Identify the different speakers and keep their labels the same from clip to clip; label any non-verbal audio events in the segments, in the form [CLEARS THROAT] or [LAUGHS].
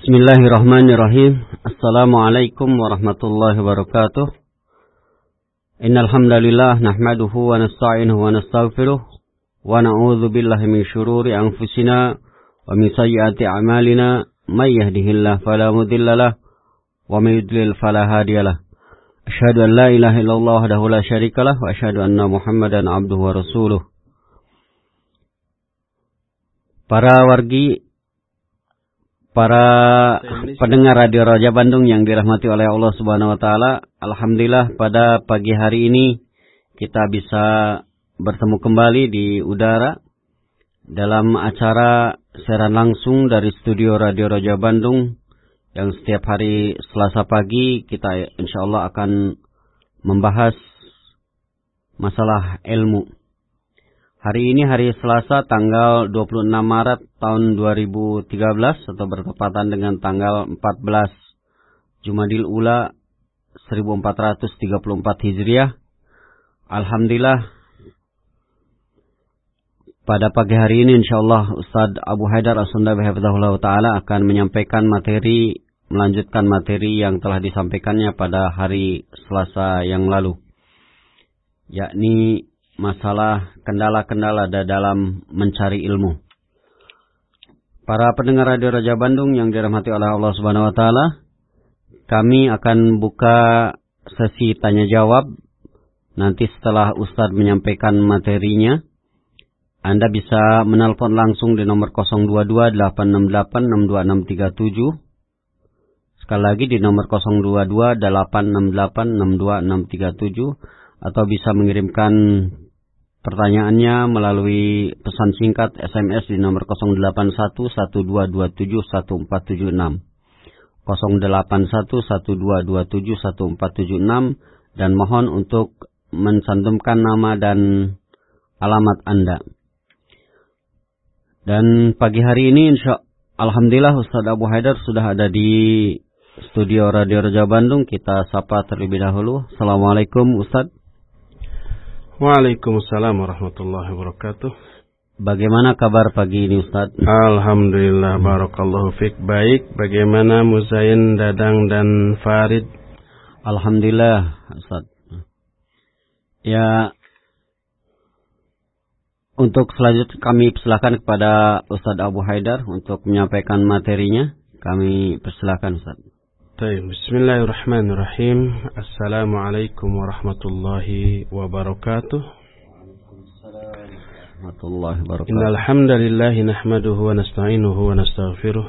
Speaker 1: Bismillahirrahmanirrahim. Assalamualaikum warahmatullahi wabarakatuh. Innal hamdalillah nahmaduhu wa nasta'inuhu wa nastaghfiruh wa na'udzu billahi min shururi anfusina wa min sayyiati a'malina may yahdihillahu fala mudilla lahu wa may yudlil fala hadiyalah. Asyhadu an la ilaha illallah wahdahu la syarikalah wa asyhadu anna Muhammadan abduhu wa rasuluh. Para wargi para pendengar Radio Raja Bandung yang dirahmati oleh Allah Subhanahu wa taala, alhamdulillah pada pagi hari ini kita bisa bertemu kembali di udara dalam acara siaran langsung dari studio Radio Raja Bandung yang setiap hari Selasa pagi kita insya Allah akan membahas masalah ilmu. Hari ini hari Selasa tanggal 26 Maret tahun 2013 atau bertepatan dengan tanggal 14 Jumadil Ula 1434 Hijriah. Alhamdulillah pada pagi hari ini insyaallah Ustadz Abu Haidar Asunda Hafizahullah Ta'ala akan menyampaikan materi, melanjutkan materi yang telah disampaikannya pada hari Selasa yang lalu. Yakni masalah kendala-kendala dalam mencari ilmu. Para pendengar Radio Raja Bandung yang dirahmati oleh Allah Subhanahu wa taala, kami akan buka sesi tanya jawab nanti setelah Ustadz menyampaikan materinya. Anda bisa menelpon langsung di nomor 022 868 62637. Sekali lagi di nomor 022 868 62637 atau bisa mengirimkan Pertanyaannya melalui pesan singkat SMS di nomor 0811227146. 0811227146 dan mohon untuk mencantumkan nama dan alamat Anda. Dan pagi hari ini insya Alhamdulillah Ustaz Abu Haidar sudah ada di studio Radio Raja Bandung. Kita sapa terlebih dahulu. Assalamualaikum Ustaz.
Speaker 2: Waalaikumsalam warahmatullahi wabarakatuh.
Speaker 1: Bagaimana kabar pagi ini Ustaz?
Speaker 2: Alhamdulillah barakallahu fik. Baik, bagaimana Muzain, Dadang dan Farid?
Speaker 1: Alhamdulillah Ustaz. Ya untuk selanjutnya kami persilakan kepada Ustaz Abu Haidar untuk menyampaikan materinya. Kami persilakan Ustaz.
Speaker 2: Baik,
Speaker 1: bismillahirrahmanirrahim. Assalamualaikum warahmatullahi
Speaker 2: wabarakatuh. Warahmatullahi wabarakatuh. Wa nasta'inuhu wa nastaghfiruh.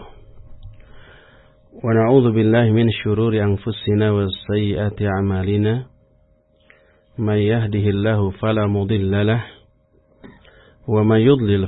Speaker 2: Wa na'udzu billahi min shururi anfusina wa sayyiati a'malina. May yahdihillahu fala mudilla lah wa may yudlil.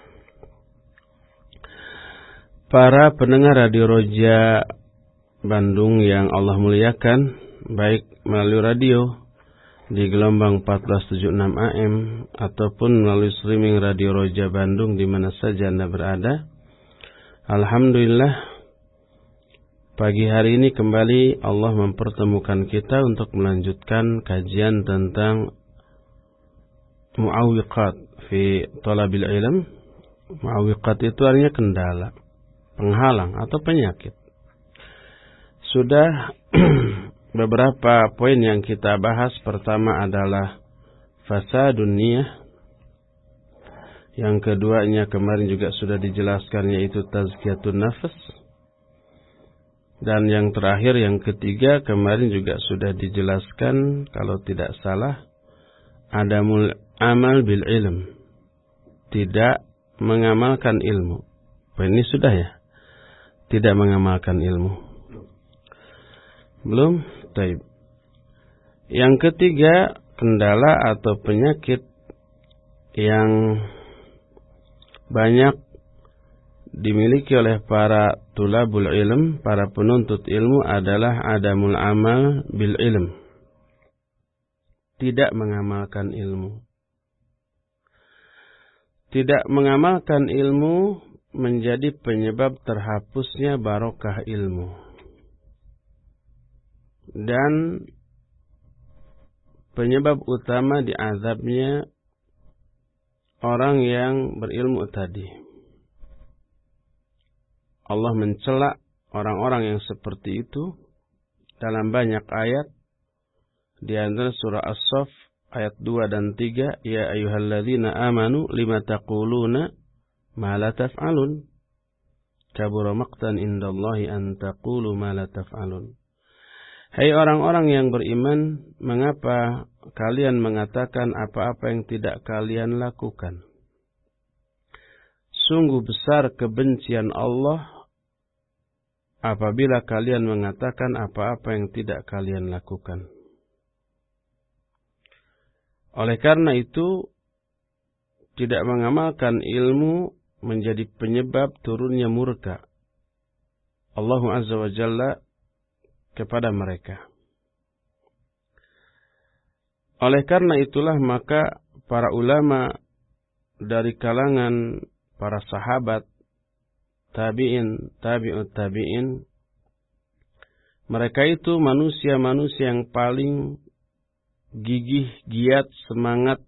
Speaker 2: Para pendengar Radio Roja Bandung yang Allah muliakan, baik melalui radio di gelombang 1476 AM ataupun melalui streaming Radio Roja Bandung di mana saja Anda berada. Alhamdulillah Pagi hari ini kembali Allah mempertemukan kita untuk melanjutkan kajian tentang muawiqat fi talabil ilm. Muawiqat itu artinya kendala, penghalang atau penyakit. Sudah [CLEARS THROAT] beberapa poin yang kita bahas. Pertama adalah fasa dunia. Yang keduanya kemarin juga sudah dijelaskan yaitu tazkiyatun nafas dan yang terakhir yang ketiga kemarin juga sudah dijelaskan kalau tidak salah ada amal bil ilm. Tidak mengamalkan ilmu. Ini sudah ya. Tidak mengamalkan ilmu. Belum? Taib. Yang ketiga kendala atau penyakit yang banyak dimiliki oleh para tulabul ilm, para penuntut ilmu adalah adamul amal bil ilm. Tidak mengamalkan ilmu. Tidak mengamalkan ilmu menjadi penyebab terhapusnya barokah ilmu. Dan penyebab utama diazabnya orang yang berilmu tadi. Allah mencela orang-orang yang seperti itu dalam banyak ayat di antara surah As-Saff ayat 2 dan 3 ya ayyuhalladzina amanu lima taquluna ma la taf'alun kabura maqtan indallahi an taqulu ma la taf'alun Hai orang-orang yang beriman, mengapa kalian mengatakan apa-apa yang tidak kalian lakukan? Sungguh besar kebencian Allah apabila kalian mengatakan apa-apa yang tidak kalian lakukan. Oleh karena itu, tidak mengamalkan ilmu menjadi penyebab turunnya murka Allah Azza wa Jalla kepada mereka. Oleh karena itulah maka para ulama dari kalangan para sahabat tabi'in, tabi'ut tabi'in, mereka itu manusia-manusia yang paling gigih, giat, semangat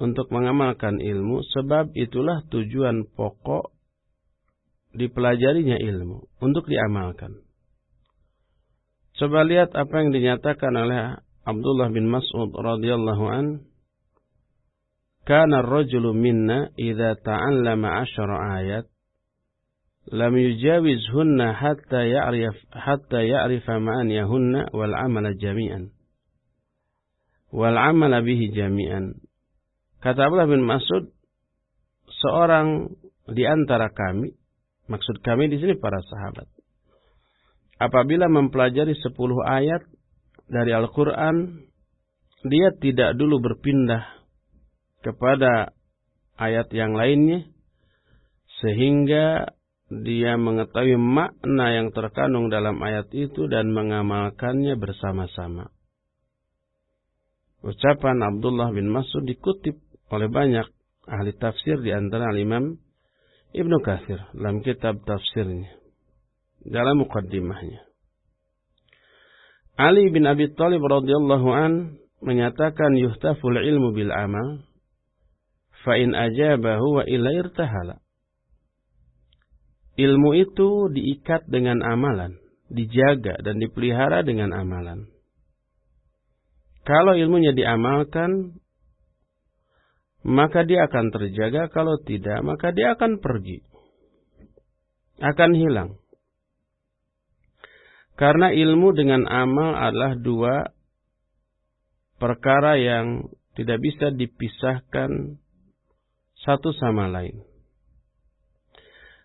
Speaker 2: untuk mengamalkan ilmu, sebab itulah tujuan pokok dipelajarinya ilmu, untuk diamalkan. Coba lihat apa yang dinyatakan oleh Abdullah bin Mas'ud radhiyallahu an. Kana ar-rajulu minna idza ta'allama 'ashara ayat lam yujawizhunna hatta ya'rif hatta ya'rifa ma'aniyahunna wal amala jami'an wal amala bihi jami'an kata Abdullah bin Mas'ud seorang di antara kami maksud kami di sini para sahabat apabila mempelajari 10 ayat dari Al-Qur'an dia tidak dulu berpindah kepada ayat yang lainnya sehingga dia mengetahui makna yang terkandung dalam ayat itu dan mengamalkannya bersama-sama. Ucapan Abdullah bin Mas'ud dikutip oleh banyak ahli tafsir di antara Imam Ibnu Katsir dalam kitab tafsirnya dalam mukaddimahnya. Ali bin Abi Thalib radhiyallahu an menyatakan yuhtaful ilmu bil amal fa in ajabahu wa ila irtahala Ilmu itu diikat dengan amalan, dijaga dan dipelihara dengan amalan. Kalau ilmunya diamalkan, maka dia akan terjaga. Kalau tidak, maka dia akan pergi. Akan hilang. Karena ilmu dengan amal adalah dua perkara yang tidak bisa dipisahkan satu sama lain.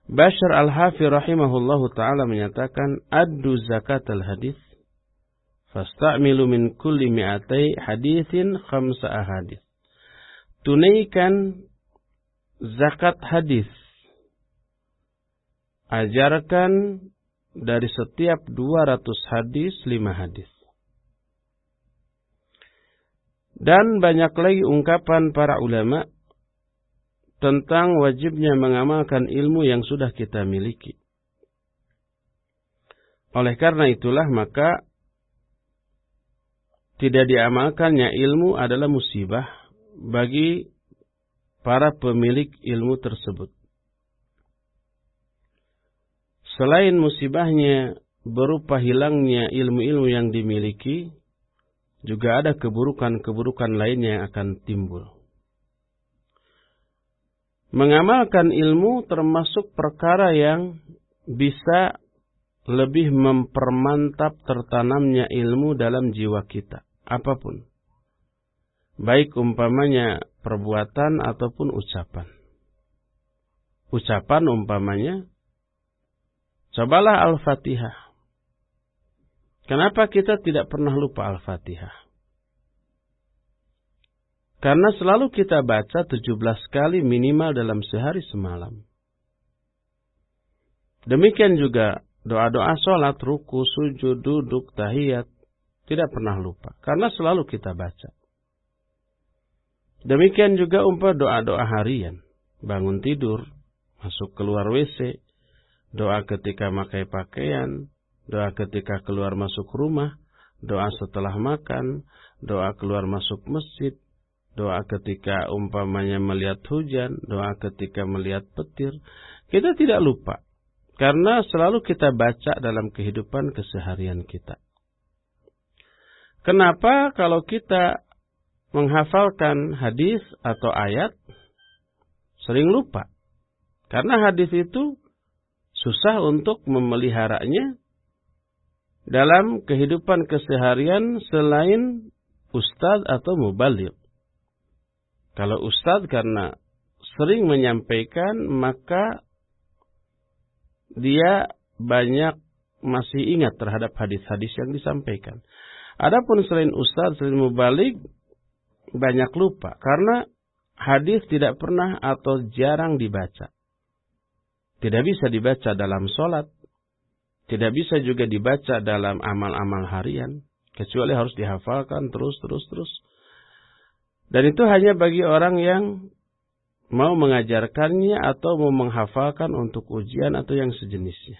Speaker 2: Bashar al-Hafi rahimahullahu ta'ala menyatakan, Addu zakat al-hadis, fasta'milu min kulli mi'atai hadithin khamsa ahadis. Tunaikan zakat hadis. Ajarkan dari setiap 200 hadis, 5 hadis. Dan banyak lagi ungkapan para ulama tentang wajibnya mengamalkan ilmu yang sudah kita miliki. Oleh karena itulah maka tidak diamalkannya ilmu adalah musibah bagi para pemilik ilmu tersebut. Selain musibahnya berupa hilangnya ilmu-ilmu yang dimiliki, juga ada keburukan-keburukan lainnya yang akan timbul. Mengamalkan ilmu termasuk perkara yang bisa lebih mempermantap tertanamnya ilmu dalam jiwa kita. Apa pun. Baik umpamanya perbuatan ataupun ucapan. Ucapan umpamanya, cobalah Al-Fatihah. Kenapa kita tidak pernah lupa Al-Fatihah? Karena selalu kita baca 17 kali minimal dalam sehari semalam. Demikian juga doa-doa sholat, ruku, sujud, duduk, tahiyat. Tidak pernah lupa. Karena selalu kita baca. Demikian juga umpah doa-doa harian. Bangun tidur, masuk keluar WC, doa ketika pakai pakaian, doa ketika keluar masuk rumah, doa setelah makan, doa keluar masuk masjid, doa ketika umpamanya melihat hujan, doa ketika melihat petir, kita tidak lupa. Karena selalu kita baca dalam kehidupan keseharian kita. Kenapa kalau kita menghafalkan hadis atau ayat sering lupa? Karena hadis itu susah untuk memeliharanya dalam kehidupan keseharian selain ustadz atau mubalik. Kalau ustadz karena sering menyampaikan maka dia banyak masih ingat terhadap hadis-hadis yang disampaikan. Adapun selain ustadz, selain mubalik, banyak lupa. Karena hadis tidak pernah atau jarang dibaca. Tidak bisa dibaca dalam sholat. Tidak bisa juga dibaca dalam amal-amal harian. Kecuali harus dihafalkan terus, terus, terus. Dan itu hanya bagi orang yang mau mengajarkannya atau mau menghafalkan untuk ujian atau yang sejenisnya.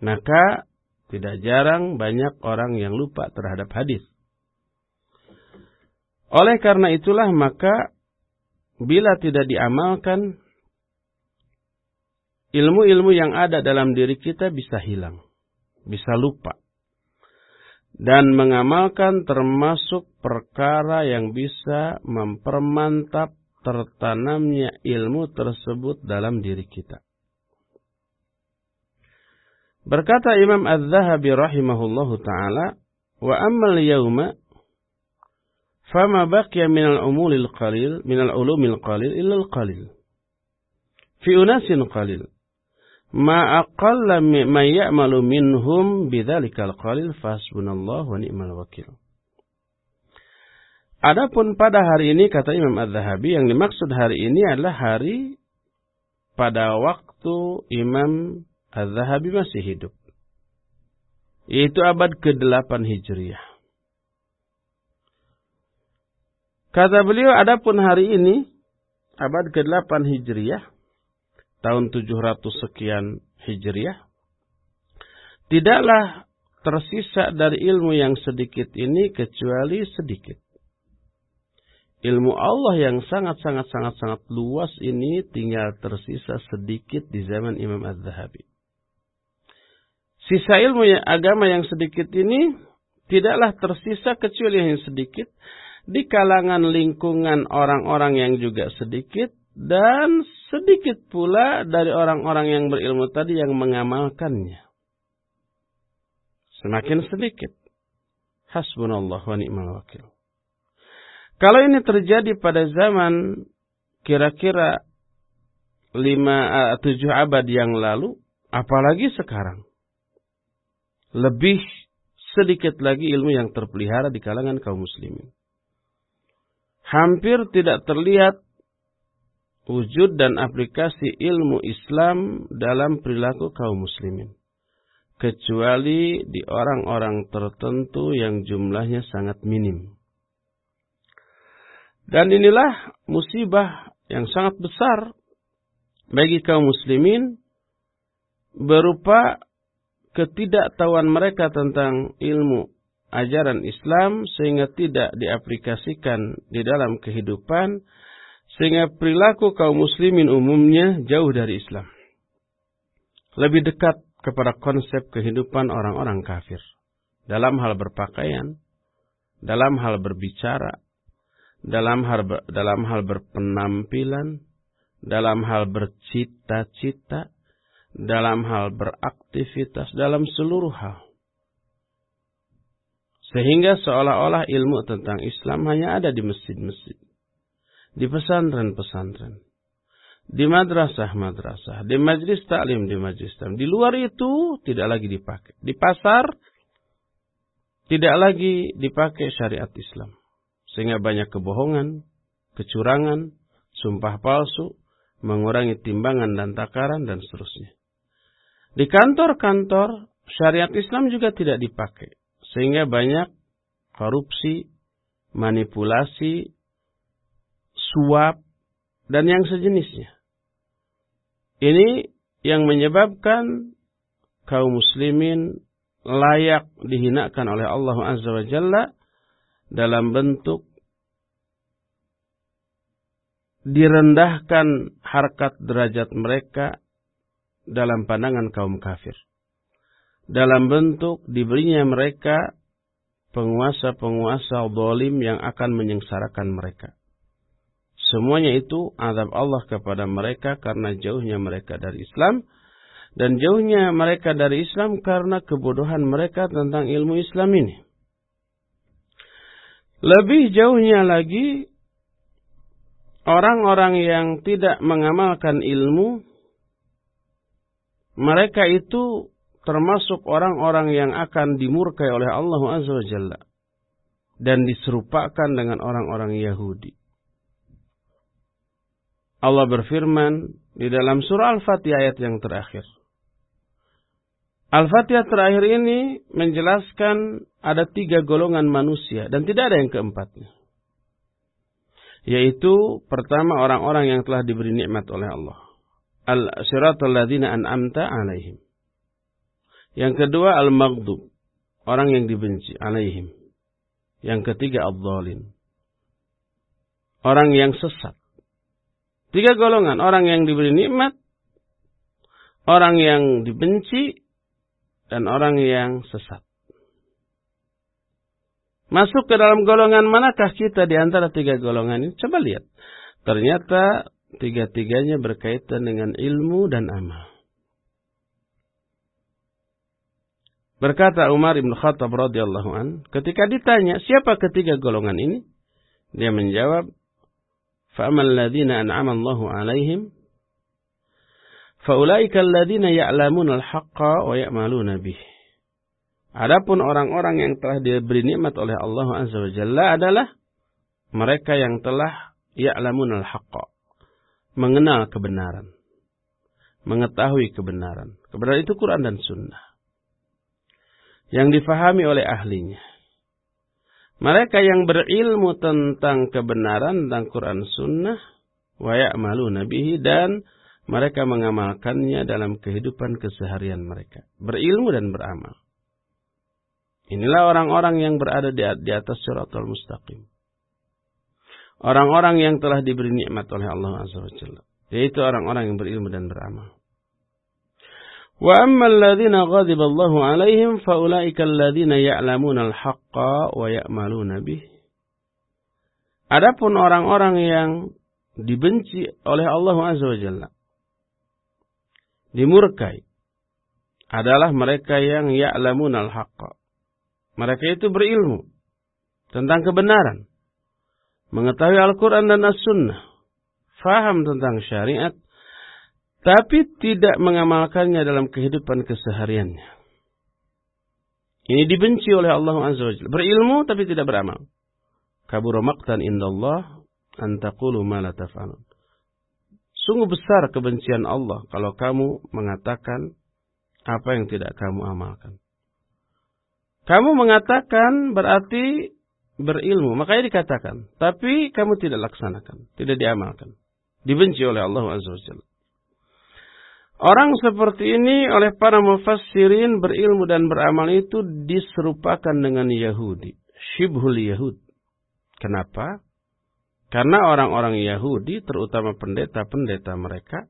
Speaker 2: Maka tidak jarang banyak orang yang lupa terhadap hadis. Oleh karena itulah maka bila tidak diamalkan ilmu-ilmu yang ada dalam diri kita bisa hilang, bisa lupa dan mengamalkan termasuk perkara yang bisa mempermantap tertanamnya ilmu tersebut dalam diri kita. Berkata Imam Az-Zahabi rahimahullahu taala, "Wa ammal yauma fama baqiya min al-umulil qalil min al-ulumil qalil illa al-qalil." Fi unasin qalil ma aqalla ma ya'malu minhum bidzalikal qalil fasbunallahu wa ni'mal wakil. Adapun pada hari ini kata Imam Az-Zahabi yang dimaksud hari ini adalah hari pada waktu Imam Az-Zahabi masih hidup. Yaitu abad ke-8 Hijriah. Kata beliau adapun hari ini abad ke-8 Hijriah tahun 700 sekian Hijriah, tidaklah tersisa dari ilmu yang sedikit ini kecuali sedikit. Ilmu Allah yang sangat-sangat-sangat-sangat luas ini tinggal tersisa sedikit di zaman Imam Az-Zahabi. Sisa ilmu agama yang sedikit ini tidaklah tersisa kecuali yang sedikit di kalangan lingkungan orang-orang yang juga sedikit dan sedikit pula dari orang-orang yang berilmu tadi yang mengamalkannya. Semakin sedikit. Hasbunallah wa ni'mal wakil. Kalau ini terjadi pada zaman kira-kira lima uh, tujuh abad yang lalu, apalagi sekarang. Lebih sedikit lagi ilmu yang terpelihara di kalangan kaum muslimin. Hampir tidak terlihat wujud dan aplikasi ilmu Islam dalam perilaku kaum muslimin. Kecuali di orang-orang tertentu yang jumlahnya sangat minim. Dan inilah musibah yang sangat besar bagi kaum muslimin berupa ketidaktahuan mereka tentang ilmu ajaran Islam sehingga tidak diaplikasikan di dalam kehidupan sehingga perilaku kaum muslimin umumnya jauh dari Islam. Lebih dekat kepada konsep kehidupan orang-orang kafir dalam hal berpakaian, dalam hal berbicara, dalam hal dalam hal berpenampilan, dalam hal bercita-cita, dalam hal beraktivitas, dalam seluruh hal. Sehingga seolah-olah ilmu tentang Islam hanya ada di masjid-masjid. Di pesantren-pesantren. Di madrasah-madrasah. Di majlis taklim, di majlis taklim. Di luar itu tidak lagi dipakai. Di pasar tidak lagi dipakai syariat Islam. Sehingga banyak kebohongan, kecurangan, sumpah palsu, mengurangi timbangan dan takaran, dan seterusnya. Di kantor-kantor, syariat Islam juga tidak dipakai. Sehingga banyak korupsi, manipulasi, suap, dan yang sejenisnya. Ini yang menyebabkan kaum muslimin layak dihinakan oleh Allah Azza wa Jalla dalam bentuk direndahkan harkat derajat mereka dalam pandangan kaum kafir dalam bentuk diberinya mereka penguasa-penguasa dolim yang akan menyengsarakan mereka. Semuanya itu azab Allah kepada mereka karena jauhnya mereka dari Islam dan jauhnya mereka dari Islam karena kebodohan mereka tentang ilmu Islam ini. Lebih jauhnya lagi orang-orang yang tidak mengamalkan ilmu mereka itu termasuk orang-orang yang akan dimurkai oleh Allah Azza wa Jalla dan diserupakan dengan orang-orang Yahudi. Allah berfirman di dalam surah Al-Fatihah ayat yang terakhir. Al-Fatihah terakhir ini menjelaskan ada tiga golongan manusia dan tidak ada yang keempatnya. Yaitu pertama orang-orang yang telah diberi nikmat oleh Allah. Al-siratul ladzina an'amta alaihim. Yang kedua al-maghdub, orang yang dibenci alaihim. Yang ketiga ad-dhalin. Orang yang sesat. Tiga golongan, orang yang diberi nikmat, orang yang dibenci, dan orang yang sesat. Masuk ke dalam golongan manakah kita di antara tiga golongan ini? Coba lihat. Ternyata tiga-tiganya berkaitan dengan ilmu dan amal. Berkata Umar bin Khattab radhiyallahu an, ketika ditanya siapa ketiga golongan ini, dia menjawab, "Fa'amal ladzina an'ama Allahu 'alaihim faulaika alladzina ya'lamuna al-haqqa wa ya'maluna bih." Adapun orang-orang yang telah diberi nikmat oleh Allah Azza wa adalah mereka yang telah ya'lamun al-haqqa, mengenal kebenaran, mengetahui kebenaran. Kebenaran itu Quran dan Sunnah yang difahami oleh ahlinya. Mereka yang berilmu tentang kebenaran tentang Quran Sunnah, wa ya'malu nabihi dan mereka mengamalkannya dalam kehidupan keseharian mereka. Berilmu dan beramal. Inilah orang-orang yang berada di atas syaratul mustaqim. Orang-orang yang telah diberi nikmat oleh Allah Azza wa Jalla. Yaitu orang-orang yang berilmu dan beramal. وأما الذين غضب الله عليهم فأولئك الذين يعلمون الحق ويأملون به. Adapun orang-orang yang dibenci oleh Allah Azza wa Jalla dimurkai adalah mereka yang ya'lamun al-haqqa. Mereka itu berilmu tentang kebenaran, mengetahui Al-Qur'an dan As-Sunnah, faham tentang syariat tapi tidak mengamalkannya dalam kehidupan kesehariannya. Ini dibenci oleh Allah Azza wa Jalla. Berilmu tapi tidak beramal. Kabur maqtan indallah antakulu. Sungguh besar kebencian Allah kalau kamu mengatakan apa yang tidak kamu amalkan. Kamu mengatakan berarti berilmu, makanya dikatakan. Tapi kamu tidak laksanakan, tidak diamalkan. Dibenci oleh Allah Azza wa Jalla. Orang seperti ini oleh para mufassirin berilmu dan beramal itu diserupakan dengan Yahudi. Shibhul Yahud. Kenapa? Karena orang-orang Yahudi, terutama pendeta-pendeta mereka,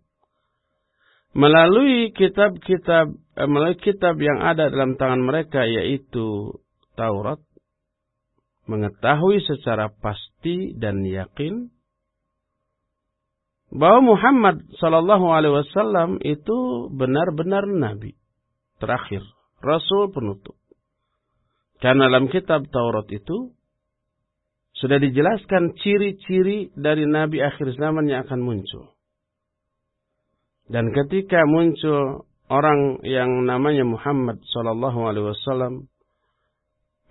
Speaker 2: melalui kitab-kitab, eh, melalui kitab yang ada dalam tangan mereka, yaitu Taurat, mengetahui secara pasti dan yakin bahwa Muhammad Sallallahu Alaihi Wasallam itu benar-benar nabi terakhir, rasul penutup. Karena dalam kitab Taurat itu sudah dijelaskan ciri-ciri dari nabi akhir zaman yang akan muncul. Dan ketika muncul orang yang namanya Muhammad Sallallahu Alaihi Wasallam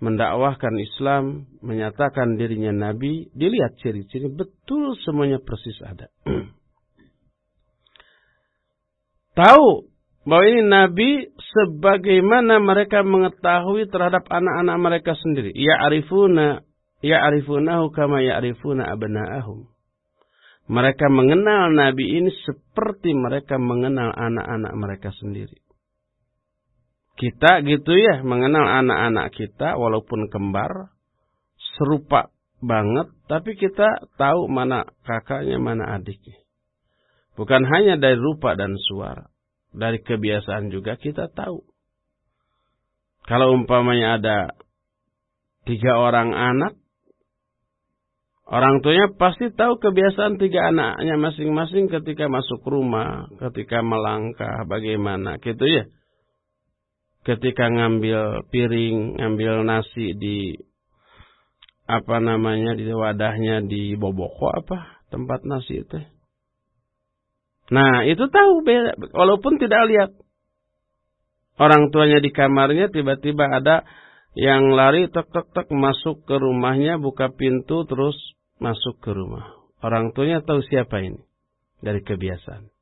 Speaker 2: mendakwahkan Islam, menyatakan dirinya nabi, dilihat ciri-ciri betul semuanya persis ada. [CLEARS THROAT] Tahu bahwa ini nabi sebagaimana mereka mengetahui terhadap anak-anak mereka sendiri. Ya arifuna ya arifunahu kama arifuna abna'ahum. Mereka mengenal nabi ini seperti mereka mengenal anak-anak mereka sendiri. Kita gitu ya, mengenal anak-anak kita walaupun kembar, serupa banget, tapi kita tahu mana kakaknya, mana adiknya. Bukan hanya dari rupa dan suara, dari kebiasaan juga kita tahu. Kalau umpamanya ada tiga orang anak, orang tuanya pasti tahu kebiasaan tiga anaknya masing-masing ketika masuk rumah, ketika melangkah, bagaimana, gitu ya ketika ngambil piring, ngambil nasi di apa namanya di wadahnya di boboko apa tempat nasi itu. Nah, itu tahu beda, walaupun tidak lihat. Orang tuanya di kamarnya tiba-tiba ada yang lari tek tek tek masuk ke rumahnya, buka pintu terus masuk ke rumah. Orang tuanya tahu siapa ini dari kebiasaan.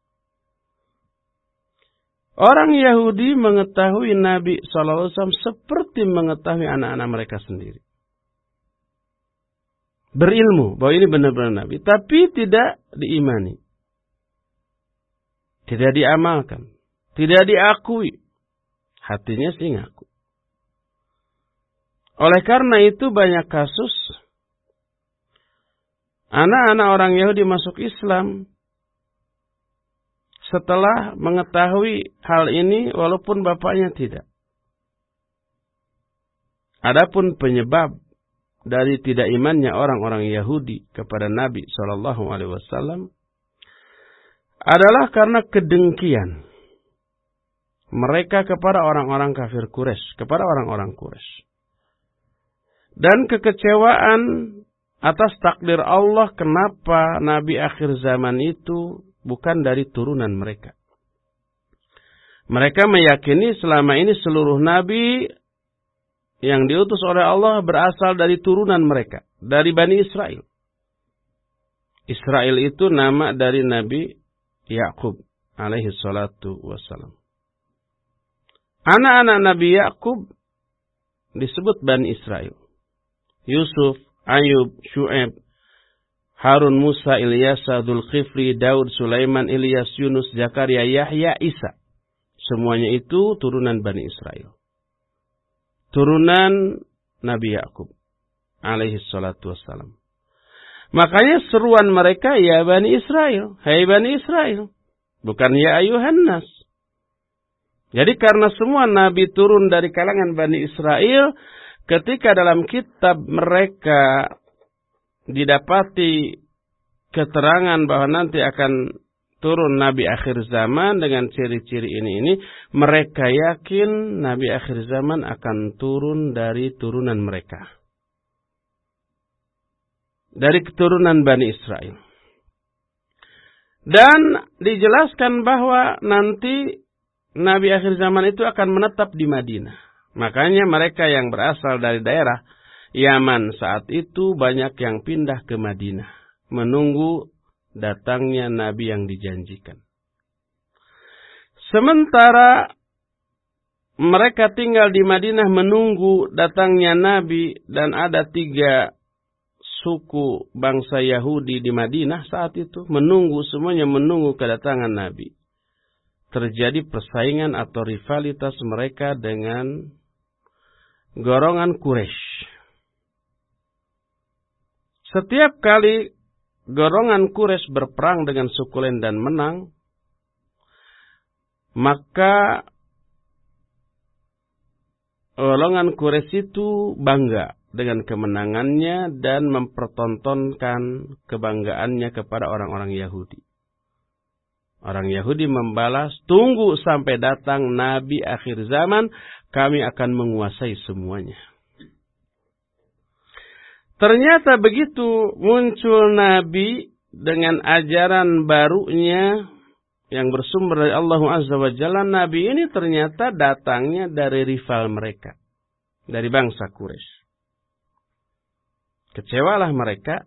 Speaker 2: Orang Yahudi mengetahui Nabi SAW seperti mengetahui anak-anak mereka sendiri. Berilmu bahwa ini benar-benar Nabi. Tapi tidak diimani. Tidak diamalkan. Tidak diakui. Hatinya sih ngaku. Oleh karena itu banyak kasus anak-anak orang Yahudi masuk Islam setelah mengetahui hal ini walaupun bapaknya tidak. Adapun penyebab dari tidak imannya orang-orang Yahudi kepada Nabi Shallallahu Alaihi Wasallam adalah karena kedengkian mereka kepada orang-orang kafir Quraisy, kepada orang-orang Quraisy. Dan kekecewaan atas takdir Allah kenapa Nabi akhir zaman itu bukan dari turunan mereka. Mereka meyakini selama ini seluruh nabi yang diutus oleh Allah berasal dari turunan mereka, dari Bani Israel. Israel itu nama dari Nabi Yakub alaihi salatu wassalam. Anak-anak Nabi Yakub disebut Bani Israel. Yusuf, Ayub, Shu'aib, Harun, Musa, Ilyas, Khifri, Daud, Sulaiman, Ilyas, Yunus, Zakaria, Yahya, Isa. Semuanya itu turunan Bani Israel. Turunan Nabi Yakub alaihi salatu wassalam. Makanya seruan mereka ya Bani Israel, hai Bani Israel. Bukan ya ayuhan nas. Jadi karena semua nabi turun dari kalangan Bani Israel, ketika dalam kitab mereka didapati keterangan bahwa nanti akan turun Nabi akhir zaman dengan ciri-ciri ini ini mereka yakin Nabi akhir zaman akan turun dari turunan mereka. Dari keturunan Bani Israel. Dan dijelaskan bahwa nanti Nabi akhir zaman itu akan menetap di Madinah. Makanya mereka yang berasal dari daerah Yaman saat itu banyak yang pindah ke Madinah. Menunggu datangnya Nabi yang dijanjikan. Sementara mereka tinggal di Madinah menunggu datangnya Nabi dan ada tiga suku bangsa Yahudi di Madinah saat itu menunggu semuanya menunggu kedatangan Nabi. terjadi persaingan atau rivalitas mereka dengan golongan Quraisy. Setiap kali golongan Quraisy berperang dengan suku lain dan menang, maka golongan Quraisy itu bangga dengan kemenangannya dan mempertontonkan kebanggaannya kepada orang-orang Yahudi. Orang Yahudi membalas, tunggu sampai datang Nabi akhir zaman, kami akan menguasai semuanya. Ternyata begitu muncul Nabi dengan ajaran barunya yang bersumber dari Allah Azza wa Jalla, Nabi ini ternyata datangnya dari rival mereka. Dari bangsa Quraisy. Kecewalah mereka.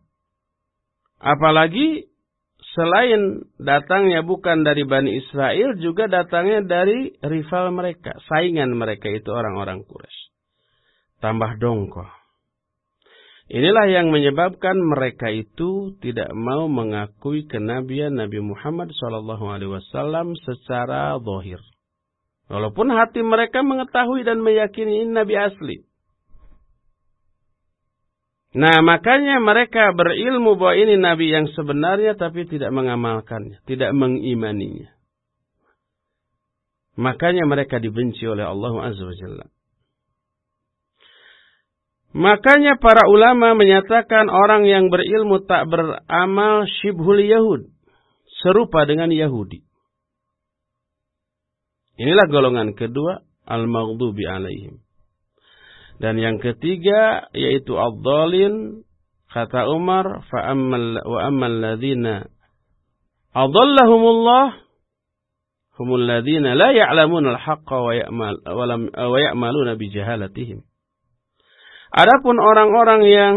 Speaker 2: Apalagi selain datangnya bukan dari Bani Israel, juga datangnya dari rival mereka. Saingan mereka itu orang-orang Quraisy. Tambah dongkol. Inilah yang menyebabkan mereka itu tidak mau mengakui kenabian Nabi Muhammad SAW secara zahir. Walaupun hati mereka mengetahui dan meyakini ini Nabi asli. Nah makanya mereka berilmu bahwa ini Nabi yang sebenarnya tapi tidak mengamalkannya. Tidak mengimaninya. Makanya mereka dibenci oleh Allah Azza wa Jalla. Makanya para ulama menyatakan orang yang berilmu tak beramal syibhul Yahud. Serupa dengan Yahudi. Inilah golongan kedua, al-maghdubi alaihim. Dan yang ketiga, yaitu ad-dhalin, kata Umar, fa'ammal wa ammal ladhina adallahumullah humul ladhina la ya'lamuna al-haqqa wa ya'maluna bi jahalatihim. Adapun orang-orang yang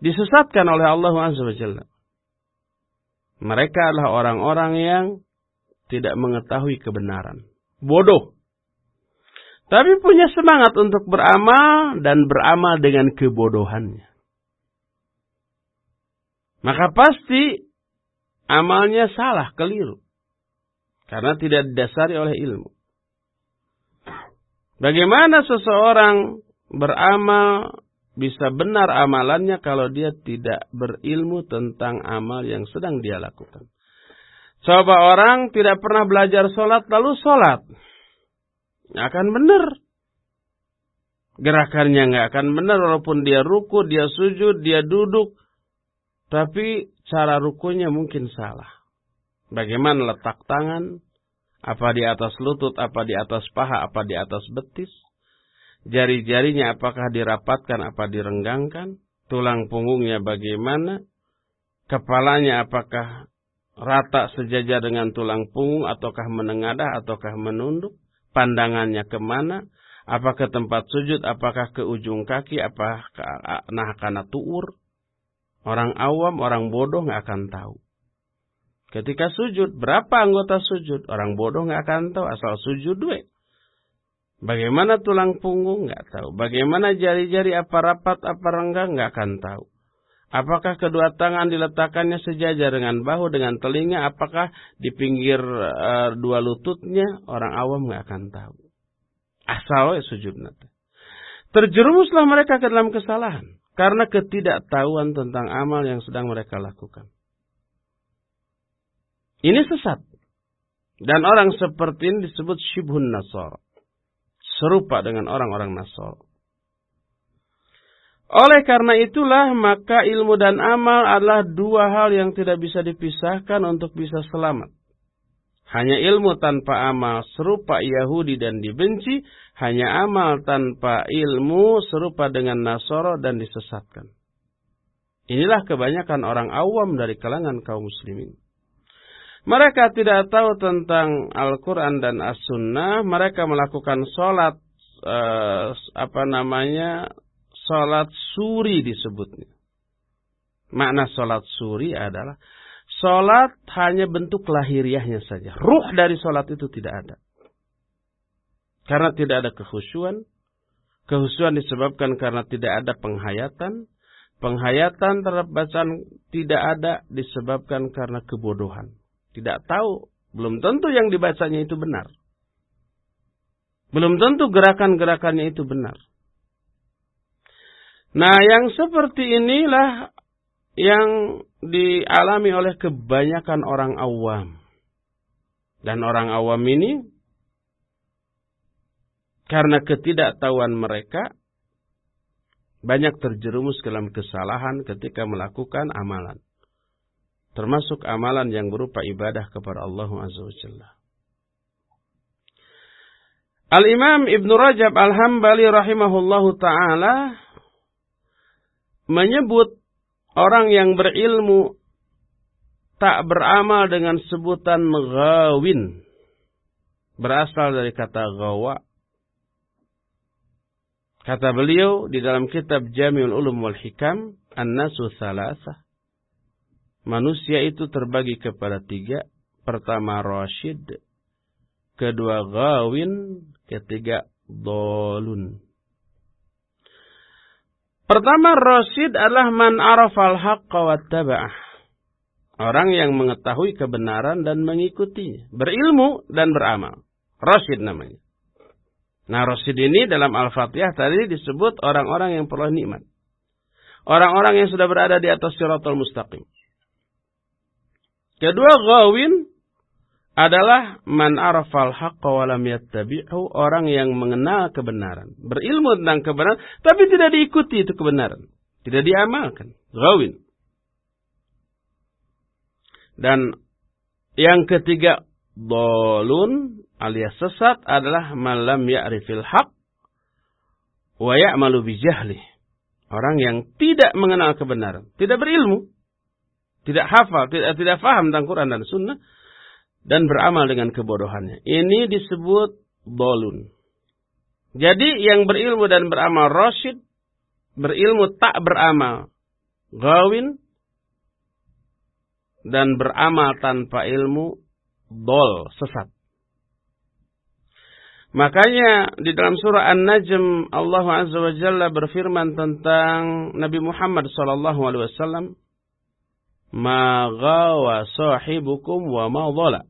Speaker 2: disesatkan oleh Allah Azza. Mereka adalah orang-orang yang tidak mengetahui kebenaran. Bodoh. Tapi punya semangat untuk beramal dan beramal dengan kebodohannya. Maka pasti amalnya salah, keliru. Karena tidak didasari oleh ilmu. Bagaimana seseorang beramal bisa benar amalannya kalau dia tidak berilmu tentang amal yang sedang dia lakukan. Coba orang tidak pernah belajar sholat lalu sholat. Akan benar. Gerakannya nggak akan benar walaupun dia ruku, dia sujud, dia duduk. Tapi cara rukunya mungkin salah. Bagaimana letak tangan? Apa di atas lutut, apa di atas paha, apa di atas betis? Jari-jarinya apakah dirapatkan, apa direnggangkan? Tulang punggungnya bagaimana? Kepalanya apakah rata sejajar dengan tulang punggung ataukah menengadah ataukah menunduk? Pandangannya ke mana? Apakah ke tempat sujud? Apakah ke ujung kaki? Apakah nah karena tuur? Orang awam, orang bodoh nggak akan tahu. Ketika sujud, berapa anggota sujud? Orang bodoh nggak akan tahu asal sujud duit. Bagaimana tulang punggung? Nggak tahu. Bagaimana jari-jari apa rapat, apa renggang? Nggak akan tahu. Apakah kedua tangan diletakkannya sejajar dengan bahu, dengan telinga? Apakah di pinggir uh, dua lututnya? Orang awam nggak akan tahu. Asal sujud nanti. Terjerumuslah mereka ke dalam kesalahan. Karena ketidaktahuan tentang amal yang sedang mereka lakukan. Ini sesat. Dan orang seperti ini disebut syibhun nasara serupa dengan orang-orang Nasr. Oleh karena itulah maka ilmu dan amal adalah dua hal yang tidak bisa dipisahkan untuk bisa selamat. Hanya ilmu tanpa amal serupa Yahudi dan dibenci, hanya amal tanpa ilmu serupa dengan Nasoro dan disesatkan. Inilah kebanyakan orang awam dari kalangan kaum muslimin. Mereka tidak tahu tentang Al-Quran dan As-Sunnah. Mereka melakukan sholat, uh, apa namanya, sholat suri disebutnya. Makna sholat suri adalah sholat hanya bentuk lahiriahnya saja. Ruh dari sholat itu tidak ada. Karena tidak ada kekhusyuan. Kehusuan disebabkan karena tidak ada penghayatan. Penghayatan terhadap bacaan tidak ada disebabkan karena kebodohan tidak tahu Belum tentu yang dibacanya itu benar. Belum tentu gerakan-gerakannya itu benar. Nah, yang seperti inilah yang dialami oleh kebanyakan orang awam. Dan orang awam ini karena ketidaktahuan mereka banyak terjerumus dalam kesalahan ketika melakukan amalan. Termasuk amalan yang berupa ibadah kepada Allah Azza wa Jalla. Al-Imam Ibn Rajab Al-Hambali rahimahullahu ta'ala menyebut orang yang berilmu tak beramal dengan sebutan gawin. Berasal dari kata gawa. Kata beliau di dalam kitab Jami'ul Ulum wal Hikam, An-Nasu Salasah. Manusia itu terbagi kepada tiga. Pertama Rashid, kedua Gawin, ketiga Dolun. Pertama Rashid adalah man arafal haqqa wa taba'ah. Orang yang mengetahui kebenaran dan mengikutinya. Berilmu dan beramal. Rashid namanya. Nah Rashid ini dalam Al-Fatihah tadi disebut orang-orang yang perlu nikmat. Orang-orang yang sudah berada di atas siratul mustaqim. Kedua gawin adalah man arafal haqqa wa lam yattabi'hu, orang yang mengenal kebenaran, berilmu tentang kebenaran tapi tidak diikuti itu kebenaran, tidak diamalkan. Gawin. Dan yang ketiga dolun alias sesat adalah malam ya'rifil haq wa ya'malu. Orang yang tidak mengenal kebenaran, tidak berilmu, tidak hafal, tidak tidak faham tentang Quran dan Sunnah, dan beramal dengan kebodohannya. Ini disebut bolun. Jadi yang berilmu dan beramal rasyid, berilmu tak beramal gawin, dan beramal tanpa ilmu dol, sesat. Makanya di dalam surah An-Najm Allah Azza wa Jalla berfirman tentang Nabi Muhammad sallallahu alaihi wasallam, "Ma ghawa sahibukum wa ma dhala."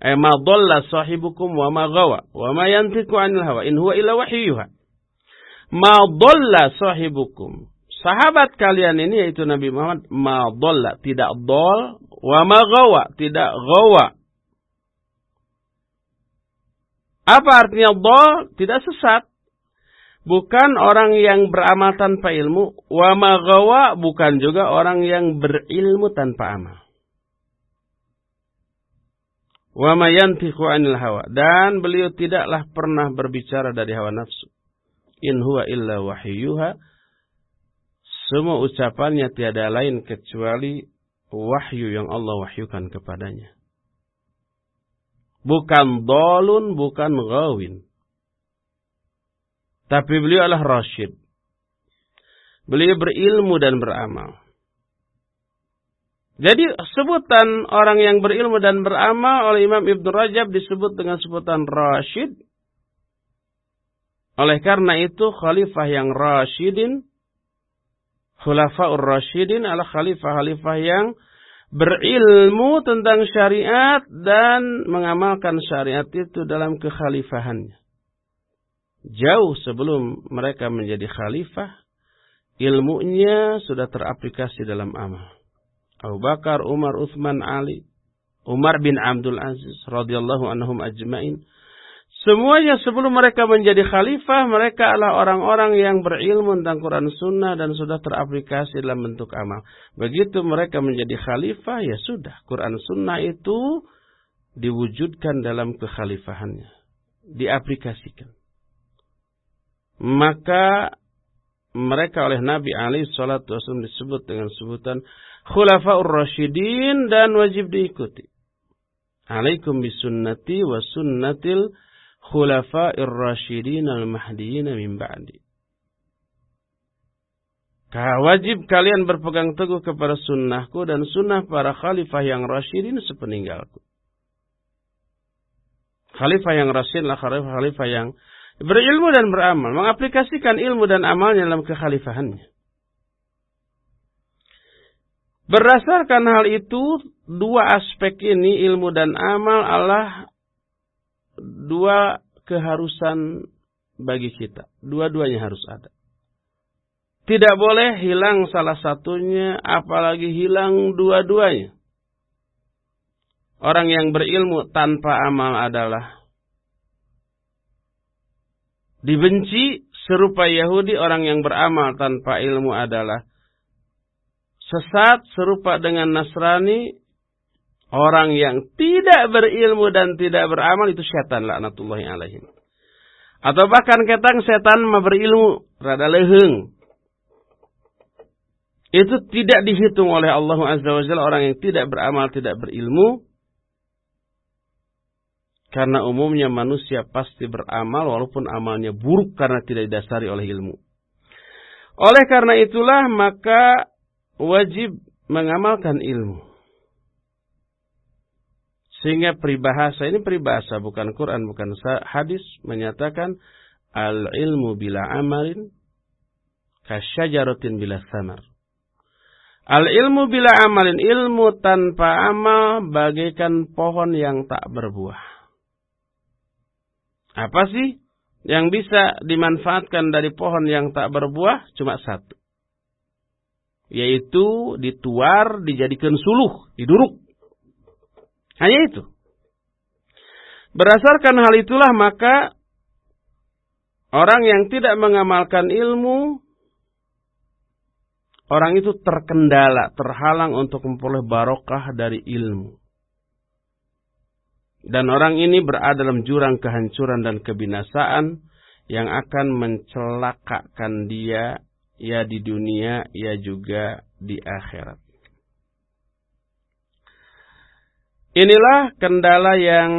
Speaker 2: Eh ma dhalla sahibukum wa ma ghawa wa ma yantiqu 'anil hawa in huwa illa wahyuha. Ma dhalla sahibukum. Sahabat kalian ini yaitu Nabi Muhammad ma dhalla, tidak dol, wa ma ghawa, tidak ghawa Apa artinya dol? Tidak sesat. Bukan orang yang beramal tanpa ilmu. Wa magawa bukan juga orang yang berilmu tanpa amal. Wa mayantiqu anil hawa. Dan beliau tidaklah pernah berbicara dari hawa nafsu. In huwa illa wahyuha. Semua ucapannya tiada lain kecuali wahyu yang Allah wahyukan kepadanya. Bukan dolun, bukan gawin. Tapi beliau adalah rasyid. Beliau berilmu dan beramal. Jadi sebutan orang yang berilmu dan beramal oleh Imam Ibn Rajab disebut dengan sebutan rasyid. Oleh karena itu khalifah yang rasyidin, khulafaur rasyidin adalah khalifah-khalifah yang berilmu tentang syariat dan mengamalkan syariat itu dalam kekhalifahannya. Jauh sebelum mereka menjadi khalifah, ilmunya sudah teraplikasi dalam amal. Abu Bakar, Umar, Uthman, Ali, Umar bin Abdul Aziz radhiyallahu anhum ajmain Semuanya sebelum mereka menjadi khalifah, mereka adalah orang-orang yang berilmu tentang Quran Sunnah dan sudah teraplikasi dalam bentuk amal. Begitu mereka menjadi khalifah, ya sudah. Quran Sunnah itu diwujudkan dalam kekhalifahannya. Diaplikasikan. Maka mereka oleh Nabi Ali Shallallahu Wasallam disebut dengan sebutan khulafaur rasyidin dan wajib diikuti. Alaikum bisunnati wa sunnatil khulafa'ir rasyidin al-mahdiyyin min ba'di. Wajib kalian berpegang teguh kepada sunnahku dan sunnah para khalifah yang rasyidin sepeninggalku. Khalifah yang rasyid adalah khalifah yang berilmu dan beramal. Mengaplikasikan ilmu dan amalnya dalam kekhalifahannya. Berdasarkan hal itu, dua aspek ini ilmu dan amal adalah dua keharusan bagi kita. Dua-duanya harus ada. Tidak boleh hilang salah satunya, apalagi hilang dua-duanya. Orang yang berilmu tanpa amal adalah dibenci serupa Yahudi, orang yang beramal tanpa ilmu adalah sesat serupa dengan Nasrani, orang yang tidak berilmu dan tidak beramal itu setan laknatullahi alaihim. Atau bahkan ketang setan berilmu, rada leheng. Itu tidak dihitung oleh Allah Azza wa Jalla orang yang tidak beramal, tidak berilmu. Karena umumnya manusia pasti beramal walaupun amalnya buruk karena tidak didasari oleh ilmu. Oleh karena itulah maka wajib mengamalkan ilmu. Sehingga peribahasa ini peribahasa bukan Quran bukan hadis menyatakan al ilmu bila amalin kasyajaratin bila samar. Al ilmu bila amalin ilmu tanpa amal bagaikan pohon yang tak berbuah. Apa sih yang bisa dimanfaatkan dari pohon yang tak berbuah? Cuma satu. Yaitu dituar, dijadikan suluh, diduruk. Hanya itu. Berdasarkan hal itulah maka orang yang tidak mengamalkan ilmu Orang itu terkendala, terhalang untuk memperoleh barokah dari ilmu. Dan orang ini berada dalam jurang kehancuran dan kebinasaan yang akan mencelakakan dia ya di dunia ya juga di akhirat. Inilah kendala yang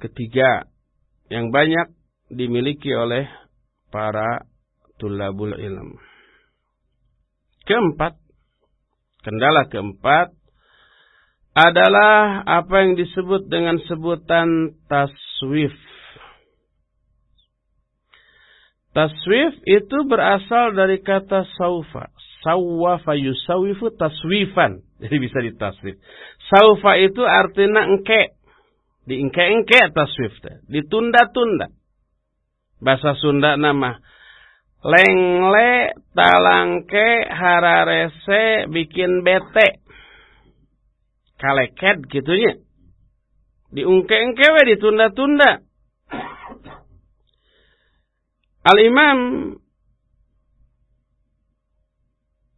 Speaker 2: ketiga yang banyak dimiliki oleh para tulabul ilmu. Keempat, kendala keempat adalah apa yang disebut dengan sebutan taswif. Taswif itu berasal dari kata saufa. Sawafa yusawifu taswifan. [LAUGHS] Jadi bisa ditaswif. Saufa itu artinya engke. Diengke-engke taswif. Ditunda-tunda. Bahasa Sunda nama lengle talangke hararese bikin bete kaleket gitunya diungke-engke we ditunda-tunda Al-Imam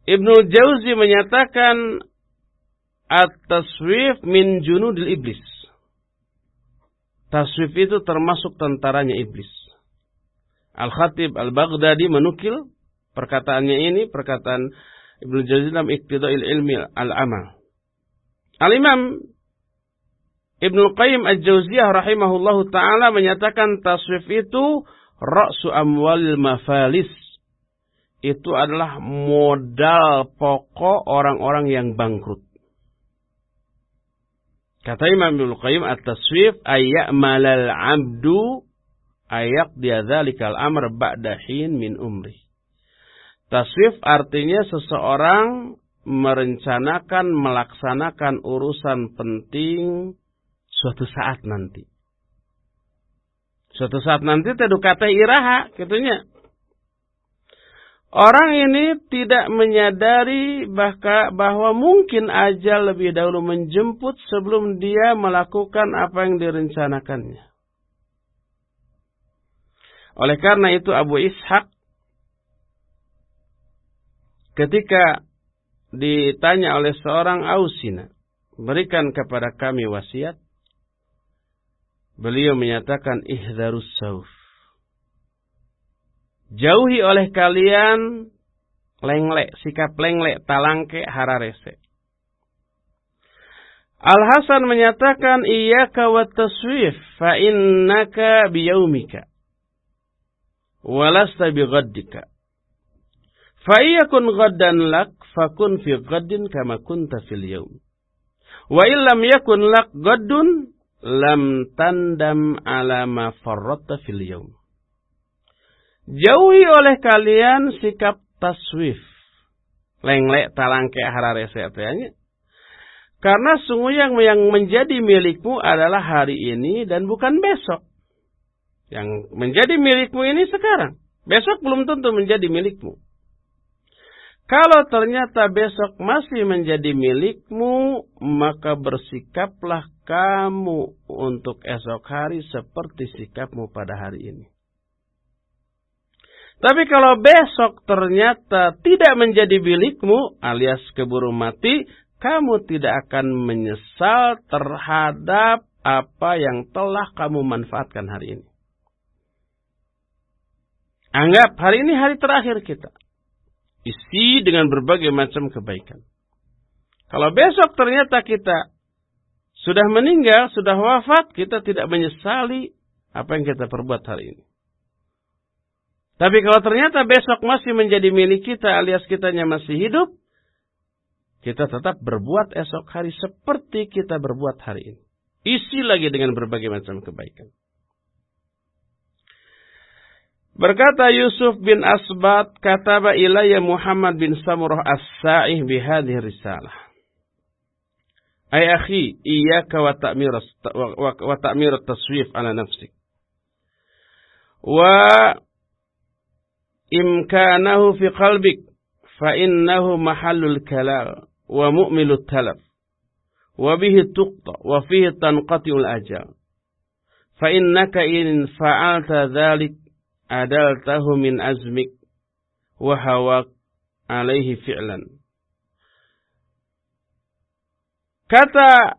Speaker 2: Ibnu Jauzi menyatakan at-taswif min junudil iblis. Taswif itu termasuk tentaranya iblis. Al-Khatib Al-Baghdadi menukil perkataannya ini, perkataan Ibnu Jauzi dalam Iqtida'il Ilmi Al-Amal. Al-Imam Ibnu Qayyim Al-Jauziyah rahimahullahu taala menyatakan taswif itu ra'su amwal mafalis. Itu adalah modal pokok orang-orang yang bangkrut. Kata Imam Ibnu Qayyim at-taswif ayyamalal 'abdu ayak dia zalikal amr ba'dahin min umri. Taswif artinya seseorang merencanakan, melaksanakan urusan penting suatu saat nanti. Suatu saat nanti tedu kata iraha, gitunya. Orang ini tidak menyadari bahka, bahwa mungkin aja lebih dahulu menjemput sebelum dia melakukan apa yang direncanakannya. Oleh karena itu Abu Ishaq ketika ditanya oleh seorang Ausina, berikan kepada kami wasiat. Beliau menyatakan ihdarus sauf. Jauhi oleh kalian lenglek, sikap lenglek, talangke, hararese. Al-Hasan menyatakan iyyaka wat taswif fa biyaumika walasta bighaddika. Fa iyakun ghaddan lak fakun fi ghaddin kama kunta fil yawm. Wa illam yakun lak ghaddun lam tandam ala ma farratta fil. Jauhi oleh kalian sikap taswif. Lenglek talangke harare seatanya. Karena sungguh yang, yang menjadi milikmu adalah hari ini dan bukan besok. Yang menjadi milikmu ini sekarang. Besok belum tentu menjadi milikmu. Kalau ternyata besok masih menjadi milikmu, maka bersikaplah kamu untuk esok hari seperti sikapmu pada hari ini. Tapi kalau besok ternyata tidak menjadi milikmu, alias keburu mati, kamu tidak akan menyesal terhadap apa yang telah kamu manfaatkan hari ini. Anggap hari ini hari terakhir kita. Isi dengan berbagai macam kebaikan. Kalau besok ternyata kita sudah meninggal, sudah wafat, kita tidak menyesali apa yang kita perbuat hari ini. Tapi kalau ternyata besok masih menjadi milik kita alias kitanya masih hidup, kita tetap berbuat esok hari seperti kita berbuat hari ini. Isi lagi dengan berbagai macam kebaikan. Berkata Yusuf bin Asbat, kataba ilayya Muhammad bin Samurah as-sa'ih bihadhi risalah. Ay akhi, iyaka wa ta'mirat taswif ala nafsik. Wa imkanahu fi qalbik, fa innahu mahallul kalal wa mu'milut talab. Wa bihi tuqta wa fihi tanqati'ul ajal. Fa innaka in fa'alta dhalik adaltahu min azmik wahawak alaihi fi'lan. Kata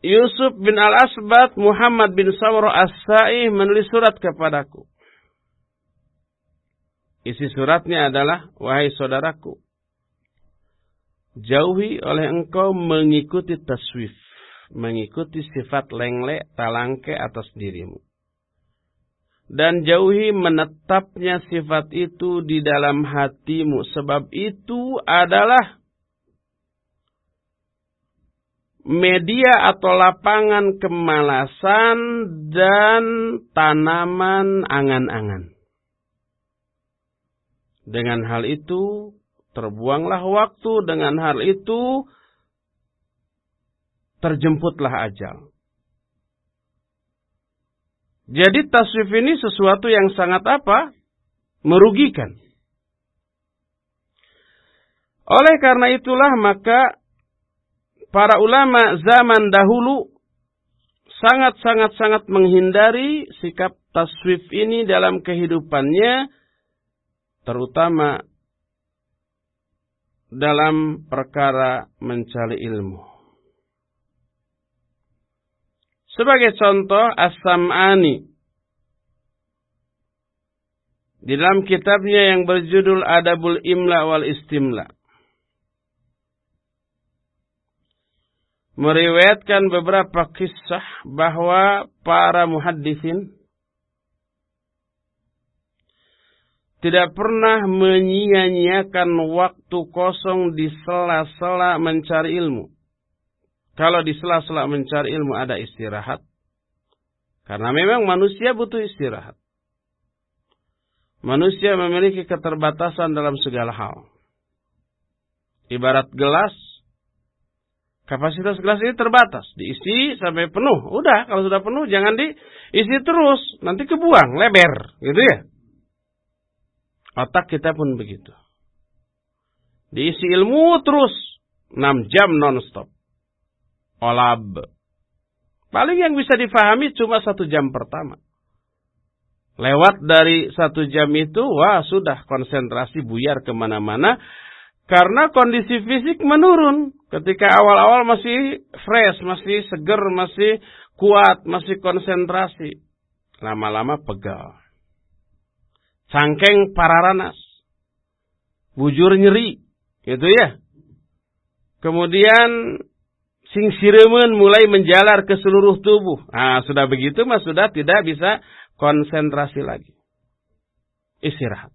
Speaker 2: Yusuf bin Al-Asbat Muhammad bin Samro As-Sa'i menulis surat kepadaku. Isi suratnya adalah, Wahai saudaraku, jauhi oleh engkau mengikuti taswif, mengikuti sifat lengle, talangke atas dirimu. Dan jauhi menetapnya sifat itu di dalam hatimu. Sebab itu adalah media atau lapangan kemalasan dan tanaman angan-angan. Dengan hal itu, Terbuanglah waktu dengan hal itu terjemputlah ajal. Jadi taswif ini sesuatu yang sangat apa? Merugikan. Oleh karena itulah maka para ulama zaman dahulu sangat-sangat-sangat menghindari sikap taswif ini dalam kehidupannya terutama dalam perkara mencari ilmu. Sebagai contoh, As-Sam'ani. Di dalam kitabnya yang berjudul Adabul Imla wal Istimla. Meriwayatkan beberapa kisah bahwa para muhaddisin tidak pernah menyia-nyiakan waktu kosong di sela-sela mencari ilmu. Kalau di sela-sela mencari ilmu ada istirahat. Karena memang manusia butuh istirahat. Manusia memiliki keterbatasan dalam segala hal. Ibarat gelas, kapasitas gelas ini terbatas. Diisi sampai penuh. Udah, kalau sudah penuh jangan diisi terus. Nanti kebuang, leber. Gitu ya. Otak kita pun begitu. Diisi ilmu terus. 6 jam non-stop. Olab. Paling yang bisa difahami cuma satu jam pertama. Lewat dari satu jam itu, wah sudah konsentrasi buyar ke mana-mana. Karena kondisi fisik menurun. Ketika awal-awal masih fresh, masih seger, masih kuat, masih konsentrasi. Lama-lama pegal. Cangkeng pararanas. Bujur nyeri. Gitu ya. Kemudian sing siremen mulai menjalar ke seluruh tubuh. Nah, sudah begitu mas sudah tidak bisa konsentrasi lagi. Istirahat.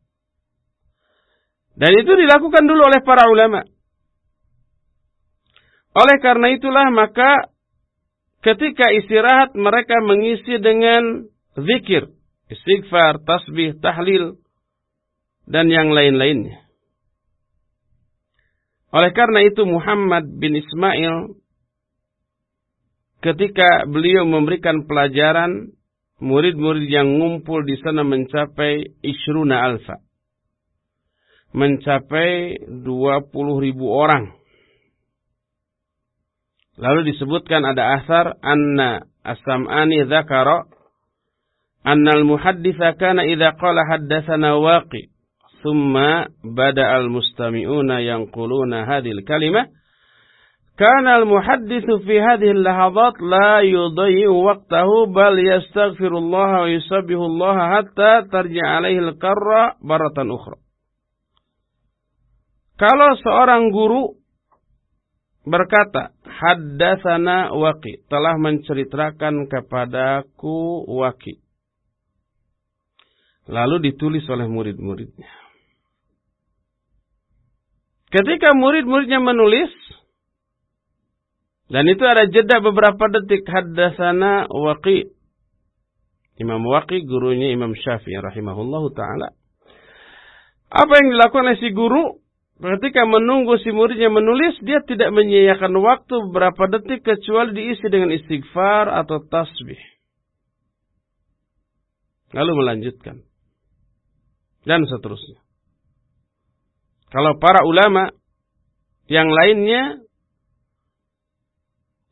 Speaker 2: Dan itu dilakukan dulu oleh para ulama. Oleh karena itulah maka ketika istirahat mereka mengisi dengan zikir istighfar, tasbih, tahlil, dan yang lain-lainnya. Oleh karena itu Muhammad bin Ismail ketika beliau memberikan pelajaran murid-murid yang ngumpul di sana mencapai isruna alfa. Mencapai 20 ribu orang. Lalu disebutkan ada asar anna as-sam'ani dzakara anna al-muhadditha kana idha qala haddatsana waqi thumma bada al-mustami'una yang kuluna hadil kalimah, Kana al-muhaddisu fi hadhihi al-lahadhat la yudayyi'u waqtahu bal yastaghfirullah wa yusabbihu Allah hatta tarji'a alaihi al-qarra baratan ukhra. Kalau seorang guru berkata, "Haddatsana Waqi," telah menceritakan kepadaku Waqi. Lalu ditulis oleh murid-muridnya. Ketika murid-muridnya menulis, dan itu ada jeda beberapa detik haddasana waqi. Imam Waqi gurunya Imam Syafi'i rahimahullahu taala. Apa yang dilakukan oleh si guru ketika menunggu si muridnya menulis, dia tidak menyia-nyiakan waktu beberapa detik kecuali diisi dengan istighfar atau tasbih. Lalu melanjutkan. Dan seterusnya. Kalau para ulama yang lainnya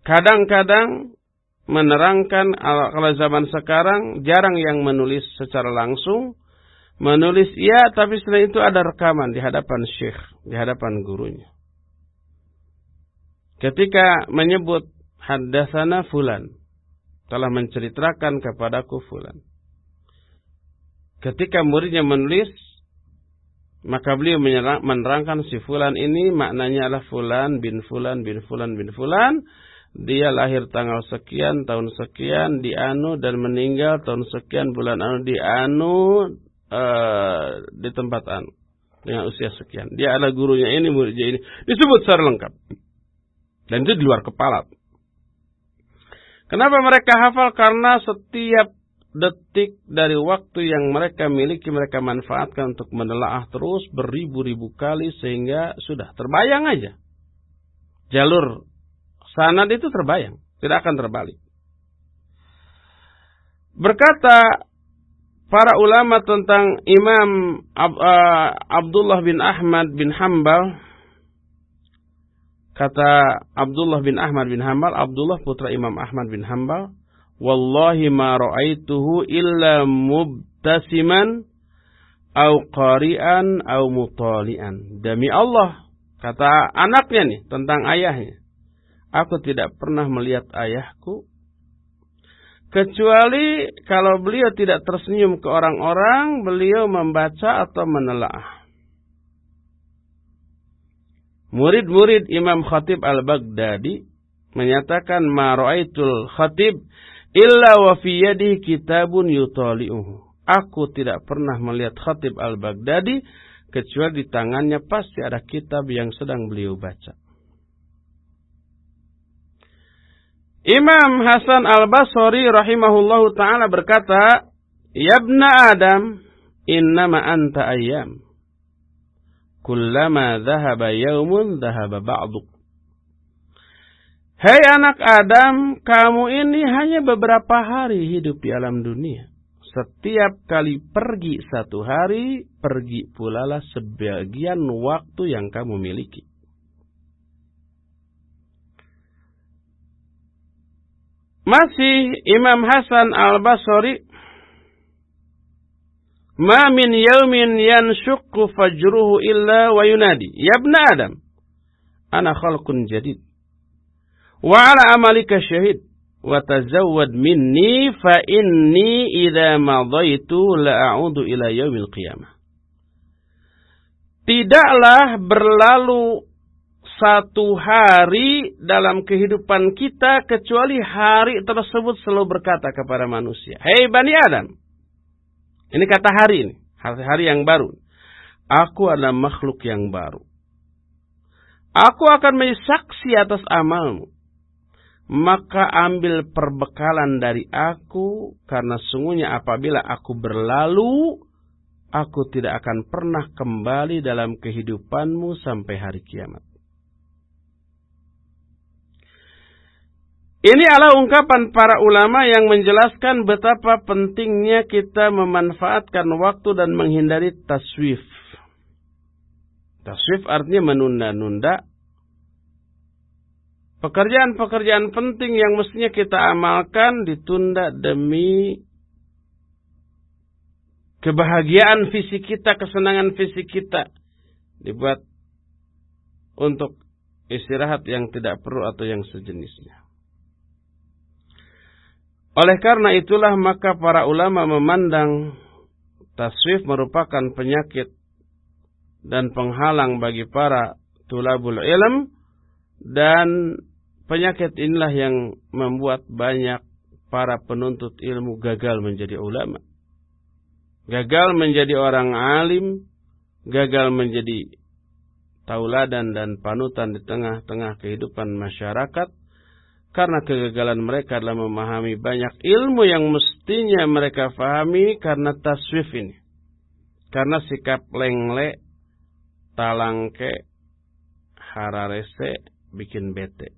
Speaker 2: kadang-kadang menerangkan kalau zaman sekarang jarang yang menulis secara langsung. Menulis iya tapi setelah itu ada rekaman di hadapan syekh, di hadapan gurunya. Ketika menyebut haddatsana fulan telah menceritakan kepadaku fulan. Ketika muridnya menulis maka beliau menerangkan si fulan ini maknanya adalah fulan bin fulan bin fulan bin fulan. Dia lahir tanggal sekian, tahun sekian, di anu dan meninggal tahun sekian, bulan anu, di anu, uh, di tempat anu. Dengan usia sekian. Dia adalah gurunya ini, muridnya ini. Disebut secara lengkap. Dan itu di luar kepala. Kenapa mereka hafal? Karena setiap detik dari waktu yang mereka miliki mereka manfaatkan untuk menelaah terus beribu-ribu kali sehingga sudah terbayang aja. Jalur sanad itu terbayang, tidak akan terbalik. Berkata para ulama tentang Imam uh, Abdullah bin Ahmad bin Hambal kata Abdullah bin Ahmad bin Hambal Abdullah putra Imam Ahmad bin Hambal wallahi ma ra'aituhu illa mubtasiman au qari'an au mutalian. Demi Allah, kata anaknya nih tentang ayahnya. Aku tidak pernah melihat ayahku kecuali kalau beliau tidak tersenyum ke orang-orang, beliau membaca atau menelaah. Murid-murid Imam Khatib Al-Baghdadi menyatakan ma ra'aitul khatib Illa wa fi yadihi kitabun yutali'uhu. Aku tidak pernah melihat khatib al-Baghdadi kecuali di tangannya pasti ada kitab yang sedang beliau baca. Imam Hasan al-Basri rahimahullahu ta'ala berkata, Yabna Adam, innama anta ayyam. Kullama dhahaba yaumun dhahaba ba'duk. Hei anak Adam, kamu ini hanya beberapa hari hidup di alam dunia. Setiap kali pergi satu hari, pergi pula lah sebagian waktu yang kamu miliki. Masih Imam Hasan al-Basri Ma min yaumin yanshukku fajruhu illa wa yunadi. Ya Adam, ana khalqun jadid. Wa ala amalika syahid. Wa tazawwad minni fa inni idza madaitu la'udu ila yaumil qiyamah. Tidaklah berlalu satu hari dalam kehidupan kita kecuali hari tersebut selalu berkata kepada manusia, "Hei Bani Adam." Ini kata hari ini, hari-hari yang baru. Aku adalah makhluk yang baru. Aku akan menjadi saksi atas amalmu maka ambil perbekalan dari aku karena sungguhnya apabila aku berlalu aku tidak akan pernah kembali dalam kehidupanmu sampai hari kiamat. Ini adalah ungkapan para ulama yang menjelaskan betapa pentingnya kita memanfaatkan waktu dan menghindari taswif. Taswif artinya menunda-nunda pekerjaan-pekerjaan penting yang mestinya kita amalkan ditunda demi kebahagiaan fisik kita, kesenangan fisik kita dibuat untuk istirahat yang tidak perlu atau yang sejenisnya. Oleh karena itulah maka para ulama memandang taswif merupakan penyakit dan penghalang bagi para tulabul ilm dan penyakit inilah yang membuat banyak para penuntut ilmu gagal menjadi ulama. Gagal menjadi orang alim, gagal menjadi tauladan dan panutan di tengah-tengah kehidupan masyarakat karena kegagalan mereka adalah memahami banyak ilmu yang mestinya mereka fahami karena taswif ini. Karena sikap lengle, talangke, hararese, bikin bete.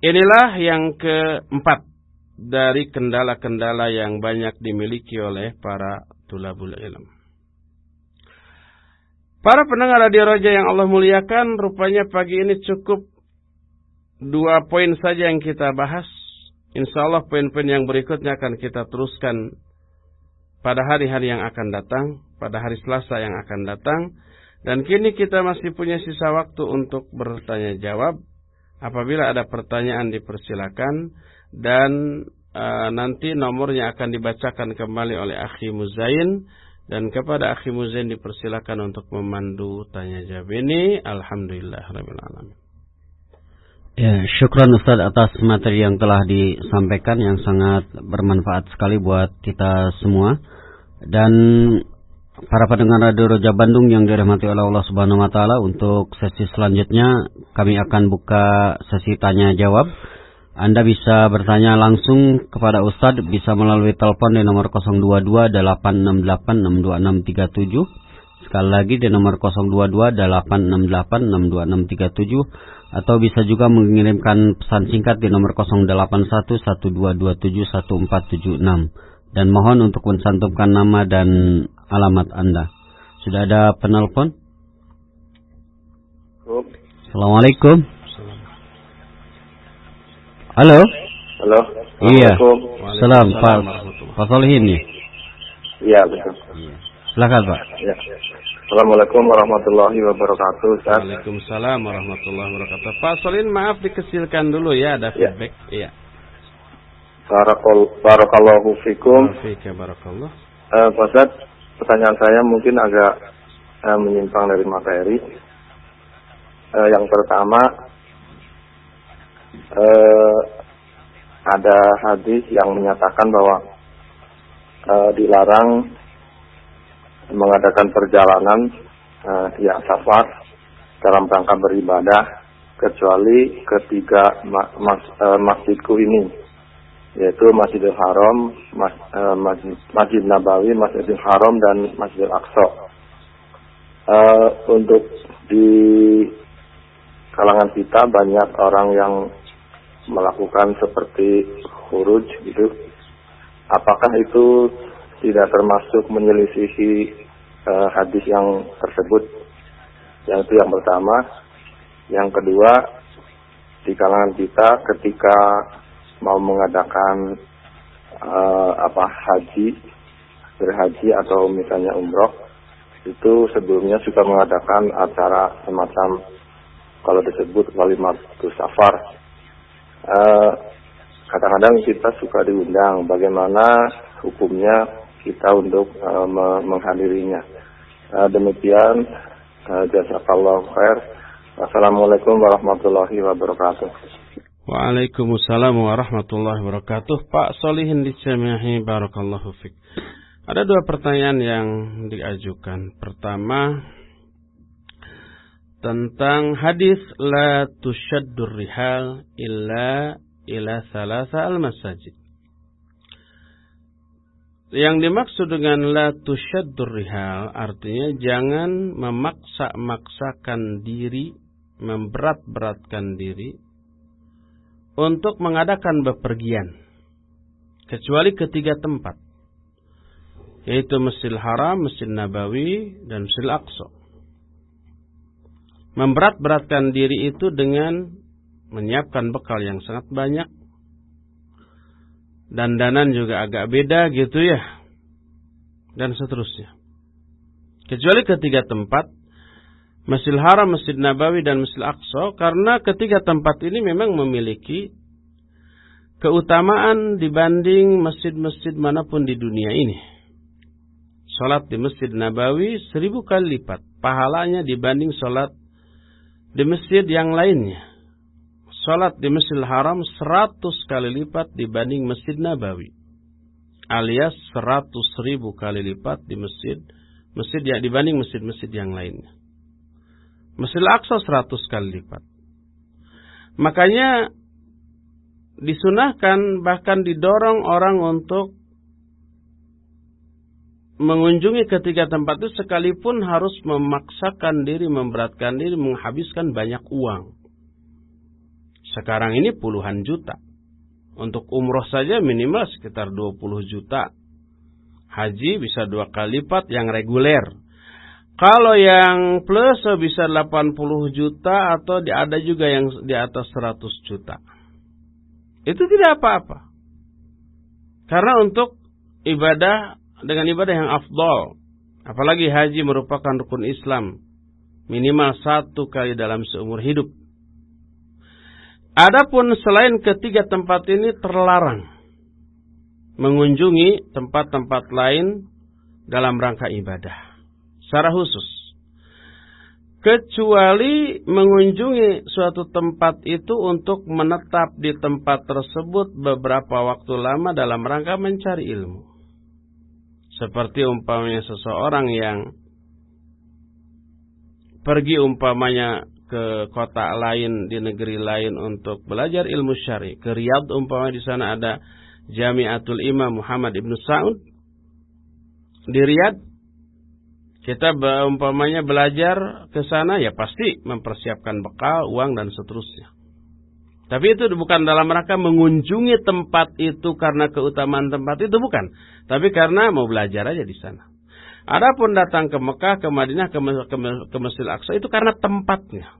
Speaker 2: Inilah yang keempat dari kendala-kendala yang banyak dimiliki oleh para tulabul ilm. Para pendengar radio Raja yang Allah muliakan, rupanya pagi ini cukup dua poin saja yang kita bahas. Insya Allah poin-poin yang berikutnya akan kita teruskan pada hari-hari yang akan datang, pada hari Selasa yang akan datang. Dan kini kita masih punya sisa waktu untuk bertanya jawab. Apabila ada pertanyaan dipersilakan dan uh, nanti nomornya akan dibacakan kembali oleh Akhi Muzain dan kepada Akhi Muzain dipersilakan untuk memandu tanya jawab ini. Alhamdulillah alamin.
Speaker 1: Ya, syukran Ustaz atas materi yang telah disampaikan yang sangat bermanfaat sekali buat kita semua. Dan para pendengar Radio Roja Bandung yang dirahmati oleh Allah Subhanahu wa taala untuk sesi selanjutnya kami akan buka sesi tanya jawab. Anda bisa bertanya langsung kepada Ustadz bisa melalui telepon di nomor 022 868 62637. Sekali lagi di nomor 022 868 62637 atau bisa juga mengirimkan pesan singkat di nomor 0811227146 dan mohon untuk mencantumkan nama dan alamat Anda. Sudah ada penelpon? Assalamualaikum. Halo.
Speaker 3: Halo.
Speaker 1: Iya. Salam Pak Pak Solihin ya?
Speaker 3: Iya betul.
Speaker 1: Silakan Pak.
Speaker 3: Ya. Assalamualaikum warahmatullahi wabarakatuh. Ustaz.
Speaker 2: Waalaikumsalam warahmatullahi wabarakatuh. Pak Solin maaf dikecilkan dulu ya ada
Speaker 3: Ya.
Speaker 2: feedback. Iya.
Speaker 3: Barakal- Barakallahu fikum.
Speaker 2: Fika barakallah.
Speaker 3: Eh, Pak Ustaz, pertanyaan saya mungkin agak eh, menyimpang dari materi. Eh, yang pertama, eh, ada hadis yang menyatakan bahwa eh, dilarang mengadakan perjalanan uh, ya safar dalam rangka beribadah kecuali ketiga ma mas, uh, masjidku ini yaitu Masjidil Haram, mas, uh, Masjid, Masjid Nabawi, Masjidil Haram dan Masjidil Aqsa. Uh, untuk di kalangan kita banyak orang yang melakukan seperti huruj gitu. Apakah itu tidak termasuk menyelisihi uh, hadis yang tersebut. Yang itu yang pertama. Yang kedua, di kalangan kita ketika mau mengadakan uh, apa haji, berhaji atau misalnya umroh, itu sebelumnya suka mengadakan acara semacam kalau disebut kalimat safar. Uh, kadang-kadang kita suka diundang bagaimana hukumnya kita untuk uh, menghadirinya. Uh, demikian uh, jazakallahu khair. Wassalamualaikum warahmatullahi wabarakatuh.
Speaker 2: Waalaikumsalam warahmatullahi wabarakatuh. Pak Solihin dicemihi barakallahu fik. Ada dua pertanyaan yang diajukan. Pertama tentang hadis la tushaddur rihal illa ila salasa al-masajid. Yang dimaksud dengan la tushaddur rihal artinya jangan memaksa-maksakan diri, memberat-beratkan diri untuk mengadakan bepergian kecuali ketiga tempat yaitu Masjidil Haram, Masjid Nabawi dan Masjidil Aqsa. Memberat-beratkan diri itu dengan menyiapkan bekal yang sangat banyak dan danan juga agak beda gitu ya dan seterusnya. Kecuali ketiga tempat Masjidil Haram, Masjid Nabawi dan Masjid Aqsa karena ketiga tempat ini memang memiliki keutamaan dibanding masjid-masjid mana pun di dunia ini. Salat di Masjid Nabawi seribu kali lipat pahalanya dibanding salat di masjid yang lainnya. Salat di Masjidil Haram seratus kali lipat dibanding Masjid Nabawi. Alias seratus ribu kali lipat di masjid masjid yang dibanding masjid-masjid yang lainnya. Masjidil Aqsa seratus kali lipat. Makanya disunahkan bahkan didorong orang untuk mengunjungi ketiga tempat itu sekalipun harus memaksakan diri, memberatkan diri, menghabiskan banyak uang. Sekarang ini puluhan juta. Untuk umroh saja minimal sekitar 20 juta. Haji bisa dua kali lipat yang reguler. Kalau yang plus bisa 80 juta atau ada juga yang di atas 100 juta. Itu tidak apa-apa. Karena untuk ibadah dengan ibadah yang afdol. Apalagi haji merupakan rukun Islam. Minimal satu kali dalam seumur hidup. Adapun selain ketiga tempat ini terlarang mengunjungi tempat-tempat lain dalam rangka ibadah. Secara khusus kecuali mengunjungi suatu tempat itu untuk menetap di tempat tersebut beberapa waktu lama dalam rangka mencari ilmu. Seperti umpamanya seseorang yang pergi umpamanya ke kota lain di negeri lain untuk belajar ilmu syari. Ke Riyadh umpamanya di sana ada Jamiatul Imam Muhammad Ibn Saud. Di Riyadh kita umpamanya belajar ke sana ya pasti mempersiapkan bekal, uang dan seterusnya. Tapi itu bukan dalam rangka mengunjungi tempat itu karena keutamaan tempat itu bukan, tapi karena mau belajar aja di sana. Adapun datang ke Mekah, ke Madinah, ke, ke, ke Masjid Aqsa itu karena tempatnya.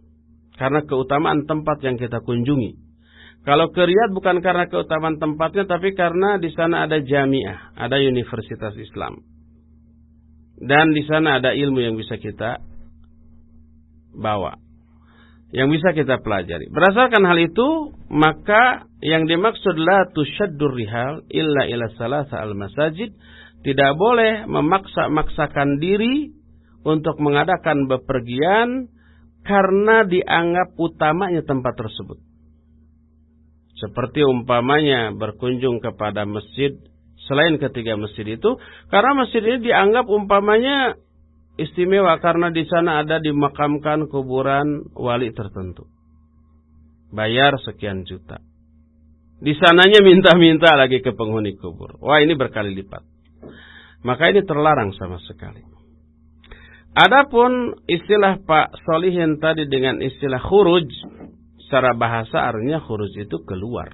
Speaker 2: Karena keutamaan tempat yang kita kunjungi. Kalau ke Riyadh bukan karena keutamaan tempatnya, tapi karena di sana ada jamiah, ada universitas Islam. Dan di sana ada ilmu yang bisa kita bawa. Yang bisa kita pelajari. Berdasarkan hal itu, maka yang dimaksud la tushaddur rihal illa ila salasa al masajid tidak boleh memaksa-maksakan diri untuk mengadakan bepergian karena dianggap utamanya tempat tersebut. Seperti umpamanya berkunjung kepada masjid selain ketiga masjid itu karena masjid ini dianggap umpamanya istimewa karena di sana ada dimakamkan kuburan wali tertentu. Bayar sekian juta. Di sananya minta-minta lagi ke penghuni kubur. Wah ini berkali lipat. Maka ini terlarang sama sekali. Adapun istilah Pak Solihin tadi dengan istilah khuruj. Secara bahasa artinya khuruj itu keluar.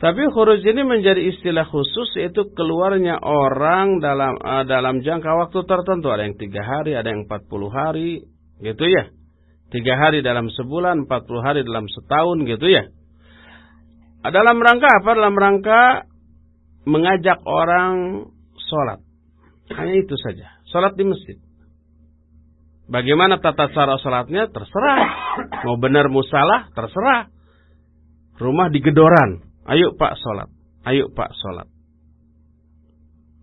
Speaker 2: Tapi khuruj ini menjadi istilah khusus yaitu keluarnya orang dalam uh, dalam jangka waktu tertentu. Ada yang tiga hari, ada yang empat puluh hari, gitu ya. Tiga hari dalam sebulan, empat puluh hari dalam setahun, gitu ya. Dalam rangka apa? Dalam rangka mengajak orang sholat. Hanya itu saja. Sholat di masjid. Bagaimana tata cara sholatnya? Terserah. Mau benar musalah? Terserah. Rumah di gedoran Ayo pak sholat. Ayo pak sholat.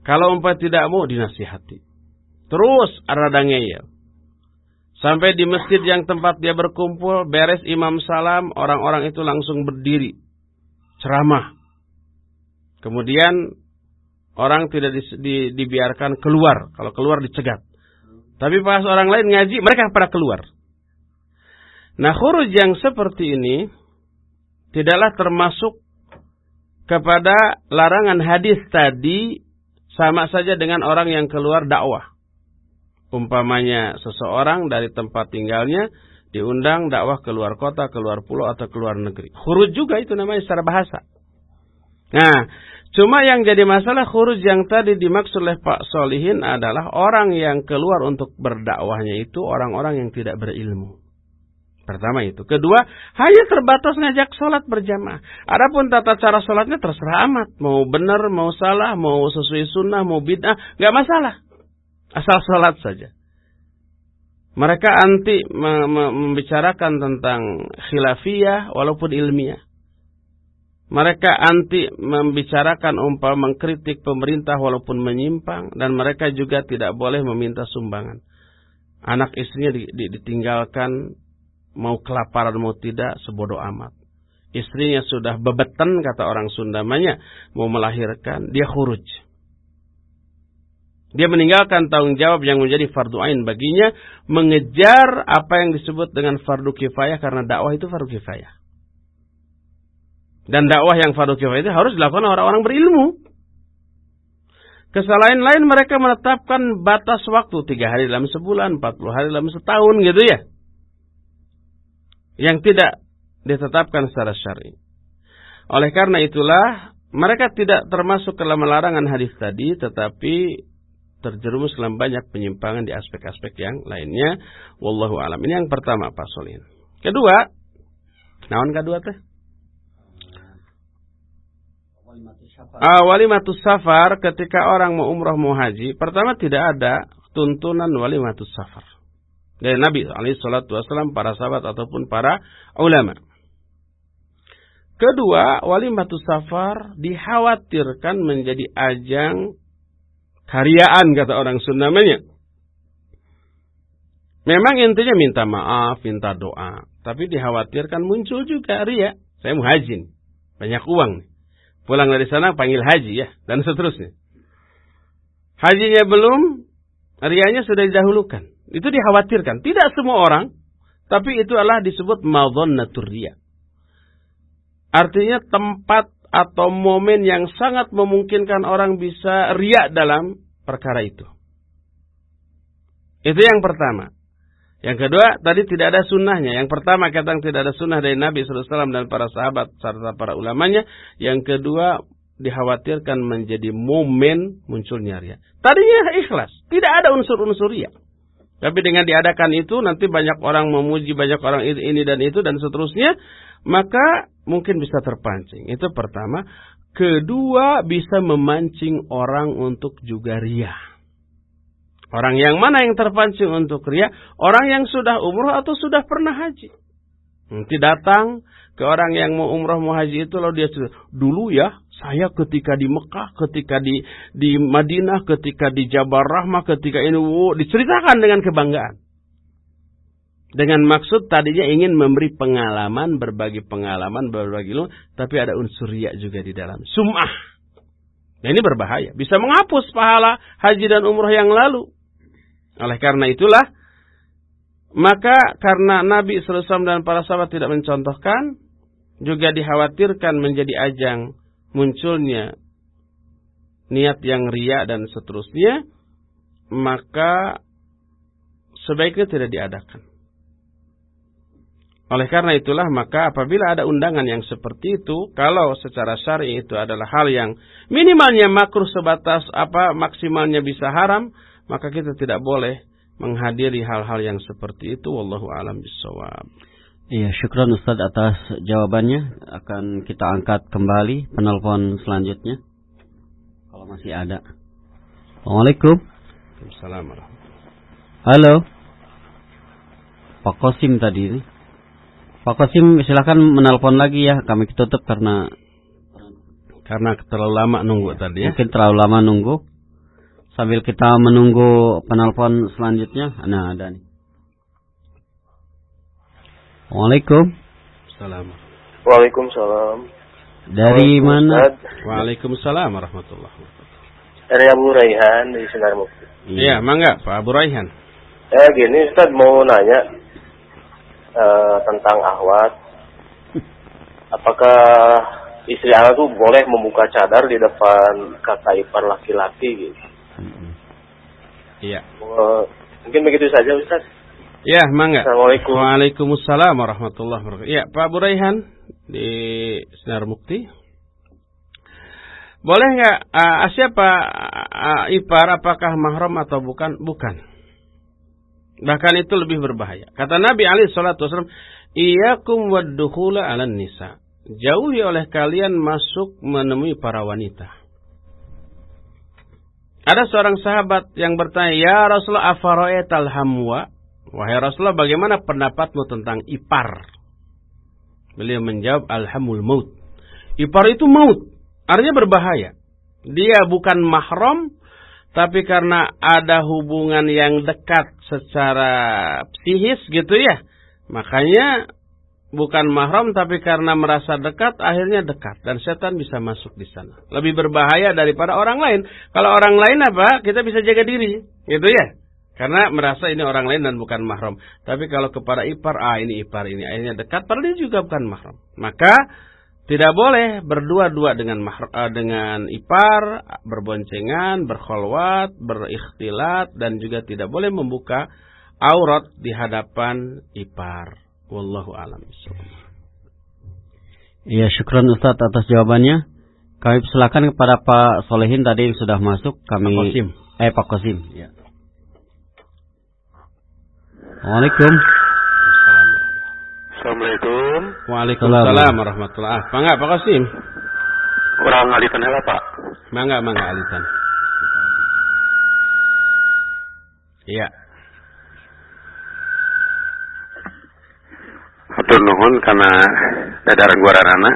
Speaker 2: Kalau umpah tidak mau dinasihati. Terus rada ngeyel. Sampai di masjid yang tempat dia berkumpul, beres imam salam, orang-orang itu langsung berdiri. Ceramah. Kemudian orang tidak di, di, dibiarkan keluar. Kalau keluar dicegat. Tapi pas orang lain ngaji, mereka pada keluar. Nah, khuruj yang seperti ini tidaklah termasuk kepada larangan hadis tadi sama saja dengan orang yang keluar dakwah. Umpamanya seseorang dari tempat tinggalnya Diundang dakwah keluar kota, keluar pulau atau keluar negeri. Khuruj juga itu namanya secara bahasa. Nah, cuma yang jadi masalah khuruj yang tadi dimaksud oleh Pak Solihin adalah orang yang keluar untuk berdakwahnya itu orang-orang yang tidak berilmu. Pertama itu. Kedua, hanya terbatas ngajak sholat berjamaah. Adapun tata cara sholatnya terserah amat. Mau benar, mau salah, mau sesuai sunnah, mau bid'ah, nggak masalah. Asal sholat saja. Mereka anti membicarakan tentang khilafiyah walaupun ilmiah. Mereka anti membicarakan umpah mengkritik pemerintah walaupun menyimpang dan mereka juga tidak boleh meminta sumbangan. Anak istrinya ditinggalkan mau kelaparan mau tidak sebodoh amat. Istrinya sudah bebetan kata orang Sundamanya mau melahirkan, dia huruj. Dia meninggalkan tanggung jawab yang menjadi fardu ain baginya mengejar apa yang disebut dengan fardu kifayah karena dakwah itu fardu kifayah. Dan dakwah yang fardu kifayah itu harus dilakukan orang-orang berilmu. Kesalahan lain mereka menetapkan batas waktu tiga hari dalam sebulan, empat puluh hari dalam setahun gitu ya yang tidak ditetapkan secara syar'i. Oleh karena itulah mereka tidak termasuk dalam larangan hadis tadi tetapi terjerumus dalam banyak penyimpangan di aspek-aspek yang lainnya. Wallahu alam. Ini yang pertama Pak Solin. Kedua, naon kedua teh? Ah, walimatus safar ketika orang mau umroh mau haji, pertama tidak ada tuntunan walimatus safar dari Nabi SAW, para sahabat ataupun para ulama. Kedua, walimatu safar dikhawatirkan menjadi ajang karyaan kata orang Sunda namanya. Memang intinya minta maaf, minta doa, tapi dikhawatirkan muncul juga ria. Saya mau haji, banyak uang nih. Pulang dari sana panggil haji ya, dan seterusnya. Hajinya belum, rianya sudah didahulukan. Itu dikhawatirkan. Tidak semua orang, tapi itu adalah disebut madhannatur riya. Artinya tempat atau momen yang sangat memungkinkan orang bisa riak dalam perkara itu. Itu yang pertama. Yang kedua, tadi tidak ada sunnahnya. Yang pertama, kata tidak ada sunnah dari Nabi SAW dan para sahabat serta para ulamanya. Yang kedua, dikhawatirkan menjadi momen munculnya ria. Tadinya ikhlas. Tidak ada unsur-unsur ria. Tapi dengan diadakan itu nanti banyak orang memuji banyak orang ini dan itu dan seterusnya, maka mungkin bisa terpancing. Itu pertama. Kedua, bisa memancing orang untuk juga ria. Orang yang mana yang terpancing untuk ria? Orang yang sudah umroh atau sudah pernah haji. Nanti datang ke orang yang mau umroh mau haji itu lalu dia dulu ya saya ketika di Mekah, ketika di di Madinah, ketika di Jabal Rahmah, ketika ini wow, diceritakan dengan kebanggaan. Dengan maksud tadinya ingin memberi pengalaman, berbagi pengalaman, berbagi ilmu, tapi ada unsur riak juga di dalam. Sum'ah. Nah ini berbahaya. Bisa menghapus pahala haji dan umroh yang lalu. Oleh karena itulah, maka karena Nabi SAW dan para sahabat tidak mencontohkan, juga dikhawatirkan menjadi ajang munculnya niat yang ria dan seterusnya, maka sebaiknya tidak diadakan. Oleh karena itulah maka apabila ada undangan yang seperti itu, kalau secara syar'i itu adalah hal yang minimalnya makruh sebatas apa maksimalnya bisa haram, maka kita tidak boleh menghadiri hal-hal yang seperti itu wallahu alam bisawab.
Speaker 1: Iya, syukran Ustaz atas jawabannya. Akan kita angkat kembali penelpon selanjutnya. Kalau masih ada. Assalamualaikum.
Speaker 2: Assalamualaikum.
Speaker 1: Halo. Pak Kosim tadi ini. Pak Kosim silahkan menelpon lagi ya. Kami tutup karena
Speaker 2: karena terlalu lama nunggu tadi ya.
Speaker 1: Mungkin terlalu lama nunggu. Sambil kita menunggu penelpon selanjutnya. Nah, ada nih. Waalaikum.
Speaker 4: Salam. Waalaikumsalam.
Speaker 1: Dari mana?
Speaker 2: Waalaikumsalam warahmatullahi wabarakatuh.
Speaker 4: Dari Abu Raihan di Sinar Mukti.
Speaker 2: Iya, mangga Pak Abu Raihan.
Speaker 4: Eh gini Ustaz mau nanya uh, tentang ahwat. Apakah istri anak tuh boleh membuka cadar di depan kakak ipar laki-laki gitu?
Speaker 2: Iya.
Speaker 4: Uh, mungkin begitu saja Ustaz.
Speaker 2: Ya, mangga.
Speaker 4: Assalamualaikum.
Speaker 2: Waalaikumsalam warahmatullahi wabarakatuh. Ya, Pak Buraihan di Sinar Mukti. Boleh nggak uh, siapa uh, ipar apakah mahram atau bukan? Bukan. Bahkan itu lebih berbahaya. Kata Nabi alaihi salatu wasallam, "Iyyakum waddukhula 'alan nisa." Jauhi oleh kalian masuk menemui para wanita. Ada seorang sahabat yang bertanya, "Ya Rasulullah, afara'aital hamwa?" Wahai Rasulullah, bagaimana pendapatmu tentang ipar? Beliau menjawab, Alhamul maut. Ipar itu maut. Artinya berbahaya. Dia bukan mahram, tapi karena ada hubungan yang dekat secara psikis gitu ya. Makanya bukan mahram tapi karena merasa dekat akhirnya dekat dan setan bisa masuk di sana. Lebih berbahaya daripada orang lain. Kalau orang lain apa? Kita bisa jaga diri, gitu ya. Karena merasa ini orang lain dan bukan mahram. Tapi kalau kepada ipar, ah ini ipar ini akhirnya dekat, padahal juga bukan mahram. Maka tidak boleh berdua-dua dengan mahram, uh, dengan ipar, berboncengan, berkholwat, berikhtilat dan juga tidak boleh membuka aurat di hadapan ipar. Wallahu alam.
Speaker 1: Iya, syukran Ustaz atas jawabannya. Kami silakan kepada Pak Solehin tadi yang sudah masuk. Kami
Speaker 2: Pak Kosim.
Speaker 1: Eh Pak Kosim. Ya. Assalamualaikum.
Speaker 4: Assalamualaikum.
Speaker 2: Waalaikumsalam warahmatullahi wabarakatuh. Mangga Pak Qasim.
Speaker 4: Kurang alitan apa Pak?
Speaker 2: Mangga mangga alitan. Iya.
Speaker 4: Hatur nuhun karena dadaran guaranana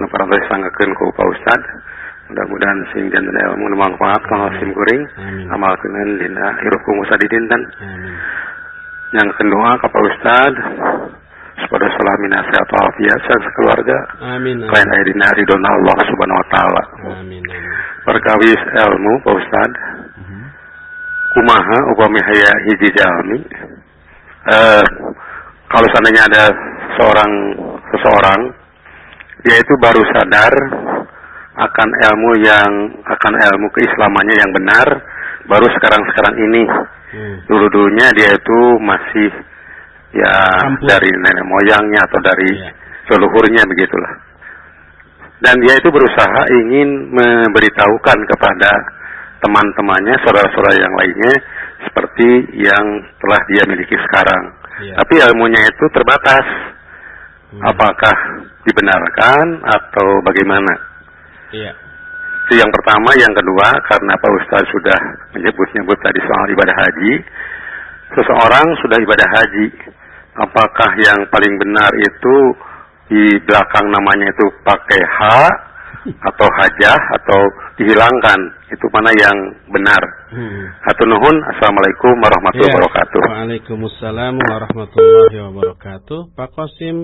Speaker 4: anu parantos sanggakeun ku Pak Ustad. Mudah-mudahan sing jantan ilmu manfaat kana sim kuring
Speaker 2: Amin.
Speaker 4: amalkeun dina hirup kumusa di dinten. Yang kedua ke Pak Ustad supaya salah sehat walafiat sehat sekeluarga.
Speaker 2: Amin.
Speaker 4: Kain aya dina ridona Allah Subhanahu wa taala.
Speaker 2: Amin.
Speaker 4: Perkawis ilmu Pak Ustad.
Speaker 2: Mhm.
Speaker 4: kumaha upami haya hiji jalmi eh kalau seandainya ada seorang seseorang dia itu baru sadar akan ilmu yang akan ilmu keislamannya yang benar baru sekarang-sekarang ini
Speaker 2: Hmm.
Speaker 4: dulu-dulunya dia itu masih ya
Speaker 2: Campur.
Speaker 4: dari nenek moyangnya atau dari
Speaker 2: Iya.
Speaker 4: leluhurnya begitulah dan dia itu berusaha ingin memberitahukan kepada teman-temannya, saudara-saudara yang lainnya seperti yang telah dia miliki sekarang.
Speaker 2: Iya.
Speaker 4: Tapi ilmunya itu terbatas.
Speaker 2: Hmm.
Speaker 4: Apakah dibenarkan atau bagaimana?
Speaker 2: Iya.
Speaker 4: Itu yang pertama, yang kedua karena Pak Ustaz sudah menyebut-nyebut tadi soal ibadah haji. Seseorang sudah ibadah haji, apakah yang paling benar itu di belakang namanya itu pakai H atau hajah atau dihilangkan? Itu mana yang benar?
Speaker 2: Hmm.
Speaker 4: Hatur nuhun, Assalamualaikum warahmatullahi
Speaker 2: Iya.
Speaker 4: wabarakatuh.
Speaker 2: Waalaikumsalam warahmatullahi wabarakatuh. Pak Qasim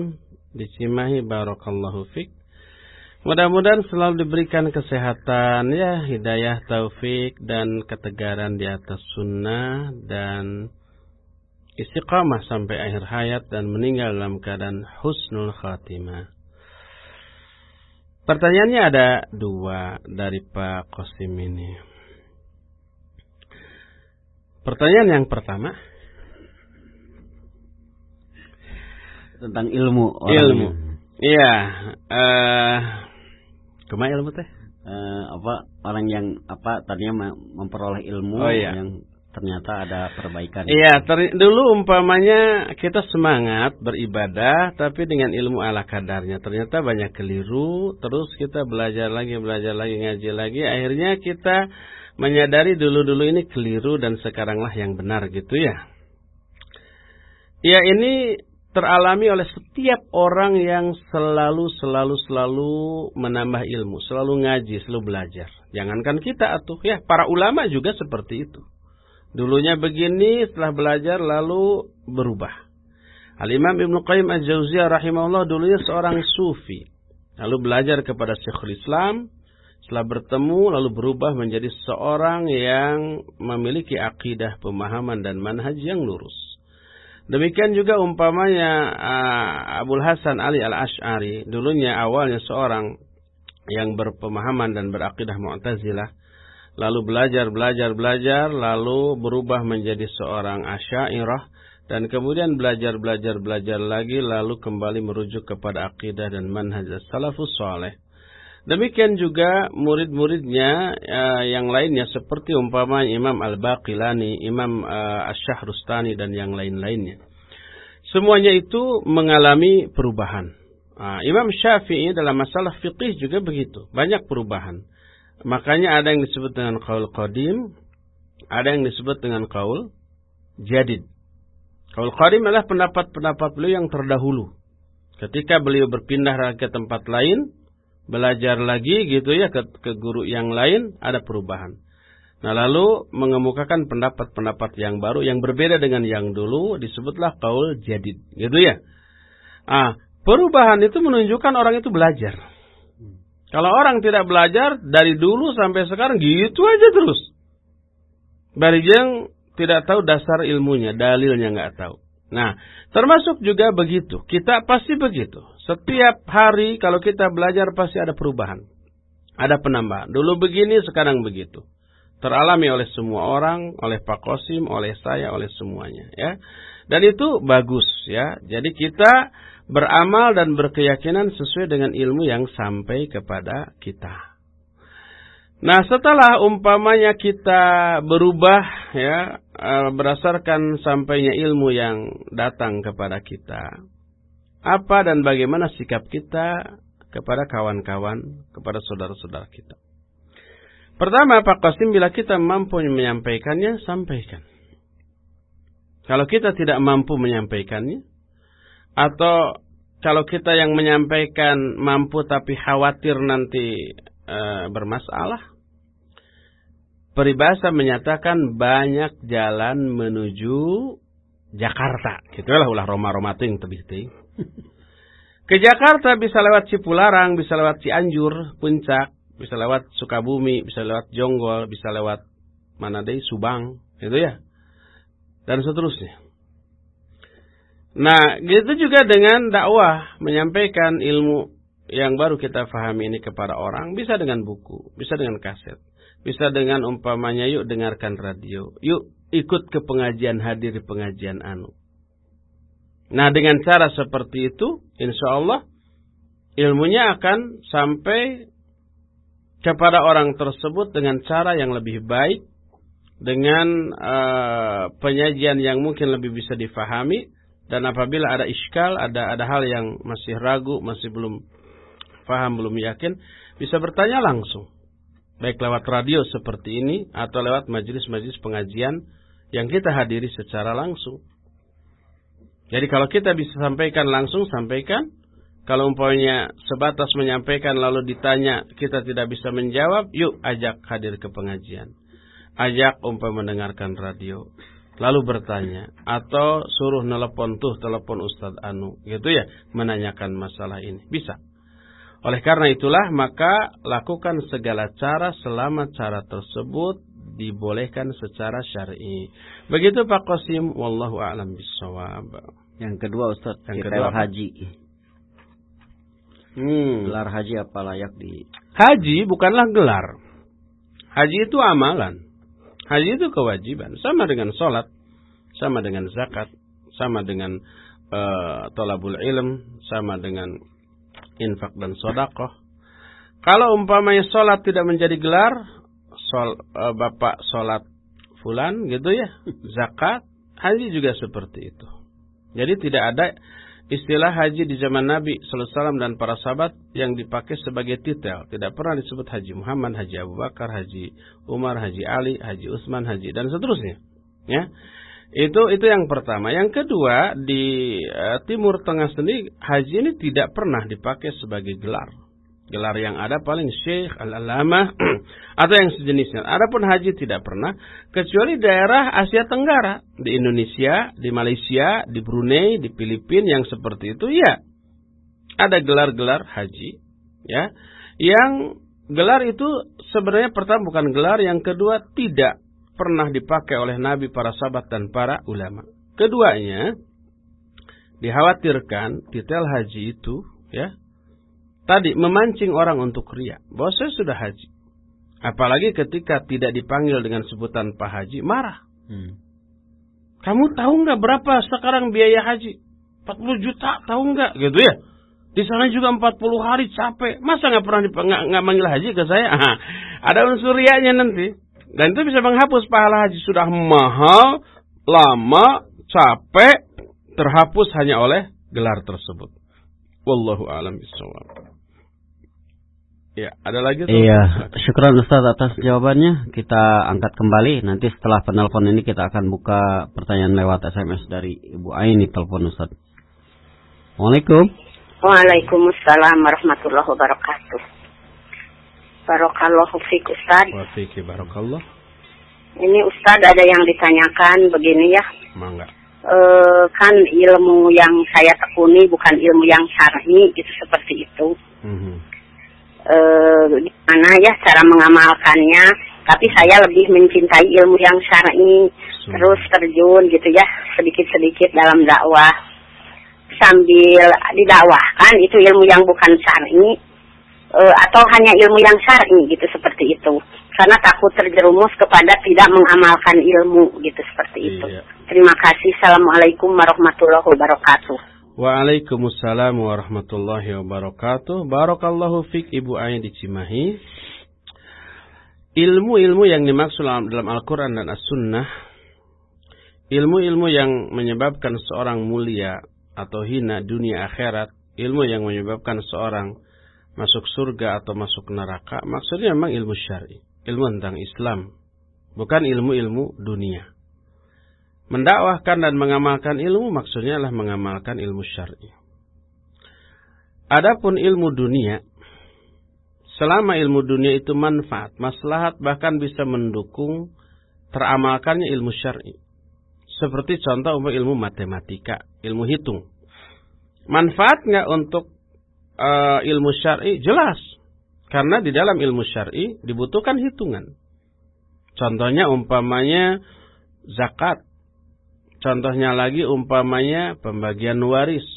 Speaker 2: di Cimahi barakallahu fik. Mudah-mudahan selalu diberikan kesehatan ya, hidayah, taufik dan ketegaran di atas sunnah dan istiqamah sampai akhir hayat dan meninggal dalam keadaan husnul khatimah. Pertanyaannya ada dua dari Pak Qasim ini. Pertanyaan yang pertama,
Speaker 1: Tentang ilmu. orang
Speaker 2: ilmu. Iya, eh ke mana ilmu teh?
Speaker 1: eh, apa orang yang apa tadinya mem- memperoleh ilmu
Speaker 2: Oh, iya.
Speaker 1: yang ternyata ada perbaikan.
Speaker 2: Iya, dulu umpamanya kita semangat beribadah tapi dengan ilmu ala kadarnya. Ternyata banyak keliru, terus kita belajar lagi, belajar lagi, ngaji lagi, akhirnya kita menyadari dulu-dulu ini keliru dan sekaranglah yang benar gitu ya. Ya ini teralami oleh setiap orang yang selalu selalu selalu menambah ilmu, selalu ngaji, selalu belajar. Jangankan kita atuh ya, para ulama juga seperti itu. Dulunya begini, setelah belajar lalu berubah. Al-Imam Ibn Qayyim Al-Jauziyah rahimahullah dulunya seorang sufi. Lalu belajar kepada Syekhul Islam. Setelah bertemu lalu berubah menjadi seorang yang memiliki akidah, pemahaman dan manhaj yang lurus. Demikian juga umpamanya uh, Abul Hasan Ali Al-Ash'ari. Dulunya awalnya seorang yang berpemahaman dan berakidah Mu'tazilah lalu belajar, belajar, belajar, lalu berubah menjadi seorang asyairah, dan kemudian belajar belajar belajar lagi lalu kembali merujuk kepada akidah dan manhaj salafus saleh. Demikian juga murid-muridnya uh, yang lainnya seperti umpama Imam Al-Baqilani, Imam uh, dan yang lain-lainnya. Semuanya itu mengalami perubahan. Uh, Imam Syafi'i dalam masalah fikih juga begitu, banyak perubahan. Makanya ada yang disebut dengan qaul qadim, ada yang disebut dengan qaul jadid. Qaul qadim adalah pendapat-pendapat beliau yang terdahulu. Ketika beliau berpindah ke tempat lain, belajar lagi gitu ya ke, ke guru yang lain ada perubahan. Nah lalu mengemukakan pendapat-pendapat yang baru yang berbeda dengan yang dulu disebutlah kaul jadid gitu ya. Ah perubahan itu menunjukkan orang itu belajar. Kalau orang tidak belajar dari dulu sampai sekarang gitu aja terus. Bari yang tidak tahu dasar ilmunya, dalilnya nggak tahu. Nah, termasuk juga begitu. Kita pasti begitu. Setiap hari kalau kita belajar pasti ada perubahan. Ada penambahan. Dulu begini, sekarang begitu. Teralami oleh semua orang, oleh Pak Kosim, oleh saya, oleh semuanya. ya. Dan itu bagus ya. Jadi kita beramal dan berkeyakinan sesuai dengan ilmu yang sampai kepada kita. Nah setelah umpamanya kita berubah ya eh, berdasarkan sampainya ilmu yang datang kepada kita apa dan bagaimana sikap kita kepada kawan-kawan, kepada saudara-saudara kita. Pertama, Pak Qasim, bila kita mampu menyampaikannya, sampaikan. Kalau kita tidak mampu menyampaikannya, atau kalau kita yang menyampaikan mampu tapi khawatir nanti e, bermasalah, peribahasa menyatakan banyak jalan menuju Jakarta. Itulah ulah Roma-Roma ting tebih. Ke Jakarta bisa lewat Cipularang, bisa lewat Cianjur, Puncak, bisa lewat Sukabumi, bisa lewat Jonggol, bisa lewat mana deh Subang, gitu ya. Dan seterusnya. Nah, gitu juga dengan dakwah, menyampaikan ilmu yang baru kita fahami ini kepada orang, bisa dengan buku, bisa dengan kaset, bisa dengan umpamanya yuk dengarkan radio, yuk ikut ke pengajian, hadir di pengajian anu. Nah dengan cara seperti itu, insya Allah ilmunya akan sampai kepada orang tersebut dengan cara yang lebih baik, dengan uh, penyajian yang mungkin lebih bisa difahami, dan apabila ada iskal, ada ada hal yang masih ragu, masih belum paham, belum yakin, bisa bertanya langsung. Baik lewat radio seperti ini, atau lewat majelis-majelis pengajian yang kita hadiri secara langsung. Jadi kalau kita bisa sampaikan langsung, sampaikan. Kalau umpamanya sebatas menyampaikan lalu ditanya kita tidak bisa menjawab, yuk ajak hadir ke pengajian. Ajak umpam mendengarkan radio. Lalu bertanya. Atau suruh nelpon tuh telepon Ustadz Anu. Gitu ya. Menanyakan masalah ini. Bisa. Oleh karena itulah maka lakukan segala cara selama cara tersebut dibolehkan secara syar'i. Begitu Pak Qasim, wallahu a'lam bishawab.
Speaker 1: Yang kedua Ustaz, yang kedua haji.
Speaker 2: Hmm.
Speaker 1: Gelar haji apa layak di
Speaker 2: Haji bukanlah gelar. Haji itu amalan. Haji itu kewajiban, sama dengan sholat, sama dengan zakat, sama dengan uh, tolabul ilm, sama dengan infak dan sodakoh. Kalau umpamanya sholat tidak menjadi gelar, sol, uh, bapak sholat fulan gitu ya, [LAUGHS] zakat, haji juga seperti itu. Jadi tidak ada istilah haji di zaman Nabi SAW dan para sahabat yang dipakai sebagai titel. Tidak pernah disebut haji Muhammad, haji Abu Bakar, haji Umar, haji Ali, haji Utsman, haji dan seterusnya. Ya. Itu itu yang pertama. Yang kedua di uh, Timur Tengah sendiri haji ini tidak pernah dipakai sebagai gelar. Gelar yang ada paling syekh, al-alamah, [CLEARS THROAT] atau yang sejenisnya. Adapun haji tidak pernah, kecuali daerah Asia Tenggara. Di Indonesia, di Malaysia, di Brunei, di Filipina yang seperti itu, ya. Ada gelar-gelar haji, ya. Yang gelar itu sebenarnya pertama bukan gelar, yang kedua tidak pernah dipakai oleh Nabi, para sahabat, dan para ulama. Keduanya, dikhawatirkan titel haji itu, ya, tadi memancing orang untuk ria. Bahwa saya sudah haji. Apalagi ketika tidak dipanggil dengan sebutan Pak Haji, marah. Hmm. Kamu tahu nggak berapa sekarang biaya haji? 40 juta, tahu nggak? Gitu ya. Di sana juga 40 hari capek. Masa nggak pernah nggak nggak manggil haji ke saya? Aha, ada unsur riaknya nanti. Dan itu bisa menghapus pahala haji sudah mahal, lama, capek, terhapus hanya oleh gelar tersebut. Wallahu a'lam bishawab. Ya, ada lagi
Speaker 1: tuh? Iya, syukur Ustaz atas jawabannya. Kita angkat kembali. Nanti setelah penelpon ini kita akan buka pertanyaan lewat SMS dari Ibu Aini telepon Ustaz. Waalaikum.
Speaker 5: Waalaikumsalam warahmatullahi wabarakatuh. Barokallahu fiik Ustaz.
Speaker 2: Wa fiiki barokallah.
Speaker 5: Ini Ustaz ada yang ditanyakan begini ya.
Speaker 2: Mangga.
Speaker 5: E, kan ilmu yang saya tekuni bukan ilmu yang syar'i itu seperti itu. Mm -hmm eh, gimana ya cara mengamalkannya. Tapi saya lebih mencintai ilmu yang syar'i terus terjun gitu ya sedikit-sedikit dalam dakwah. Sambil didakwahkan itu ilmu yang bukan syar'i uh, atau hanya ilmu yang syar'i gitu seperti itu. Karena takut terjerumus kepada tidak mengamalkan ilmu gitu seperti itu. Iya. terima kasih. Assalamualaikum warahmatullahi wabarakatuh
Speaker 2: Waalaikumsalam warahmatullahi wabarakatuh. Barakallahu fik Ibu Ain di Cimahi. Ilmu-ilmu yang dimaksud dalam Al-Quran dan As-Sunnah. Ilmu-ilmu yang menyebabkan seorang mulia atau hina dunia akhirat. Ilmu yang menyebabkan seorang masuk surga atau masuk neraka. Maksudnya memang ilmu syari. Ilmu tentang Islam. Bukan ilmu-ilmu dunia. Mendakwahkan dan mengamalkan ilmu maksudnya adalah mengamalkan ilmu syar'i. Adapun ilmu dunia, selama ilmu dunia itu manfaat, maslahat bahkan bisa mendukung teramalkannya ilmu syar'i. Seperti contoh ilmu matematika, ilmu hitung. Manfaat nggak untuk uh, ilmu syar'i? Jelas. Karena di dalam ilmu syar'i dibutuhkan hitungan. Contohnya umpamanya zakat Contohnya lagi umpamanya pembagian waris.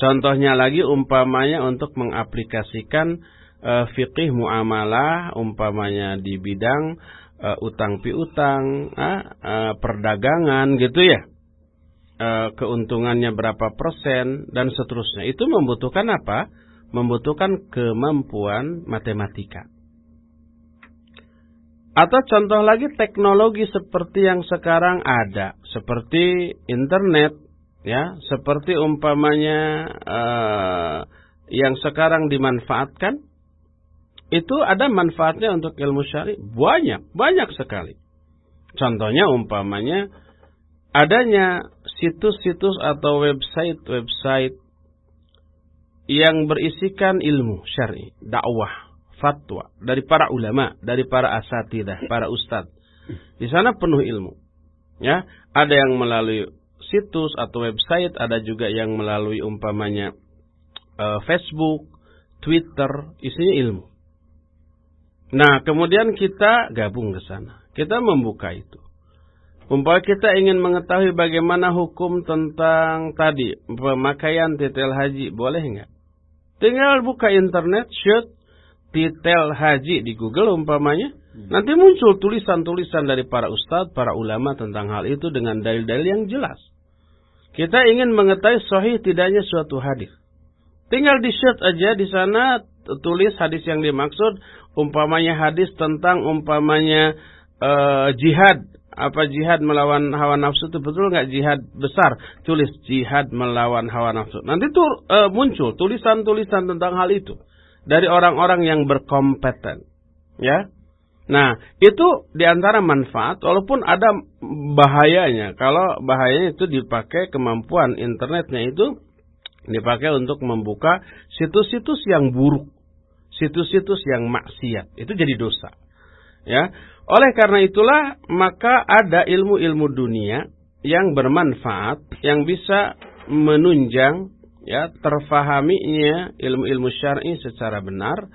Speaker 2: Contohnya lagi umpamanya untuk mengaplikasikan uh, fikih muamalah umpamanya di bidang uh, utang piutang, uh, perdagangan gitu ya. Uh, keuntungannya berapa persen dan seterusnya. Itu membutuhkan apa? Membutuhkan kemampuan matematika. Atau contoh lagi teknologi seperti yang sekarang ada, seperti internet, ya, seperti umpamanya uh, yang sekarang dimanfaatkan, itu ada manfaatnya untuk ilmu syari. Banyak, banyak sekali. Contohnya umpamanya adanya situs-situs atau website-website yang berisikan ilmu syari, dakwah fatwa dari para ulama, dari para asatidah, para ustadz. Di sana penuh ilmu. Ya, ada yang melalui situs atau website, ada juga yang melalui umpamanya uh, Facebook, Twitter, isinya ilmu. Nah, kemudian kita gabung ke sana. Kita membuka itu. Umpama kita ingin mengetahui bagaimana hukum tentang tadi pemakaian titel haji, boleh nggak? Tinggal buka internet, shoot, detail haji di Google umpamanya, hmm. nanti muncul tulisan-tulisan dari para ustadz, para ulama tentang hal itu dengan dalil-dalil yang jelas. Kita ingin mengetahui sahih tidaknya suatu hadis. Tinggal di share aja di sana tulis hadis yang dimaksud, umpamanya hadis tentang umpamanya uh, jihad. Apa jihad melawan hawa nafsu itu betul nggak jihad besar? Tulis jihad melawan hawa nafsu. Nanti tuh uh, muncul tulisan-tulisan tentang hal itu dari orang-orang yang berkompeten. Ya. Nah, itu di antara manfaat, walaupun ada bahayanya. Kalau bahayanya itu dipakai kemampuan internetnya itu dipakai untuk membuka situs-situs yang buruk, situs-situs yang maksiat. Itu jadi dosa. Ya. Oleh karena itulah maka ada ilmu-ilmu dunia yang bermanfaat yang bisa menunjang ya terfahaminya ilmu-ilmu syar'i secara benar,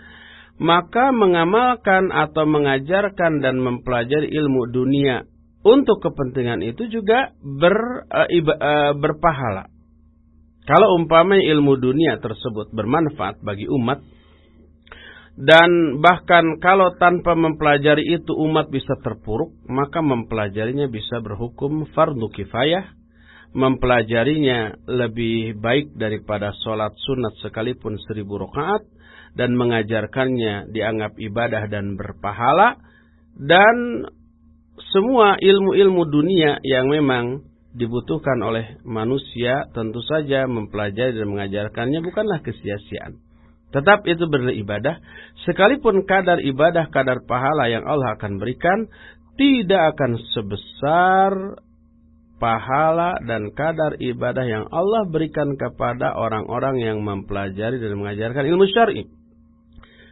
Speaker 2: maka mengamalkan atau mengajarkan dan mempelajari ilmu dunia untuk kepentingan itu juga ber, iba, uh, berpahala. Kalau umpamanya ilmu dunia tersebut bermanfaat bagi umat, Dan bahkan kalau tanpa mempelajari itu umat bisa terpuruk, maka mempelajarinya bisa berhukum fardu kifayah. Mempelajarinya lebih baik daripada sholat sunat sekalipun seribu rakaat dan mengajarkannya dianggap ibadah dan berpahala dan semua ilmu-ilmu dunia yang memang dibutuhkan oleh manusia tentu saja mempelajari dan mengajarkannya bukanlah kesia-siaan. Tetap itu beribadah, sekalipun kadar ibadah, kadar pahala yang Allah akan berikan, tidak akan sebesar pahala dan kadar ibadah yang Allah berikan kepada orang-orang yang mempelajari dan mengajarkan ilmu syar'i.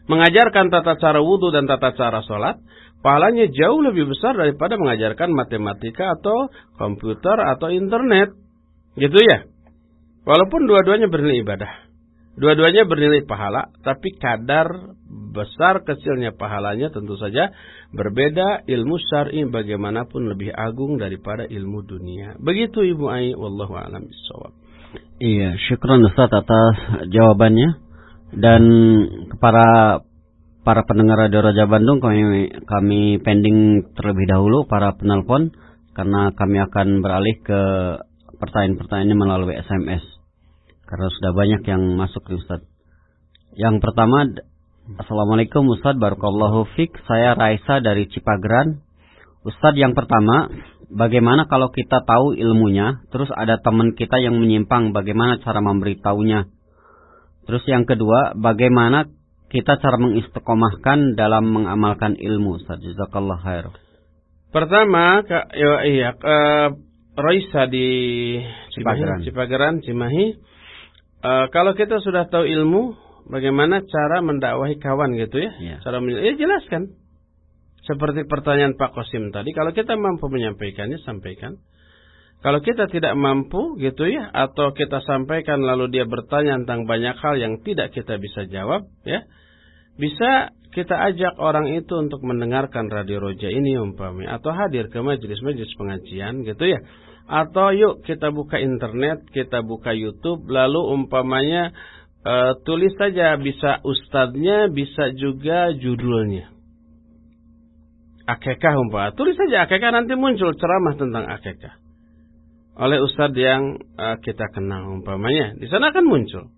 Speaker 2: Mengajarkan tata cara wudhu dan tata cara sholat, pahalanya jauh lebih besar daripada mengajarkan matematika atau komputer atau internet. Gitu ya. Walaupun dua-duanya bernilai ibadah. Dua-duanya bernilai pahala, tapi kadar besar kecilnya pahalanya tentu saja berbeda. Ilmu syar'i bagaimanapun lebih agung daripada ilmu dunia. Begitu Ibu Ai, wallahu a'lam bishawab.
Speaker 1: Iya, syukron Ustaz atas jawabannya dan para para pendengar Radio Raja Bandung kami kami pending terlebih dahulu para penelpon karena kami akan beralih ke pertanyaan-pertanyaannya melalui SMS karena sudah banyak yang masuk Ustaz. Yang pertama, Assalamualaikum Ustaz, Barakallahu Fik. Saya Raisa dari Cipageran. Ustaz yang pertama, bagaimana kalau kita tahu ilmunya, terus ada teman kita yang menyimpang, bagaimana cara memberitahunya? Terus yang kedua, bagaimana kita cara mengistiqomahkan dalam mengamalkan ilmu? Ustaz, jazakallah khair.
Speaker 2: Pertama, Kak, ya, iya, uh, Raisa di Cipageran, Cipageran Cimahi Uh, kalau kita sudah tahu ilmu, bagaimana cara mendakwahi kawan gitu ya? ya. Cara ya jelaskan. Seperti pertanyaan Pak Kosim tadi, kalau kita mampu menyampaikannya, sampaikan. Kalau kita tidak mampu gitu ya, atau kita sampaikan lalu dia bertanya tentang banyak hal yang tidak kita bisa jawab, ya, bisa kita ajak orang itu untuk mendengarkan radio roja ini umpamanya, atau hadir ke majelis-majelis pengajian gitu ya atau yuk kita buka internet, kita buka YouTube, lalu umpamanya uh, tulis saja bisa ustadznya, bisa juga judulnya. Akekah umpamanya, tulis saja akekah nanti muncul ceramah tentang akekah oleh ustadz yang uh, kita kenal umpamanya. Di sana akan muncul.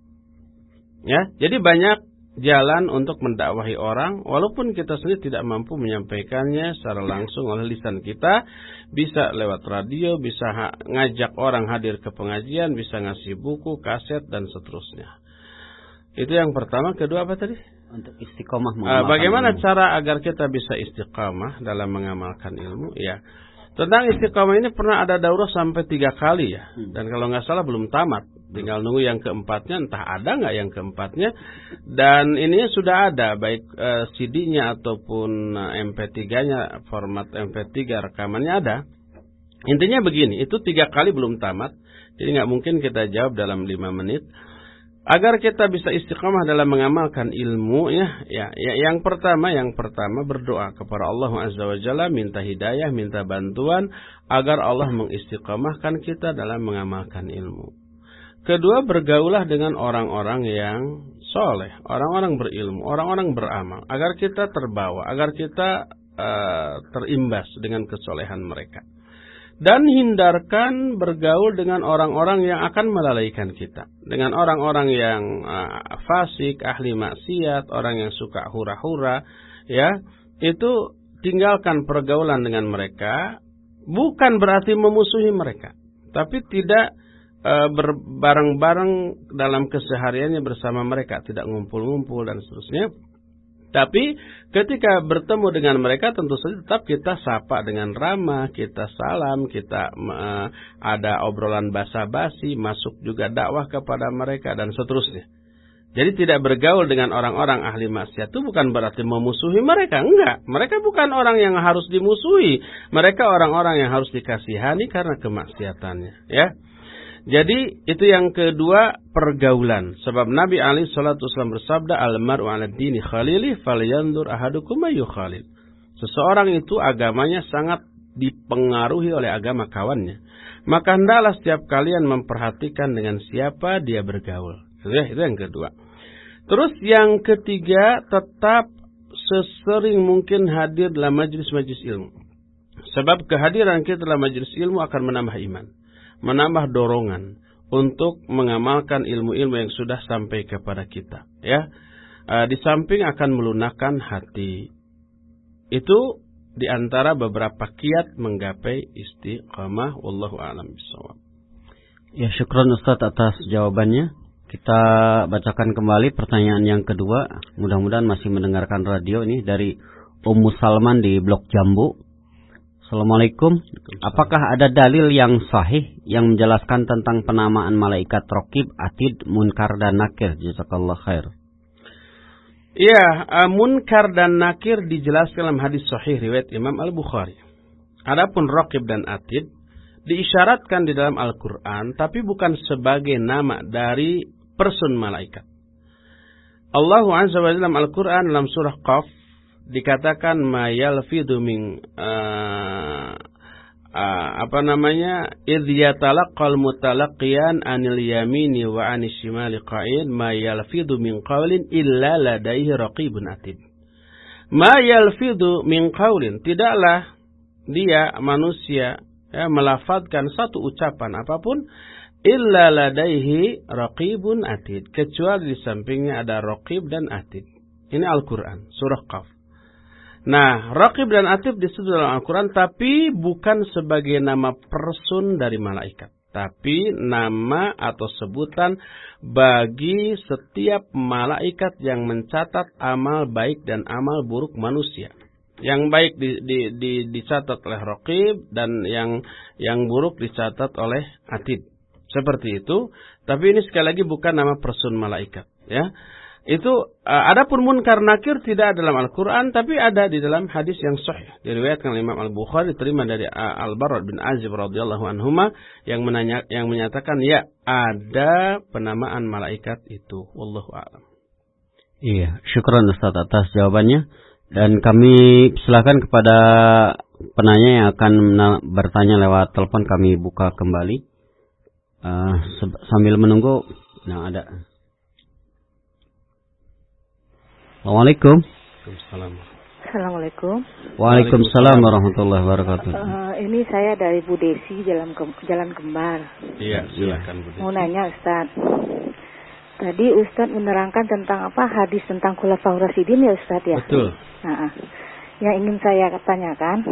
Speaker 2: Ya, jadi banyak jalan untuk mendakwahi orang walaupun kita sendiri tidak mampu menyampaikannya secara langsung oleh lisan kita bisa lewat radio bisa ngajak orang hadir ke pengajian bisa ngasih buku kaset dan seterusnya itu yang pertama kedua apa tadi
Speaker 1: untuk istiqomah
Speaker 2: uh, bagaimana ilmu. cara agar kita bisa istiqomah dalam mengamalkan ilmu ya tentang istiqomah ini pernah ada daurah sampai tiga kali ya. Hmm. Dan kalau nggak salah belum tamat. Tinggal nunggu yang keempatnya, entah ada nggak yang keempatnya. Dan ini sudah ada, baik uh, CD-nya ataupun uh, MP3-nya, format MP3 rekamannya ada. Intinya begini, itu tiga kali belum tamat. Jadi nggak mungkin kita jawab dalam lima menit. Agar kita bisa istiqamah dalam mengamalkan ilmu ya, ya, ya yang pertama yang pertama berdoa kepada Allah Azza wa Jalla minta hidayah, minta bantuan agar Allah mengistiqamahkan kita dalam mengamalkan ilmu. Kedua bergaulah dengan orang-orang yang soleh, orang-orang berilmu, orang-orang beramal agar kita terbawa, agar kita uh, terimbas dengan kesolehan mereka dan hindarkan bergaul dengan orang-orang yang akan melalaikan kita. Dengan orang-orang yang uh, fasik, ahli maksiat, orang yang suka hura-hura, ya, itu tinggalkan pergaulan dengan mereka, bukan berarti memusuhi mereka, tapi tidak uh, berbareng-bareng dalam kesehariannya bersama mereka, tidak ngumpul-ngumpul dan seterusnya tapi ketika bertemu dengan mereka tentu saja tetap kita sapa dengan ramah, kita salam, kita uh, ada obrolan basa-basi, masuk juga dakwah kepada mereka dan seterusnya. Jadi tidak bergaul dengan orang-orang ahli maksiat itu bukan berarti memusuhi mereka, enggak. Mereka bukan orang yang harus dimusuhi. Mereka orang-orang yang harus dikasihani karena kemaksiatannya, ya. Jadi itu yang kedua pergaulan. Sebab Nabi Ali Shallallahu Wasallam bersabda, "Al-mar'u 'ala dini khalili falyandur khalil." Seseorang itu agamanya sangat dipengaruhi oleh agama kawannya. Maka hendaklah setiap kalian memperhatikan dengan siapa dia bergaul. Itu yang kedua. Terus yang ketiga, tetap sesering mungkin hadir dalam majlis-majlis ilmu. Sebab kehadiran kita dalam majlis ilmu akan menambah iman, menambah dorongan untuk mengamalkan ilmu-ilmu yang sudah sampai kepada kita. Ya, e, di samping akan melunakkan hati. Itu di antara beberapa kiat menggapai istiqamah. Wallahu a'lam bishawab.
Speaker 1: Ya, syukron Ustaz atas jawabannya. Kita bacakan kembali pertanyaan yang kedua. Mudah-mudahan masih mendengarkan radio ini dari Ummu Salman di Blok Jambu. Assalamualaikum. Apakah ada dalil yang sahih yang menjelaskan tentang penamaan malaikat rokib, atid, munkar, dan nakir? Jazakallah khair.
Speaker 2: Iya, uh, munkar dan nakir dijelaskan dalam hadis sahih riwayat Imam Al-Bukhari. Adapun rokib dan atid diisyaratkan di dalam Al-Quran, tapi bukan sebagai nama dari person malaikat. Allah Azza wa dalam Al-Quran dalam surah Qaf dikatakan ma yalfidu min uh, uh, apa namanya? Idh yatalaqqal mutalaqiyan anil yamini wa anis shimali qa'id ma yalfidu min illa ladaihi raqibun atid. Ma yalfidu min qawlin tidaklah dia manusia ya, melafadkan satu ucapan apa pun illa ladaihi raqibun atid. Kecuali di sampingnya ada raqib dan atid. Ini Al-Qur'an surah Qaf Nah, raqib dan atid disebut dalam Al-Quran, tapi bukan sebagai nama person dari malaikat. Tapi nama atau sebutan bagi setiap malaikat yang mencatat amal baik dan amal buruk manusia. Yang baik di, di, di, dicatat oleh raqib dan yang yang buruk dicatat oleh atid. Seperti itu, tapi ini sekali lagi bukan nama person malaikat, ya. Itu uh, adapun munkar nakir tidak dalam Al-Qur'an tapi ada di dalam hadis yang sahih. Diriwayatkan oleh Imam Al-Bukhari diterima dari uh, Al-Barra bin Azib radhiyallahu anhuma yang menanya yang menyatakan ya ada penamaan malaikat itu. Wallahu a'lam.
Speaker 1: Iya, syukran Ustaz atas jawabannya dan kami silakan kepada penanya yang akan bertanya lewat telepon kami buka kembali. Uh, sambil menunggu, nah ada. Assalamualaikum.
Speaker 6: Assalamualaikum.
Speaker 1: Waalaikumsalam warahmatullahi wabarakatuh.
Speaker 6: Uh, ini saya dari Bu Desi Jalan Kem Jalan Kembar.
Speaker 2: Iya, silakan Bu Desi.
Speaker 6: Mau nanya Ustaz. Tadi Ustaz menerangkan tentang apa hadis tentang Khulafaur Rasyidin ya Ustaz ya?
Speaker 2: Betul.
Speaker 6: Nah, yang ingin saya tanyakan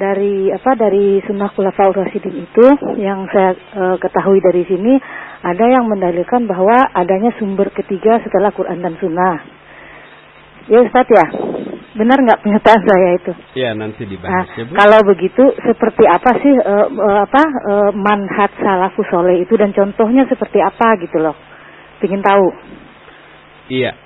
Speaker 6: dari apa dari sunnah khulafaur rasyidin itu yang saya e, ketahui dari sini ada yang mendalilkan bahwa adanya sumber ketiga setelah Quran dan sunnah. Ya Ustaz ya, benar nggak pernyataan saya itu?
Speaker 2: Ya nanti dibahas nah, ya Bu.
Speaker 6: Kalau begitu seperti apa sih e, apa e, manhat salafus soleh itu dan contohnya seperti apa gitu loh? Ingin tahu.
Speaker 2: Iya.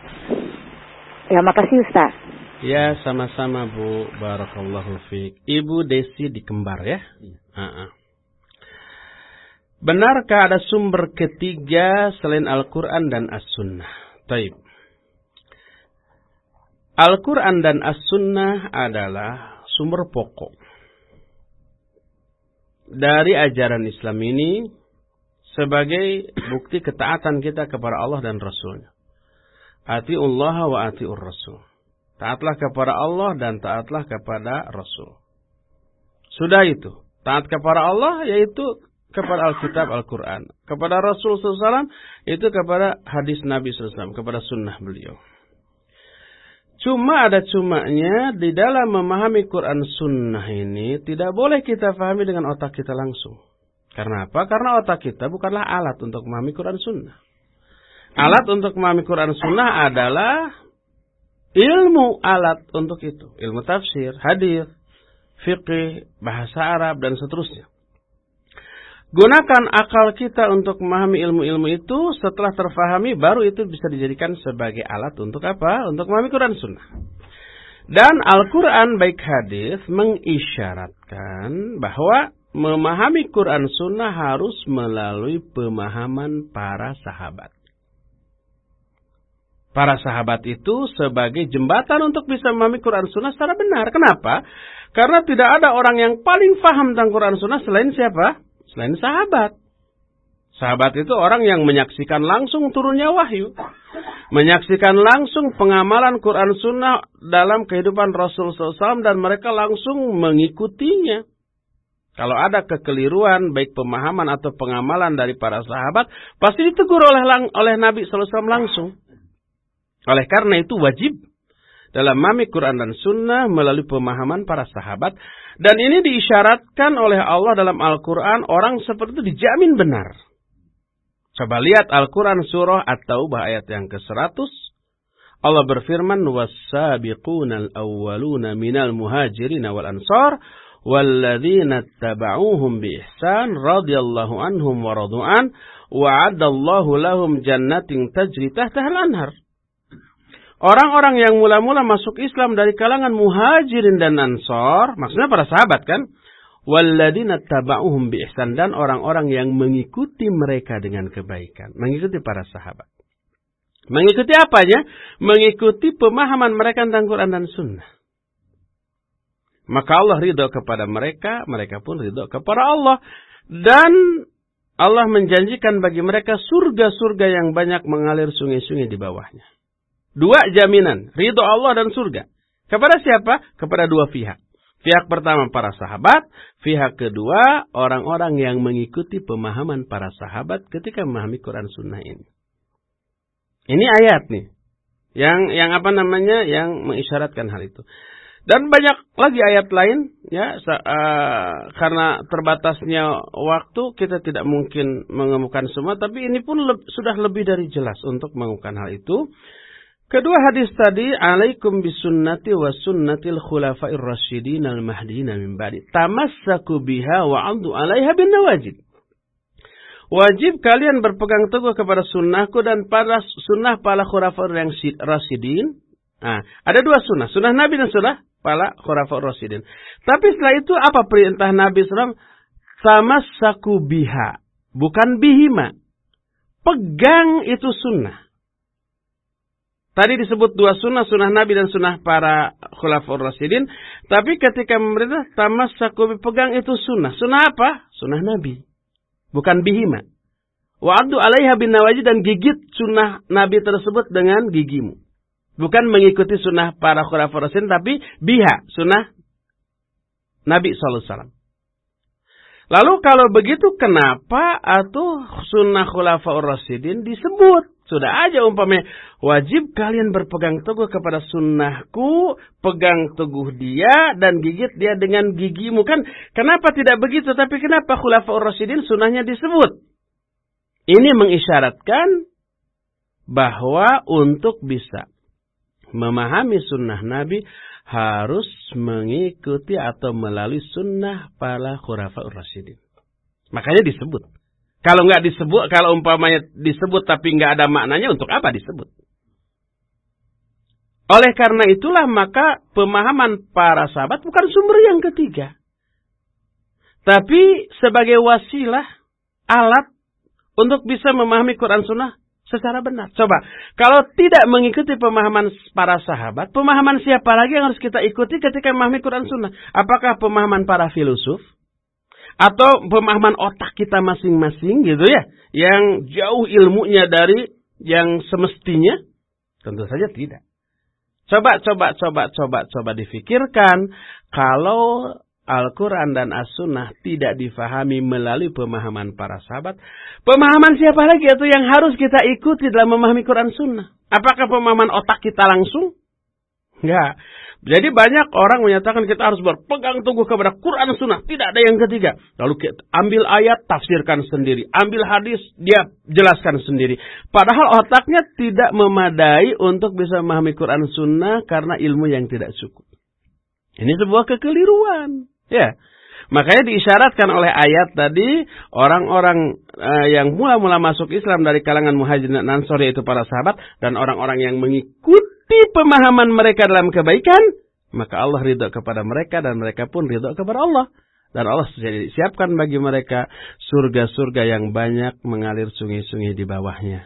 Speaker 6: Ya makasih Ustaz.
Speaker 2: Ya, sama-sama Bu. Barakallahu fiik. Ibu Desi di Kembar ya? Iya. Uh -uh. Benarkah ada sumber ketiga selain Al-Quran dan As-Sunnah? Taib. Al-Quran dan As-Sunnah adalah sumber pokok. Dari ajaran Islam ini sebagai bukti ketaatan kita kepada Allah dan Rasulnya. Ati'ullah wa ati'ur Rasul. Taatlah kepada Allah dan taatlah kepada Rasul. Sudah itu. Taat kepada Allah yaitu kepada Alkitab Al-Quran. Kepada Rasul SAW itu kepada hadis Nabi SAW. Kepada sunnah beliau. Cuma ada cumanya di dalam memahami Quran sunnah ini tidak boleh kita pahami dengan otak kita langsung. Karena apa? Karena otak kita bukanlah alat untuk memahami Quran sunnah. Alat untuk memahami Quran sunnah adalah ilmu alat untuk itu. Ilmu tafsir, hadis, fikih, bahasa Arab, dan seterusnya. Gunakan akal kita untuk memahami ilmu-ilmu itu setelah terfahami baru itu bisa dijadikan sebagai alat untuk apa? Untuk memahami Quran Sunnah. Dan Al-Quran baik hadis mengisyaratkan bahwa memahami Quran Sunnah harus melalui pemahaman para sahabat para sahabat itu sebagai jembatan untuk bisa memahami Quran Sunnah secara benar. Kenapa? Karena tidak ada orang yang paling paham tentang Quran Sunnah selain siapa? Selain sahabat. Sahabat itu orang yang menyaksikan langsung turunnya wahyu. menyaksikan langsung pengamalan Quran Sunnah dalam kehidupan Rasul SAW dan mereka langsung mengikutinya. Kalau ada kekeliruan baik pemahaman atau pengamalan dari para sahabat, pasti ditegur oleh oleh Nabi SAW langsung. Oleh karena itu wajib dalam mami Quran dan Sunnah melalui pemahaman para sahabat. Dan ini diisyaratkan oleh Allah dalam Al-Quran, orang seperti itu dijamin benar. Coba lihat Al-Quran surah At-Taubah ayat yang ke-100. Allah berfirman, وَالسَّابِقُونَ الْأَوَّلُونَ مِنَ الْمُهَاجِرِينَ وَالْأَنصَارِ وَالَّذِينَ اتَّبَعُوهُمْ بِإِحْسَانٍ رَضِيَ اللَّهُ عَنْهُمْ وَرَضُوا عَنْهُ وَعَدَّ اللَّهُ لَهُمْ جَنَّاتٍ تَجْرِي تَحْتَهَا الْأَنْهَارُ Orang-orang yang mula-mula masuk Islam dari kalangan muhajirin dan ansor, maksudnya para sahabat kan? Walladina taba'uhum biihsan dan orang-orang yang mengikuti mereka dengan kebaikan. Mengikuti para sahabat. Mengikuti apanya? Mengikuti pemahaman mereka tentang Quran dan Sunnah. Maka Allah ridho kepada mereka, mereka pun ridho kepada Allah. Dan Allah menjanjikan bagi mereka surga-surga yang banyak mengalir sungai-sungai di bawahnya. Dua jaminan, ridho Allah dan surga. Kepada siapa? Kepada dua pihak. Pihak pertama para sahabat, pihak kedua orang-orang yang mengikuti pemahaman para sahabat ketika memahami Quran Sunnah ini. Ini ayat nih, yang yang apa namanya, yang mengisyaratkan hal itu. Dan banyak lagi ayat lain, ya, uh, karena terbatasnya waktu kita tidak mungkin mengemukan semua, tapi ini pun le sudah lebih dari jelas untuk mengemukan hal itu. Kedua hadis tadi, alaikum bisunnati wa sunnatil khulafa'ir rasyidin al-mahdina min ba'di. Tamassaku biha wa 'alaiha bin nawajid. Wajib kalian berpegang teguh kepada sunnahku dan pada sunnah para khulafa'ir yang rasyidin. Nah, ada dua sunnah, sunnah Nabi dan sunnah para khulafa'ir rasyidin. Tapi setelah itu apa perintah Nabi SAW? Tamassaku biha, bukan bihima. Pegang itu sunnah. Tadi disebut dua sunnah, sunnah Nabi dan sunnah para khulafur rasidin. Tapi ketika memerintah, tamas sakubi pegang itu sunnah. Sunnah apa? Sunnah Nabi. Bukan bihima. Wa'adu alaiha bin nawajid dan gigit sunnah Nabi tersebut dengan gigimu. Bukan mengikuti sunnah para khulafur rasidin, tapi biha, sunnah Nabi SAW. Lalu kalau begitu kenapa atau sunnah khulafaur rasidin disebut? Sudah aja umpamanya wajib kalian berpegang teguh kepada sunnahku, pegang teguh dia dan gigit dia dengan gigimu kan? Kenapa tidak begitu? Tapi kenapa khulafaur rasidin sunnahnya disebut? Ini mengisyaratkan bahwa untuk bisa memahami sunnah Nabi harus mengikuti atau melalui sunnah para khulafaur rasidin. Makanya disebut. Kalau nggak disebut, kalau umpamanya disebut tapi nggak ada maknanya, untuk apa disebut? Oleh karena itulah maka pemahaman para sahabat bukan sumber yang ketiga. Tapi sebagai wasilah, alat untuk bisa memahami Quran Sunnah secara benar. Coba, kalau tidak mengikuti pemahaman para sahabat, pemahaman siapa lagi yang harus kita ikuti ketika memahami Quran Sunnah? Apakah pemahaman para filosof? Atau pemahaman otak kita masing-masing gitu ya, yang jauh ilmunya dari yang semestinya? Tentu saja tidak. Coba, coba, coba, coba, coba difikirkan kalau Al-Quran dan As-Sunnah tidak difahami melalui pemahaman para sahabat. Pemahaman siapa lagi itu yang harus kita ikuti dalam memahami Quran Sunnah? Apakah pemahaman otak kita langsung? Enggak. Jadi banyak orang menyatakan kita harus berpegang teguh kepada Quran Sunnah. Tidak ada yang ketiga. Lalu kita ambil ayat, tafsirkan sendiri. Ambil hadis, dia jelaskan sendiri. Padahal otaknya tidak memadai untuk bisa memahami Quran Sunnah karena ilmu yang tidak cukup. Ini sebuah kekeliruan. Ya. Makanya diisyaratkan oleh ayat tadi orang-orang uh, yang mula-mula masuk Islam dari kalangan muhajirin dan ansor yaitu para sahabat dan orang-orang yang mengikuti mengikuti pemahaman mereka dalam kebaikan, maka Allah ridho kepada mereka dan mereka pun ridho kepada Allah. Dan Allah siapkan bagi mereka surga-surga yang banyak mengalir sungai-sungai di bawahnya.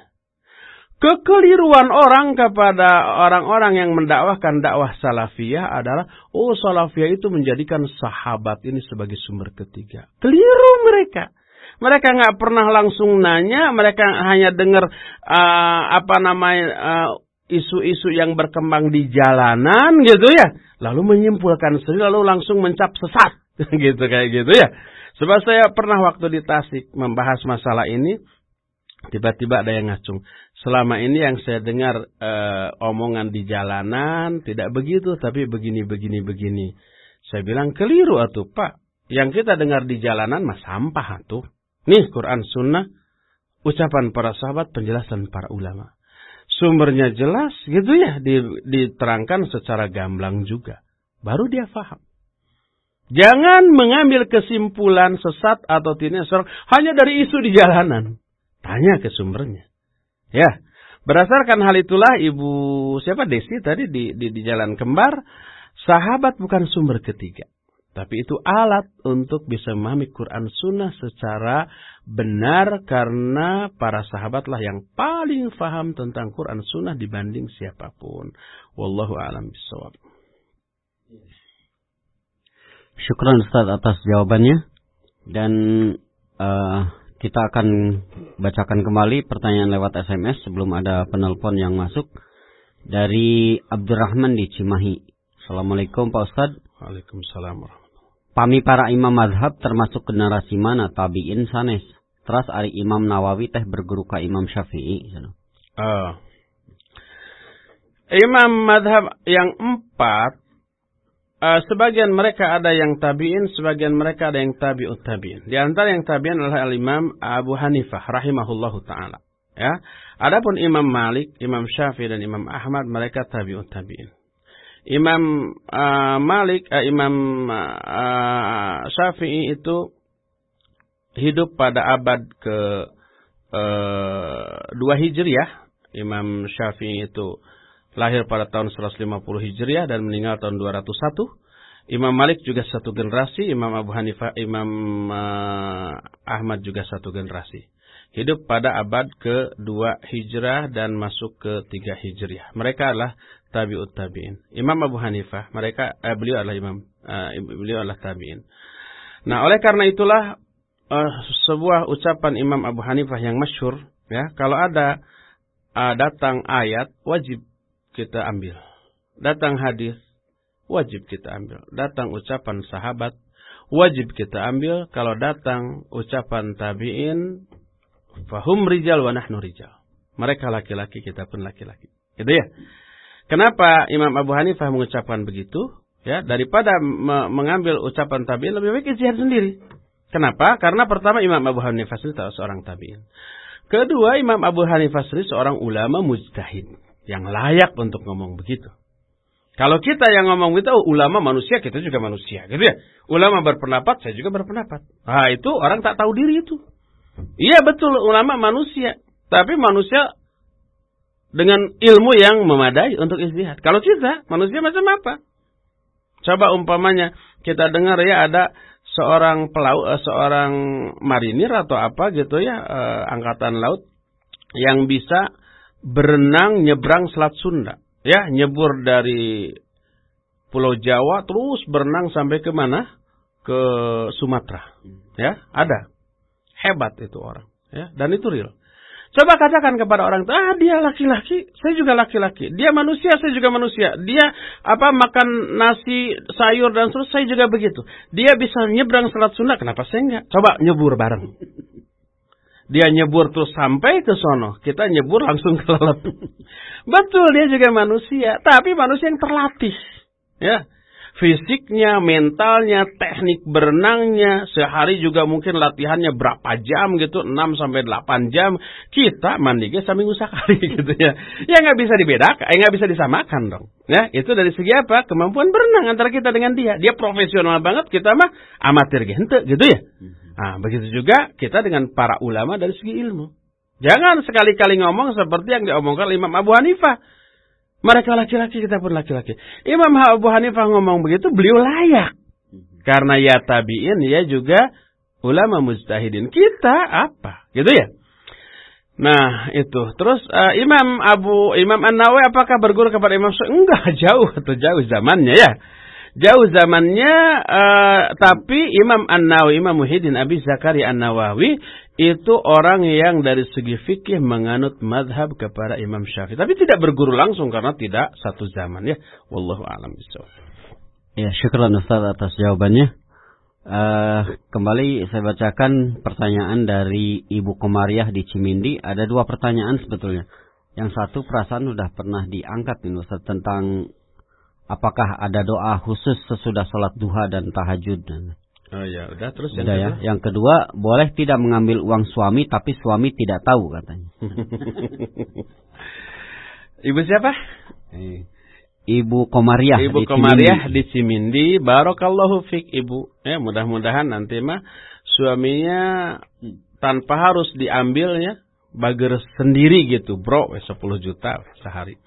Speaker 2: Kekeliruan orang kepada orang-orang yang mendakwahkan dakwah salafiyah adalah, oh salafiyah itu menjadikan sahabat ini sebagai sumber ketiga. Keliru mereka. Mereka nggak pernah langsung nanya, mereka hanya dengar uh, apa namanya uh, isu-isu yang berkembang di jalanan gitu ya. Lalu menyimpulkan sendiri lalu langsung mencap sesat [LAUGHS] gitu kayak gitu ya. Sebab saya pernah waktu di Tasik membahas masalah ini, tiba-tiba ada yang ngacung. Selama ini yang saya dengar uh, omongan di jalanan tidak begitu, tapi begini, begini, begini. Saya bilang keliru atuh Pak. Yang kita dengar di jalanan mah sampah atuh. Nih Quran Sunnah, ucapan para sahabat, penjelasan para ulama. Sumbernya jelas gitu ya, diterangkan secara gamblang juga. Baru dia faham. Jangan mengambil kesimpulan sesat atau tidak seorang hanya dari isu di jalanan. Tanya ke sumbernya. Ya, berdasarkan hal itulah Ibu siapa Desi tadi di, di, di Jalan Kembar, sahabat bukan sumber ketiga. Tapi itu alat untuk bisa memahami Quran Sunnah secara benar karena para sahabatlah yang paling faham tentang Quran Sunnah dibanding siapa pun. Wallahu a'lam bishawab.
Speaker 1: Syukran Ustaz atas jawabannya dan uh, kita akan bacakan kembali pertanyaan lewat SMS sebelum ada penelpon yang masuk dari Abdurrahman di Cimahi. Assalamualaikum Pak Ustaz.
Speaker 2: Waalaikumsalam
Speaker 1: Pami para imam madhab termasuk generasi mana tabiin sanes. Teras ari Imam Nawawi teh berguru ka Imam Syafi'i.
Speaker 2: Uh. Imam madhab yang empat, uh, sebagian mereka ada yang tabiin, sebagian mereka ada yang tabiut tabiin. Di antara yang tabiin adalah Imam Abu Hanifah rahimahullahu taala. Ya. Adapun Imam Malik, Imam Syafi'i dan Imam Ahmad mereka tabiut tabiin. Imam uh, Malik, uh, Imam uh, Syafi'i itu hidup pada abad ke uh, 2 Hijriah. Imam Syafi'i itu lahir pada tahun 150 Hijriah dan meninggal tahun 201. Imam Malik juga satu generasi, Imam Abu Hanifah, Imam uh, Ahmad juga satu generasi. Hidup pada abad ke-2 Hijrah dan masuk ke 3 Hijriah. Mereka adalah tabi'ut tabi'in. Imam Abu Hanifah, mereka eh, beliau adalah imam, eh, beliau adalah tabi'in. Nah, oleh karena itulah eh, sebuah ucapan Imam Abu Hanifah yang masyhur, ya, kalau ada eh, datang ayat wajib kita ambil. Datang hadis wajib kita ambil. Datang ucapan sahabat wajib kita ambil. Kalau datang ucapan tabi'in fahum rijal wa nahnu rijal. Mereka laki-laki, kita pun laki-laki. Gitu ya. Kenapa Imam Abu Hanifah mengucapkan begitu? Ya, daripada me mengambil ucapan tabi'in lebih baik ijtihad sendiri. Kenapa? Karena pertama Imam Abu Hanifah sendiri seorang tabi'in. Kedua, Imam Abu Hanifah sendiri seorang ulama mujtahid yang layak untuk ngomong begitu. Kalau kita yang ngomong begitu, oh, ulama manusia, kita juga manusia, gitu ya. Ulama berpendapat, saya juga berpendapat. Ah, itu orang tak tahu diri itu. Iya betul, ulama manusia. Tapi manusia dengan ilmu yang memadai untuk istihad. Kalau kita manusia macam apa? Coba umpamanya kita dengar ya ada seorang pelaut, eh, seorang marinir atau apa gitu ya, eh, angkatan laut yang bisa berenang nyebrang Selat Sunda, ya nyebur dari Pulau Jawa terus berenang sampai ke mana? Ke Sumatera, ya ada hebat itu orang, ya dan itu real. Coba katakan kepada orang itu, ah dia laki-laki, saya juga laki-laki. Dia manusia, saya juga manusia. Dia apa makan nasi, sayur dan terus saya juga begitu. Dia bisa nyebrang selat Sunda, kenapa saya enggak? Coba nyebur bareng. Dia nyebur terus sampai ke sono, kita nyebur langsung ke laut. [LAUGHS] Betul, dia juga manusia, tapi manusia yang terlatih. Ya, fisiknya, mentalnya, teknik berenangnya, sehari juga mungkin latihannya berapa jam gitu, 6 sampai 8 jam. Kita mandi guys seminggu sekali [LAUGHS] gitu ya. Ya nggak bisa dibedakan, eh nggak bisa disamakan dong. Ya, itu dari segi apa? Kemampuan berenang antara kita dengan dia. Dia profesional banget, kita mah amatir gente gitu ya. Nah, begitu juga kita dengan para ulama dari segi ilmu. Jangan sekali-kali ngomong seperti yang diomongkan Imam Abu Hanifah. Mereka laki-laki, kita pun laki-laki. Imam Abu Hanifah ngomong begitu, beliau layak. Karena ya tabiin, ya juga ulama mujtahidin. Kita apa? Gitu ya? Nah, itu. Terus uh, Imam Abu Imam An-Nawawi apakah berguru kepada Imam Syafi'i? Enggak, [LAUGHS] jauh atau jauh zamannya ya. Jauh zamannya, uh, tapi Imam An-Nawawi, Imam Muhyiddin Abi Zakaria An-Nawawi itu orang yang dari segi fikih menganut madhab kepada Imam Syafi'i. Tapi tidak berguru langsung karena tidak satu zaman ya. Wallahu a'lam bishawab.
Speaker 1: Ya, syukran Ustaz atas jawabannya. Uh, kembali saya bacakan pertanyaan dari Ibu Komariah di Cimindi. Ada dua pertanyaan sebetulnya. Yang satu perasaan sudah pernah diangkat nih Ustaz tentang apakah ada doa khusus sesudah sholat duha dan tahajud.
Speaker 2: Oh ya, udah terus
Speaker 1: yang ya. Yang kedua, boleh tidak mengambil uang suami tapi suami tidak tahu katanya. [LAUGHS]
Speaker 2: Ibu siapa?
Speaker 1: Eh. Ibu Komariah
Speaker 2: Ibu
Speaker 1: di
Speaker 2: Komariah Cimindi. di Cimindi. Barokallahu fik Ibu. Ya, mudah-mudahan nanti mah suaminya tanpa harus diambilnya bager sendiri gitu, Bro, 10 juta sehari.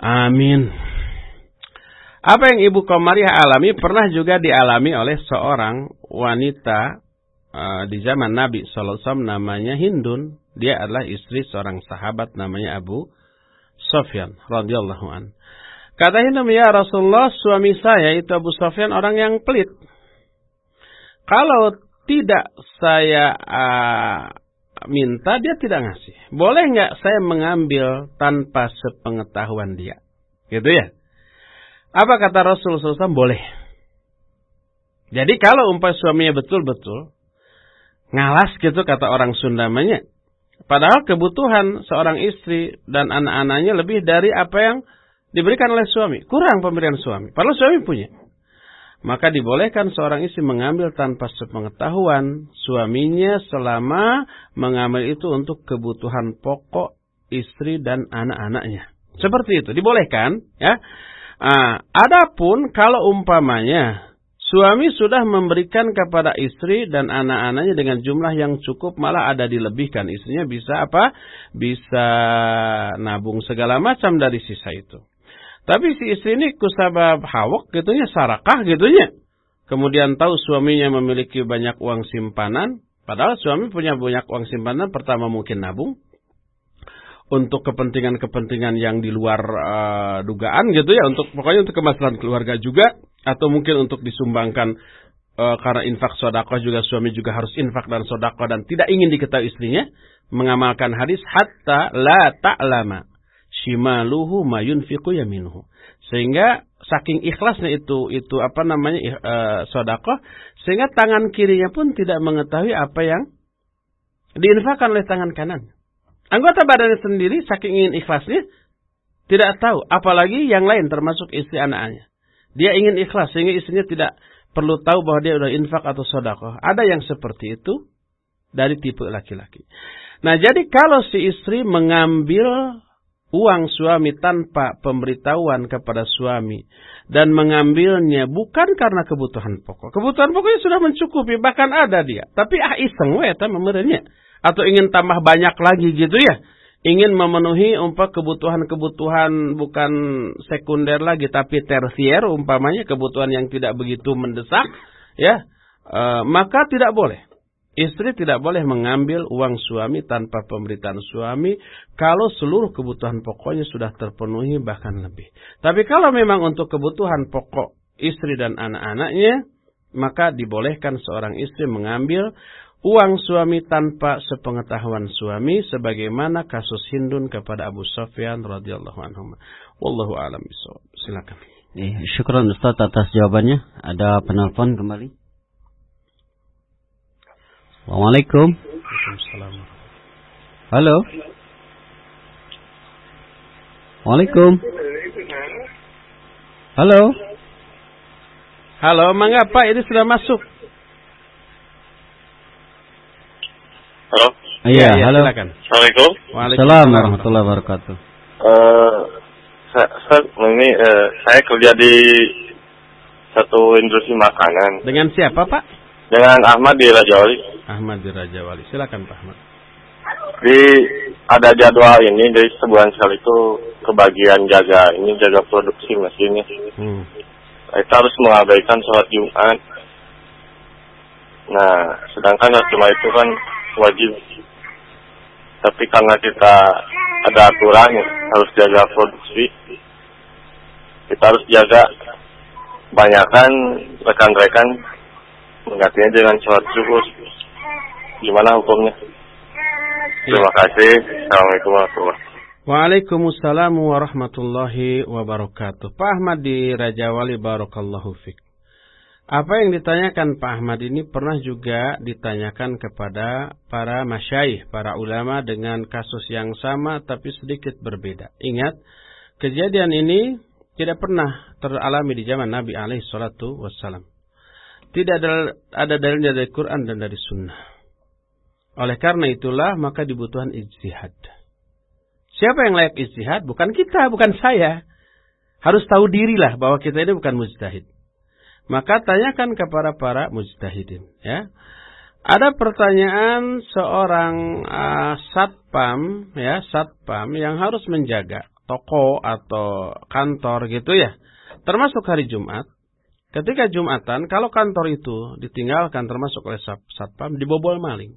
Speaker 2: Amin. Apa yang Ibu Komariah alami pernah juga dialami oleh seorang wanita uh, di zaman Nabi sallallahu namanya Hindun. Dia adalah istri seorang sahabat namanya Abu Sofyan radhiyallahu an. Kata Hindum, ya Rasulullah, suami saya itu Abu Sofyan orang yang pelit. Kalau tidak saya uh, minta, dia tidak ngasih. Boleh nggak saya mengambil tanpa sepengetahuan dia? Gitu ya. Apa kata Rasulullah SAW? Boleh. Jadi kalau umpah suaminya betul-betul ngalas gitu kata orang Sundamanya. Padahal kebutuhan seorang istri dan anak-anaknya lebih dari apa yang diberikan oleh suami. Kurang pemberian suami. Padahal suami punya. Maka dibolehkan seorang istri mengambil tanpa sepengetahuan suaminya selama mengambil itu untuk kebutuhan pokok istri dan anak-anaknya. Seperti itu, dibolehkan. ya. Nah, adapun kalau umpamanya suami sudah memberikan kepada istri dan anak-anaknya dengan jumlah yang cukup malah ada dilebihkan istrinya bisa apa? Bisa nabung segala macam dari sisa itu. Tapi si istri ini kusabab hawak gitunya sarakah gitunya. Kemudian tahu suaminya memiliki banyak uang simpanan. Padahal suami punya banyak uang simpanan. Pertama mungkin nabung. Untuk kepentingan-kepentingan yang di luar uh, dugaan gitu ya. Untuk Pokoknya untuk kemaslahan keluarga juga. Atau mungkin untuk disumbangkan uh, karena infak sodakoh juga suami juga harus infak dan sodakoh. Dan tidak ingin diketahui istrinya. Mengamalkan hadis hatta la ta'lama shimaluhu mayunfiqu yaminuhu. Sehingga saking ikhlasnya itu itu apa namanya uh, eh, sodako, sehingga tangan kirinya pun tidak mengetahui apa yang diinfakkan oleh tangan kanan. Anggota badannya sendiri saking ingin ikhlasnya tidak tahu, apalagi yang lain termasuk istri anaknya. Dia ingin ikhlas sehingga istrinya tidak perlu tahu bahwa dia sudah infak atau sodako. Ada yang seperti itu dari tipe laki-laki. Nah jadi kalau si istri mengambil uang suami tanpa pemberitahuan kepada suami dan mengambilnya bukan karena kebutuhan pokok. Kebutuhan pokoknya sudah mencukupi, bahkan ada dia. Tapi ah iseng we eta Atau ingin tambah banyak lagi gitu ya. Ingin memenuhi umpah kebutuhan-kebutuhan bukan sekunder lagi tapi tersier umpamanya kebutuhan yang tidak begitu mendesak ya. E, maka tidak boleh. Istri tidak boleh mengambil uang suami tanpa pemberitaan suami kalau seluruh kebutuhan pokoknya sudah terpenuhi bahkan lebih. Tapi kalau memang untuk kebutuhan pokok istri dan anak-anaknya, maka dibolehkan seorang istri mengambil uang suami tanpa sepengetahuan suami sebagaimana kasus Hindun kepada Abu Sofyan radhiyallahu anhu. Wallahu a'lam bishawab. Silakan.
Speaker 1: Eh, syukran Ustaz atas jawabannya. Ada penelpon kembali. Assalamualaikum. Waalaikumsalam. Halo. Waalaikum. Halo.
Speaker 2: Halo, mangga Pak, ini sudah masuk.
Speaker 4: Halo.
Speaker 1: Iya, ya, halo.
Speaker 4: Silakan. Assalamualaikum.
Speaker 1: Waalaikumsalam warahmatullahi wabarakatuh.
Speaker 4: Uh, saya, saya, ini uh, saya kerja di satu industri makanan.
Speaker 2: Dengan siapa, Pak?
Speaker 4: Dengan Ahmad di Raja Wali.
Speaker 2: Ahmad di Raja Wali. Silakan Pak Ahmad.
Speaker 4: Di ada jadwal ini dari sebulan sekali itu kebagian jaga ini jaga produksi mesinnya. Hmm. Kita harus mengabaikan sholat Jumat. Nah, sedangkan cuma itu kan wajib. Tapi karena kita ada aturan harus jaga produksi, kita harus jaga
Speaker 7: Kebanyakan rekan-rekan menggantinya dengan sholat zuhur. Gimana hukumnya? Terima kasih. Assalamualaikum warahmatullahi.
Speaker 2: Waalaikumsalam warahmatullahi wabarakatuh. Pak Ahmad di Raja Wali Barakallahu Fik. Apa yang ditanyakan Pak Ahmad ini pernah juga ditanyakan kepada para masyaih, para ulama dengan kasus yang sama tapi sedikit berbeda. Ingat, kejadian ini tidak pernah teralami di zaman Nabi alaihi salatu wassalam. Tidak ada, ada dalilnya dari Quran dan dari Sunnah. Oleh karena itulah maka dibutuhkan ijtihad. Siapa yang layak istihad? Bukan kita, bukan saya. Harus tahu dirilah bahwa kita ini bukan mujtahid. Maka tanyakan kepada para mujtahidin. Ya. Ada pertanyaan seorang uh, satpam, ya satpam yang harus menjaga toko atau kantor gitu ya, termasuk hari Jumat. Ketika Jumatan, kalau kantor itu ditinggalkan termasuk oleh satpam, dibobol maling.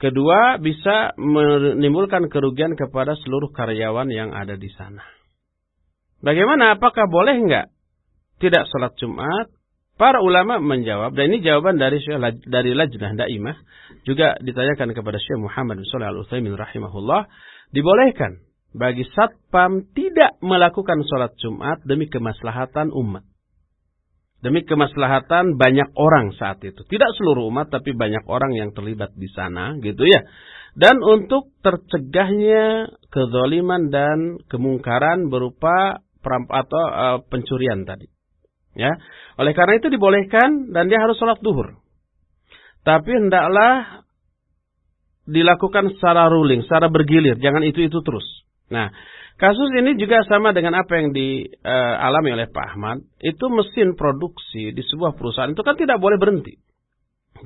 Speaker 2: Kedua, bisa menimbulkan kerugian kepada seluruh karyawan yang ada di sana. Bagaimana? Apakah boleh enggak tidak sholat Jumat? Para ulama menjawab, dan ini jawaban dari dari Lajnah Daimah, juga ditanyakan kepada Syekh Muhammad Shalih Al-Utsaimin rahimahullah, dibolehkan bagi satpam tidak melakukan sholat Jumat demi kemaslahatan umat. Demi kemaslahatan banyak orang saat itu. Tidak seluruh umat tapi banyak orang yang terlibat di sana gitu ya. Dan untuk tercegahnya kezaliman dan kemungkaran berupa peramp atau uh, pencurian tadi. Ya. Oleh karena itu dibolehkan dan dia harus sholat duhur. Tapi hendaklah dilakukan secara ruling, secara bergilir. Jangan itu-itu terus. Nah, Kasus ini juga sama dengan apa yang dialami uh, oleh Pak Ahmad. Itu mesin produksi di sebuah perusahaan itu kan tidak boleh berhenti.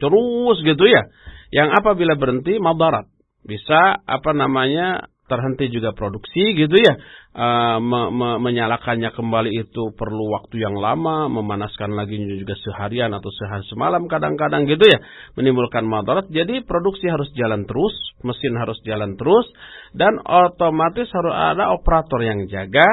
Speaker 2: Terus gitu ya. Yang apabila berhenti madarat. Bisa apa namanya terhenti juga produksi gitu ya. E, me, me, menyalakannya kembali itu perlu waktu yang lama, memanaskan lagi juga seharian atau sehari semalam kadang-kadang gitu ya. Menimbulkan madarat. Jadi produksi harus jalan terus, mesin harus jalan terus dan otomatis harus ada operator yang jaga.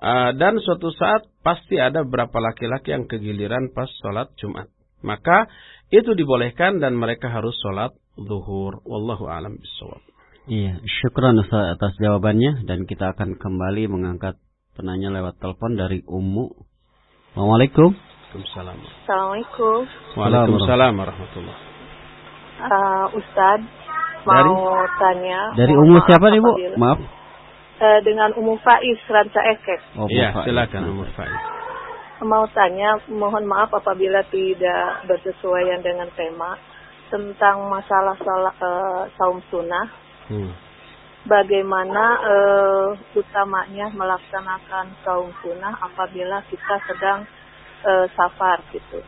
Speaker 2: Uh, dan suatu saat pasti ada beberapa laki-laki yang kegiliran pas sholat Jumat. Maka itu dibolehkan dan mereka harus sholat zuhur. Wallahu alam bisawab.
Speaker 1: Iya, syukran Ustaz atas jawabannya dan kita akan kembali mengangkat penanya lewat telepon dari Ummu. Assalamualaikum.
Speaker 8: Waalaikumsalam. Assalamualaikum.
Speaker 2: Waalaikumsalam warahmatullahi
Speaker 8: uh, Ustaz mau dari, tanya.
Speaker 1: Dari Ummu siapa nih Bu? Maaf.
Speaker 8: Uh, dengan Ummu Faiz Ranca Ekek.
Speaker 2: Oh, iya, silakan Ummu Faiz.
Speaker 8: Mau tanya, mohon maaf apabila tidak bersesuaian dengan tema tentang masalah uh, saum sunnah Hmm. Bagaimana uh, utamanya melaksanakan saum sunnah apabila kita sedang uh, safar gitu.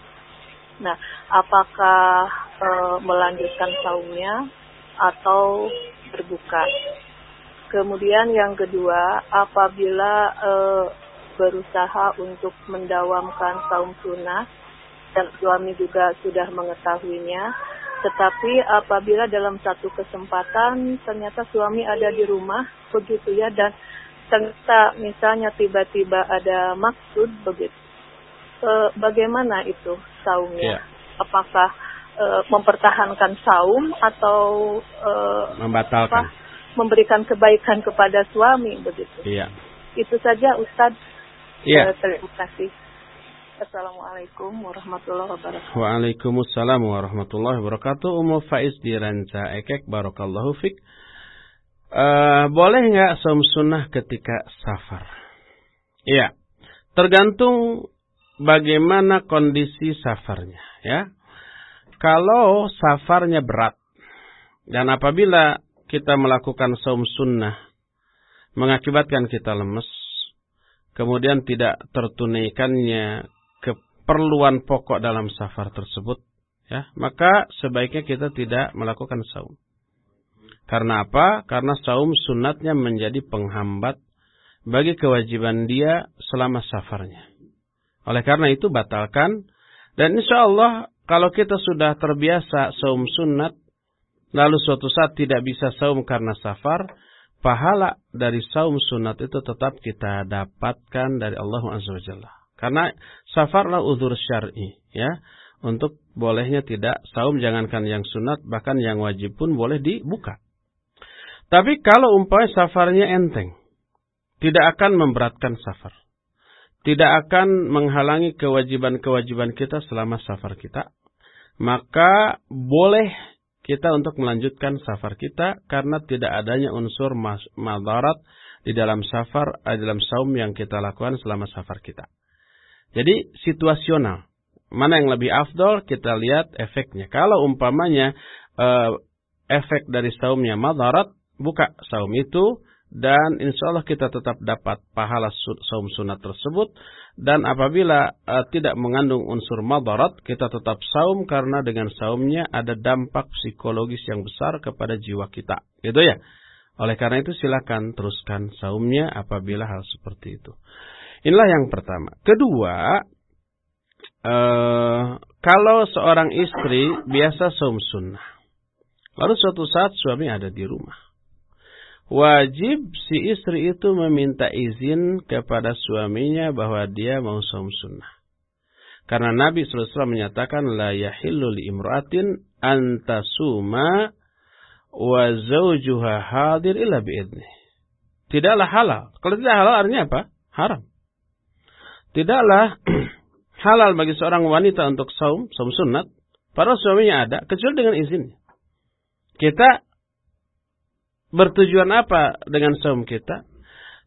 Speaker 8: Nah, apakah uh, melanjutkan saumnya atau berbuka? Kemudian yang kedua, apabila uh, berusaha untuk mendawamkan saum sunnah dan suami juga sudah mengetahuinya, tetapi apabila dalam satu kesempatan ternyata suami ada di rumah begitu ya dan ternyata misalnya tiba-tiba ada maksud begitu. E, bagaimana itu saumnya? Yeah. Apakah e, mempertahankan saum atau e,
Speaker 2: membatalkan? Apa,
Speaker 8: memberikan kebaikan kepada suami begitu?
Speaker 2: Iya.
Speaker 8: Itu saja Ustadz.
Speaker 2: Iya.
Speaker 8: Yeah. terima kasih. Assalamualaikum warahmatullahi wabarakatuh.
Speaker 2: Waalaikumsalam warahmatullahi wabarakatuh. Ummu Faiz di Ranca Ekek Barakallahu Fik. Uh, boleh nggak som sunnah ketika safar? Iya. Tergantung bagaimana kondisi safarnya. Ya. Kalau safarnya berat. Dan apabila kita melakukan saum sunnah. Mengakibatkan kita lemes. Kemudian tidak tertunaikannya keperluan pokok dalam safar tersebut, ya, maka sebaiknya kita tidak melakukan saum. Karena apa? Karena saum sunatnya menjadi penghambat bagi kewajiban dia selama safarnya. Oleh karena itu batalkan dan insya Allah kalau kita sudah terbiasa saum sunat lalu suatu saat tidak bisa saum karena safar, pahala dari saum sunat itu tetap kita dapatkan dari Allah Azza wa Jalla. Karena safarlah uzur syar'i ya. Untuk bolehnya tidak saum jangankan yang sunat bahkan yang wajib pun boleh dibuka. Tapi kalau umpamanya safarnya enteng, tidak akan memberatkan safar. Tidak akan menghalangi kewajiban-kewajiban kita selama safar kita. Maka boleh kita untuk melanjutkan safar kita karena tidak adanya unsur madarat di dalam safar, di dalam saum yang kita lakukan selama safar kita. Jadi situasional. Mana yang lebih afdol kita lihat efeknya. Kalau umpamanya uh, efek dari saumnya madarat, buka saum itu dan insya Allah kita tetap dapat pahala saum sunat tersebut dan apabila uh, tidak mengandung unsur madarat kita tetap saum karena dengan saumnya ada dampak psikologis yang besar kepada jiwa kita gitu ya oleh karena itu silakan teruskan saumnya apabila hal seperti itu inilah yang pertama kedua uh, kalau seorang istri biasa saum sunnah lalu suatu saat suami ada di rumah wajib si istri itu meminta izin kepada suaminya bahwa dia mau saum sunnah. Karena Nabi SAW menyatakan la yahillu li imra'atin antasuma wa zawjuha hadir illa biidni. Tidaklah halal. Kalau tidak halal artinya apa? Haram. Tidaklah [CLEARS THROAT] halal bagi seorang wanita untuk saum, saum sunat, para suaminya ada, kecuali dengan izinnya. Kita bertujuan apa dengan saum kita?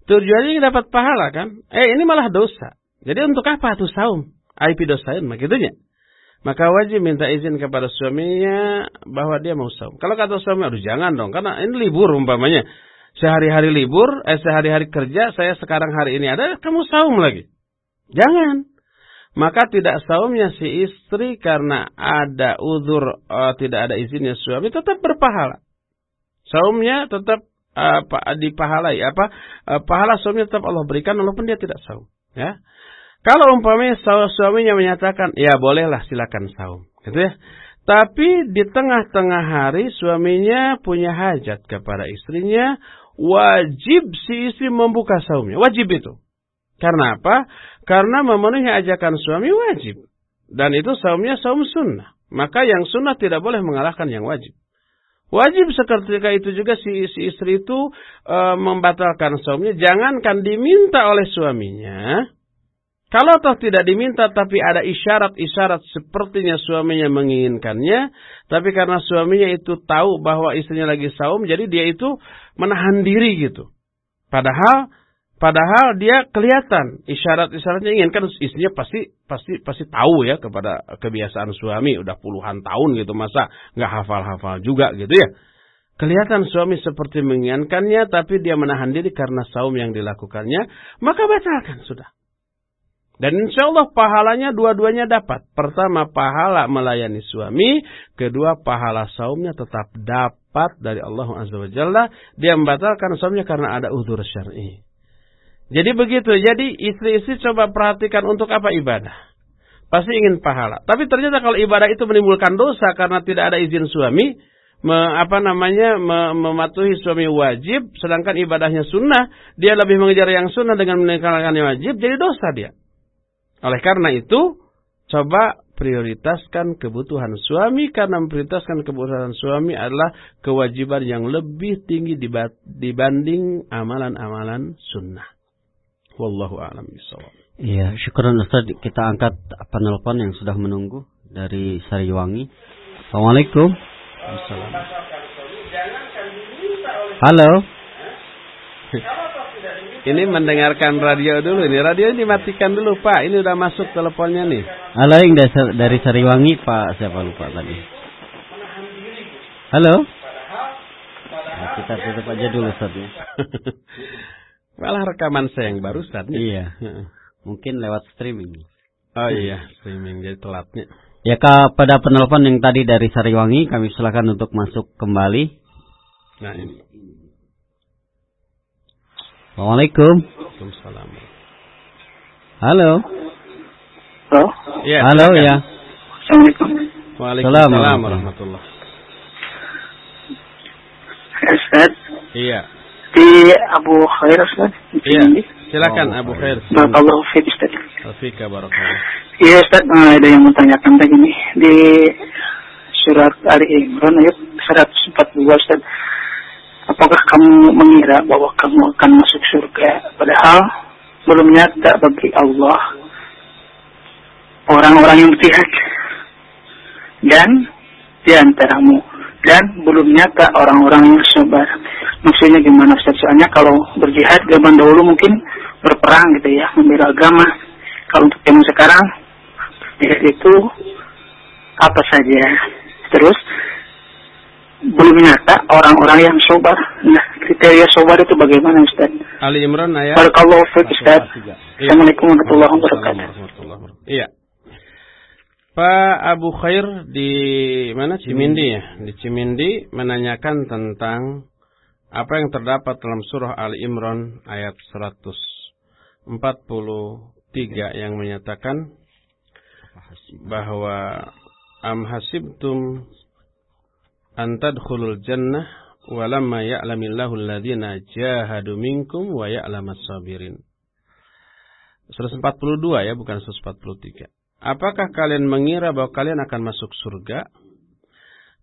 Speaker 2: Tujuannya dapat pahala kan? Eh ini malah dosa. Jadi untuk apa tuh saum? Aib dosain makitunya. Maka wajib minta izin kepada suaminya bahwa dia mau saum. Kalau kata suami, aduh jangan dong, karena ini libur umpamanya. Sehari-hari libur, eh sehari-hari kerja, saya sekarang hari ini ada, kamu saum lagi. Jangan. Maka tidak saumnya si istri karena ada uzur, uh, tidak ada izinnya suami, tetap berpahala. Saumnya tetap apa dipahalai apa uh, pahala saumnya tetap Allah berikan walaupun dia tidak saum ya. Kalau umpamanya suaminya menyatakan ya bolehlah silakan saum gitu ya. Tapi di tengah-tengah hari suaminya punya hajat kepada istrinya wajib si istri membuka saumnya. Wajib itu karena apa karena memenuhi ajakan suami wajib dan itu saumnya saum sunnah maka yang sunnah tidak boleh mengalahkan yang wajib Wajib seketika itu juga si, si istri itu e, membatalkan saumnya. Jangankan diminta oleh suaminya. Kalau toh tidak diminta tapi ada isyarat-isyarat sepertinya suaminya menginginkannya. Tapi karena suaminya itu tahu bahwa istrinya lagi saum. Jadi dia itu menahan diri gitu. Padahal Padahal dia kelihatan isyarat-isyaratnya ingin kan istrinya pasti pasti pasti tahu ya kepada kebiasaan suami udah puluhan tahun gitu masa nggak hafal-hafal juga gitu ya. Kelihatan suami seperti menginginkannya tapi dia menahan diri karena saum yang dilakukannya maka batalkan sudah. Dan insya Allah pahalanya dua-duanya dapat. Pertama pahala melayani suami, kedua pahala saumnya tetap dapat dari Allah Azza wa Jalla. Dia membatalkan saumnya karena ada udur syar'i. Jadi begitu. Jadi istri-istri coba perhatikan untuk apa ibadah. Pasti ingin pahala. Tapi ternyata kalau ibadah itu menimbulkan dosa karena tidak ada izin suami, me, apa namanya me, mematuhi suami wajib, sedangkan ibadahnya sunnah, dia lebih mengejar yang sunnah dengan meninggalkan yang wajib, jadi dosa dia. Oleh karena itu, coba prioritaskan kebutuhan suami karena memprioritaskan kebutuhan suami adalah kewajiban yang lebih tinggi dibanding amalan-amalan sunnah. Wallahu a'lam bishawab.
Speaker 1: Iya, syukuran Ustaz kita angkat penelpon yang sudah menunggu dari Sariwangi. Assalamualaikum. Assalamualaikum. Halo.
Speaker 2: Ini mendengarkan radio dulu ini. Radio ini dimatikan dulu, Pak. Ini udah masuk teleponnya nih.
Speaker 1: Halo yang dari Sariwangi, Pak. Siapa lupa tadi? Halo. Nah, kita tutup aja dulu, Ustaz ya. [LAUGHS]
Speaker 2: Malah rekaman saya yang barusan.
Speaker 1: Iya. Mungkin lewat streaming.
Speaker 2: Oh iya, streaming jadi telatnya.
Speaker 1: Ya pada penelpon yang tadi dari Sariwangi kami silakan untuk masuk kembali. Nah ini. Assalamualaikum. Waalaikumsalam. Halo.
Speaker 9: Halo.
Speaker 1: Ya, Halo ya.
Speaker 9: Assalamualaikum.
Speaker 2: Waalaikumsalam warahmatullahi.
Speaker 9: Ustaz.
Speaker 2: Iya
Speaker 9: di Abu Khair Ustaz.
Speaker 2: Iya. Silakan Abu Khair.
Speaker 9: Barakallahu fiik Ustaz.
Speaker 2: Afika barakallah.
Speaker 9: Iya Ustaz, nah, ada yang mau tanyakan tadi nih di surat Ali Imran ayat 142 Ustaz. Apakah kamu mengira bahwa kamu akan masuk surga padahal belum nyata bagi Allah orang-orang yang berjihad dan di antaramu dan belum nyata orang-orang yang sabar. Maksudnya gimana Ustaz? Soalnya kalau berjihad zaman dahulu mungkin berperang gitu ya, membela agama. Kalau untuk zaman sekarang, jihad itu apa saja. Terus belum nyata orang-orang yang sabar. Nah, kriteria sabar itu bagaimana Ustaz?
Speaker 2: Ali Imran ayat
Speaker 9: Barakallahu fiik Ustaz. Assalamualaikum warahmatullahi wabarakatuh.
Speaker 2: Iya. Pak Abu Khair di mana Cimindi ya? Di Cimindi menanyakan tentang apa yang terdapat dalam surah Ali Imran ayat 143 yang menyatakan bahwa am hasibtum an tadkhulul jannah walamma ya'lamillahu alladhina jahadu minkum wa ya'lamas sabirin. 142 ya, bukan 143. Apakah kalian mengira bahwa kalian akan masuk surga?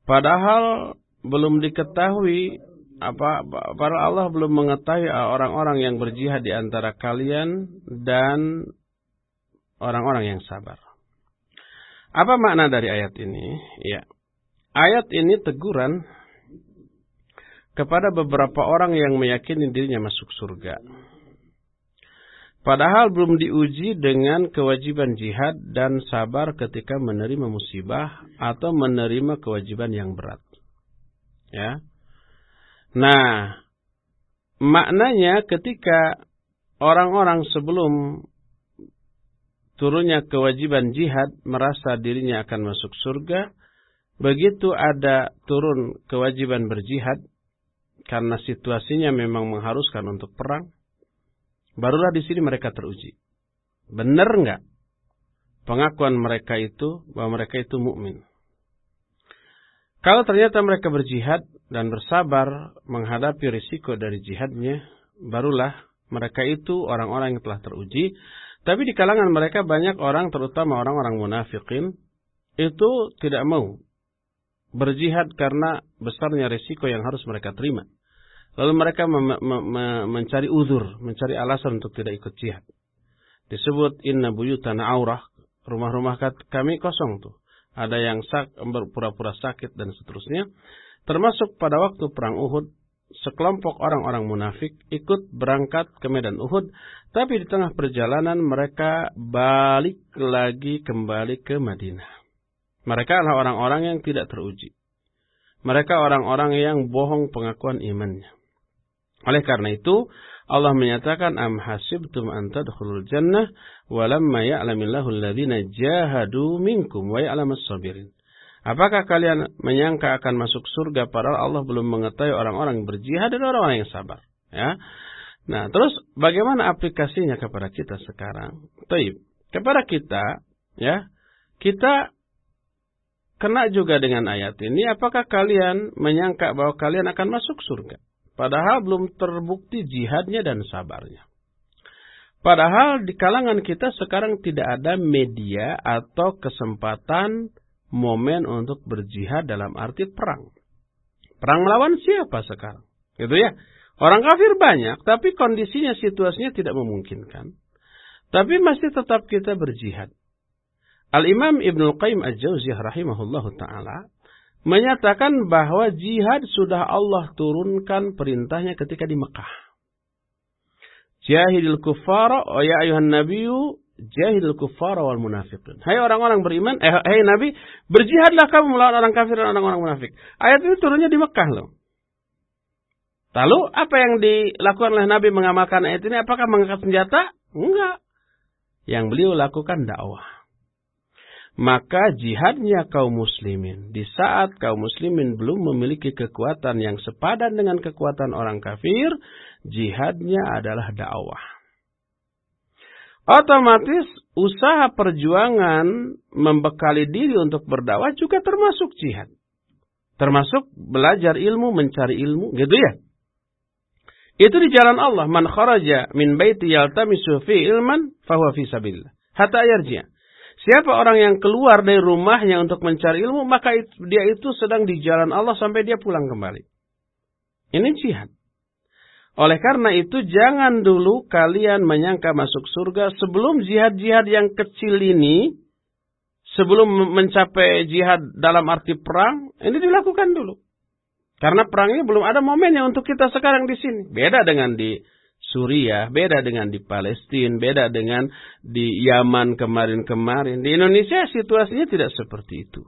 Speaker 2: Padahal belum diketahui apa para Allah belum mengetahui orang-orang yang berjihad di antara kalian dan orang-orang yang sabar. Apa makna dari ayat ini? Ya. Ayat ini teguran kepada beberapa orang yang meyakini dirinya masuk surga. Padahal belum diuji dengan kewajiban jihad dan sabar ketika menerima musibah atau menerima kewajiban yang berat. Ya. Nah, maknanya ketika orang-orang sebelum turunnya kewajiban jihad merasa dirinya akan masuk surga, begitu ada turun kewajiban berjihad karena situasinya memang mengharuskan untuk perang, Barulah di sini mereka teruji. Benar enggak pengakuan mereka itu bahwa mereka itu mukmin? Kalau ternyata mereka berjihad dan bersabar menghadapi risiko dari jihadnya, barulah mereka itu orang-orang yang telah teruji. Tapi di kalangan mereka banyak orang, terutama orang-orang munafikin, itu tidak mau berjihad karena besarnya risiko yang harus mereka terima. Lalu mereka mencari uzur, mencari alasan untuk tidak ikut jihad. Disebut inna buyutana aurah, rumah-rumah kami kosong tuh. Ada yang sak, berpura-pura sakit dan seterusnya. Termasuk pada waktu perang Uhud, sekelompok orang-orang munafik ikut berangkat ke medan Uhud, tapi di tengah perjalanan mereka balik lagi kembali ke Madinah. Mereka adalah orang-orang yang tidak teruji. Mereka orang-orang yang bohong pengakuan imannya. Oleh karena itu, Allah menyatakan am hasibtum an tadkhulul jannah walamma ya'lamillahu alladhina jahadu minkum wa ya'lamas sabirin. Apakah kalian menyangka akan masuk surga padahal Allah belum mengetahui orang-orang yang berjihad dan orang-orang yang sabar? Ya. Nah, terus bagaimana aplikasinya kepada kita sekarang? Taib. Kepada kita, ya, kita kena juga dengan ayat ini. Apakah kalian menyangka bahwa kalian akan masuk surga? Padahal belum terbukti jihadnya dan sabarnya. Padahal di kalangan kita sekarang tidak ada media atau kesempatan momen untuk berjihad dalam arti perang. Perang melawan siapa sekarang? Gitu ya. Orang kafir banyak, tapi kondisinya, situasinya tidak memungkinkan. Tapi masih tetap kita berjihad. Al-Imam Ibn Qayyim Al-Jawziyah rahimahullahu ta'ala menyatakan bahwa jihad sudah Allah turunkan perintahnya ketika di Mekah. Jahidil kuffara wa ya ayuhan nabiyyu jahidil kuffara wal munafiqin. Hai orang-orang beriman, eh hai Nabi, berjihadlah kamu melawan orang kafir dan orang-orang munafik. Ayat ini turunnya di Mekah loh. Lalu apa yang dilakukan oleh Nabi mengamalkan ayat ini? Apakah mengangkat senjata? Enggak. Yang beliau lakukan dakwah maka jihadnya kaum muslimin di saat kaum muslimin belum memiliki kekuatan yang sepadan dengan kekuatan orang kafir, jihadnya adalah dakwah. Otomatis usaha perjuangan membekali diri untuk berdakwah juga termasuk jihad. Termasuk belajar ilmu, mencari ilmu, gitu ya. Itu di jalan Allah. Man kharaja min baiti yaltamisu fi ilman fahuwa fi sabilillah. Hatta yarji'a. Siapa orang yang keluar dari rumahnya untuk mencari ilmu, maka dia itu sedang di jalan Allah sampai dia pulang kembali. Ini jihad. Oleh karena itu jangan dulu kalian menyangka masuk surga sebelum jihad-jihad yang kecil ini, sebelum mencapai jihad dalam arti perang, ini dilakukan dulu. Karena perang ini belum ada momennya untuk kita sekarang di sini. Beda dengan di Suriah, beda dengan di Palestina, beda dengan di Yaman kemarin-kemarin. Di Indonesia situasinya tidak seperti itu.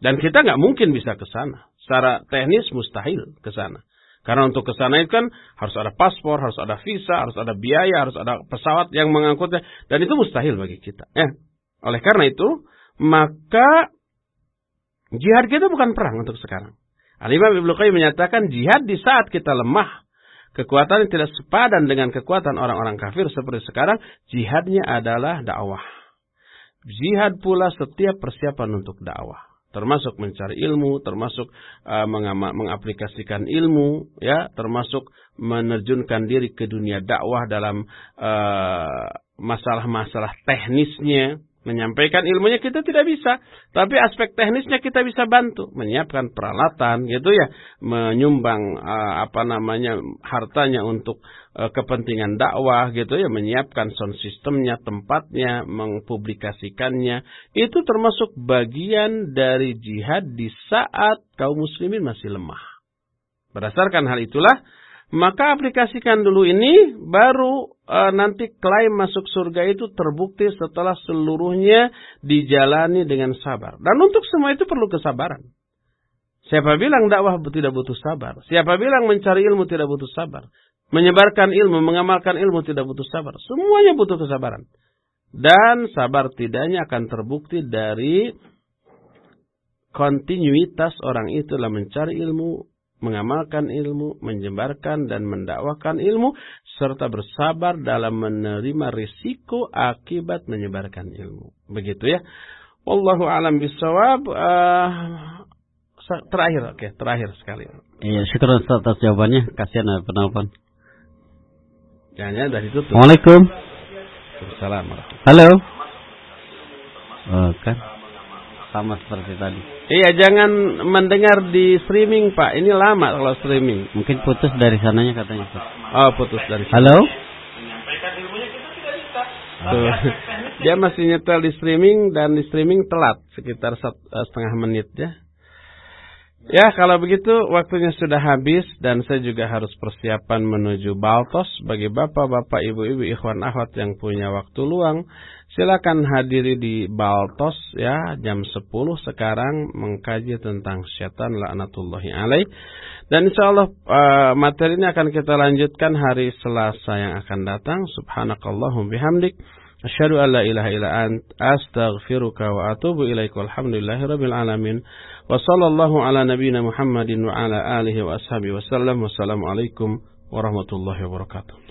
Speaker 2: Dan kita nggak mungkin bisa ke sana. Secara teknis mustahil ke sana. Karena untuk ke sana itu kan harus ada paspor, harus ada visa, harus ada biaya, harus ada pesawat yang mengangkutnya. Dan itu mustahil bagi kita. Eh, oleh karena itu, maka jihad kita bukan perang untuk sekarang. Al-Imam Ibnu Qayyim menyatakan jihad di saat kita lemah, kekuatan yang tidak sepadan dengan kekuatan orang-orang kafir seperti sekarang, jihadnya adalah dakwah. Jihad pula setiap persiapan untuk dakwah termasuk mencari ilmu, termasuk uh, mengaplikasikan ilmu, ya, termasuk menerjunkan diri ke dunia dakwah dalam uh, masalah-masalah teknisnya, Menyampaikan ilmunya kita tidak bisa, tapi aspek teknisnya kita bisa bantu, menyiapkan peralatan gitu ya, menyumbang uh, apa namanya hartanya untuk uh, kepentingan dakwah gitu ya, menyiapkan sound sistemnya, tempatnya, mengpublikasikannya, itu termasuk bagian dari jihad di saat kaum muslimin masih lemah. Berdasarkan hal itulah maka aplikasikan dulu ini baru e, nanti klaim masuk surga itu terbukti setelah seluruhnya dijalani dengan sabar. Dan untuk semua itu perlu kesabaran. Siapa bilang dakwah tidak butuh sabar? Siapa bilang mencari ilmu tidak butuh sabar? Menyebarkan ilmu, mengamalkan ilmu tidak butuh sabar. Semuanya butuh kesabaran. Dan sabar tidaknya akan terbukti dari kontinuitas orang itu dalam mencari ilmu, mengamalkan ilmu, menyebarkan dan mendakwakan ilmu, serta bersabar dalam menerima risiko akibat menyebarkan ilmu. Begitu ya. Wallahu alam bisawab. Uh, terakhir, oke, okay, terakhir sekali.
Speaker 1: Iya, syukur atas jawabannya. Kasihan ada penelpon.
Speaker 2: Jangan dari tutup.
Speaker 1: Assalamualaikum.
Speaker 2: Assalamualaikum.
Speaker 1: Halo. Oh, kan sama seperti tadi.
Speaker 2: Iya, jangan mendengar di streaming, Pak. Ini lama kalau streaming.
Speaker 1: Mungkin putus dari sananya katanya, Pak.
Speaker 2: Oh, putus dari sana.
Speaker 1: Halo?
Speaker 2: Tuh. Dia masih nyetel di streaming dan di streaming telat sekitar eh, setengah menit ya. Ya, kalau begitu waktunya sudah habis dan saya juga harus persiapan menuju Baltos bagi bapak-bapak, ibu-ibu, ikhwan akhwat yang punya waktu luang. Silakan hadiri di Baltos ya jam 10 sekarang mengkaji tentang setan laknatullahi alaih. Dan insya Allah uh, materi ini akan kita lanjutkan hari Selasa yang akan datang. Subhanakallahum bihamdik. Asyhadu an la ilaha illa ant astaghfiruka wa atubu ilaik. Walhamdulillahirabbil alamin. Wa sallallahu ala nabiyyina Muhammadin wa ala alihi wa ashabihi wasallam. Wassalamualaikum warahmatullahi wabarakatuh.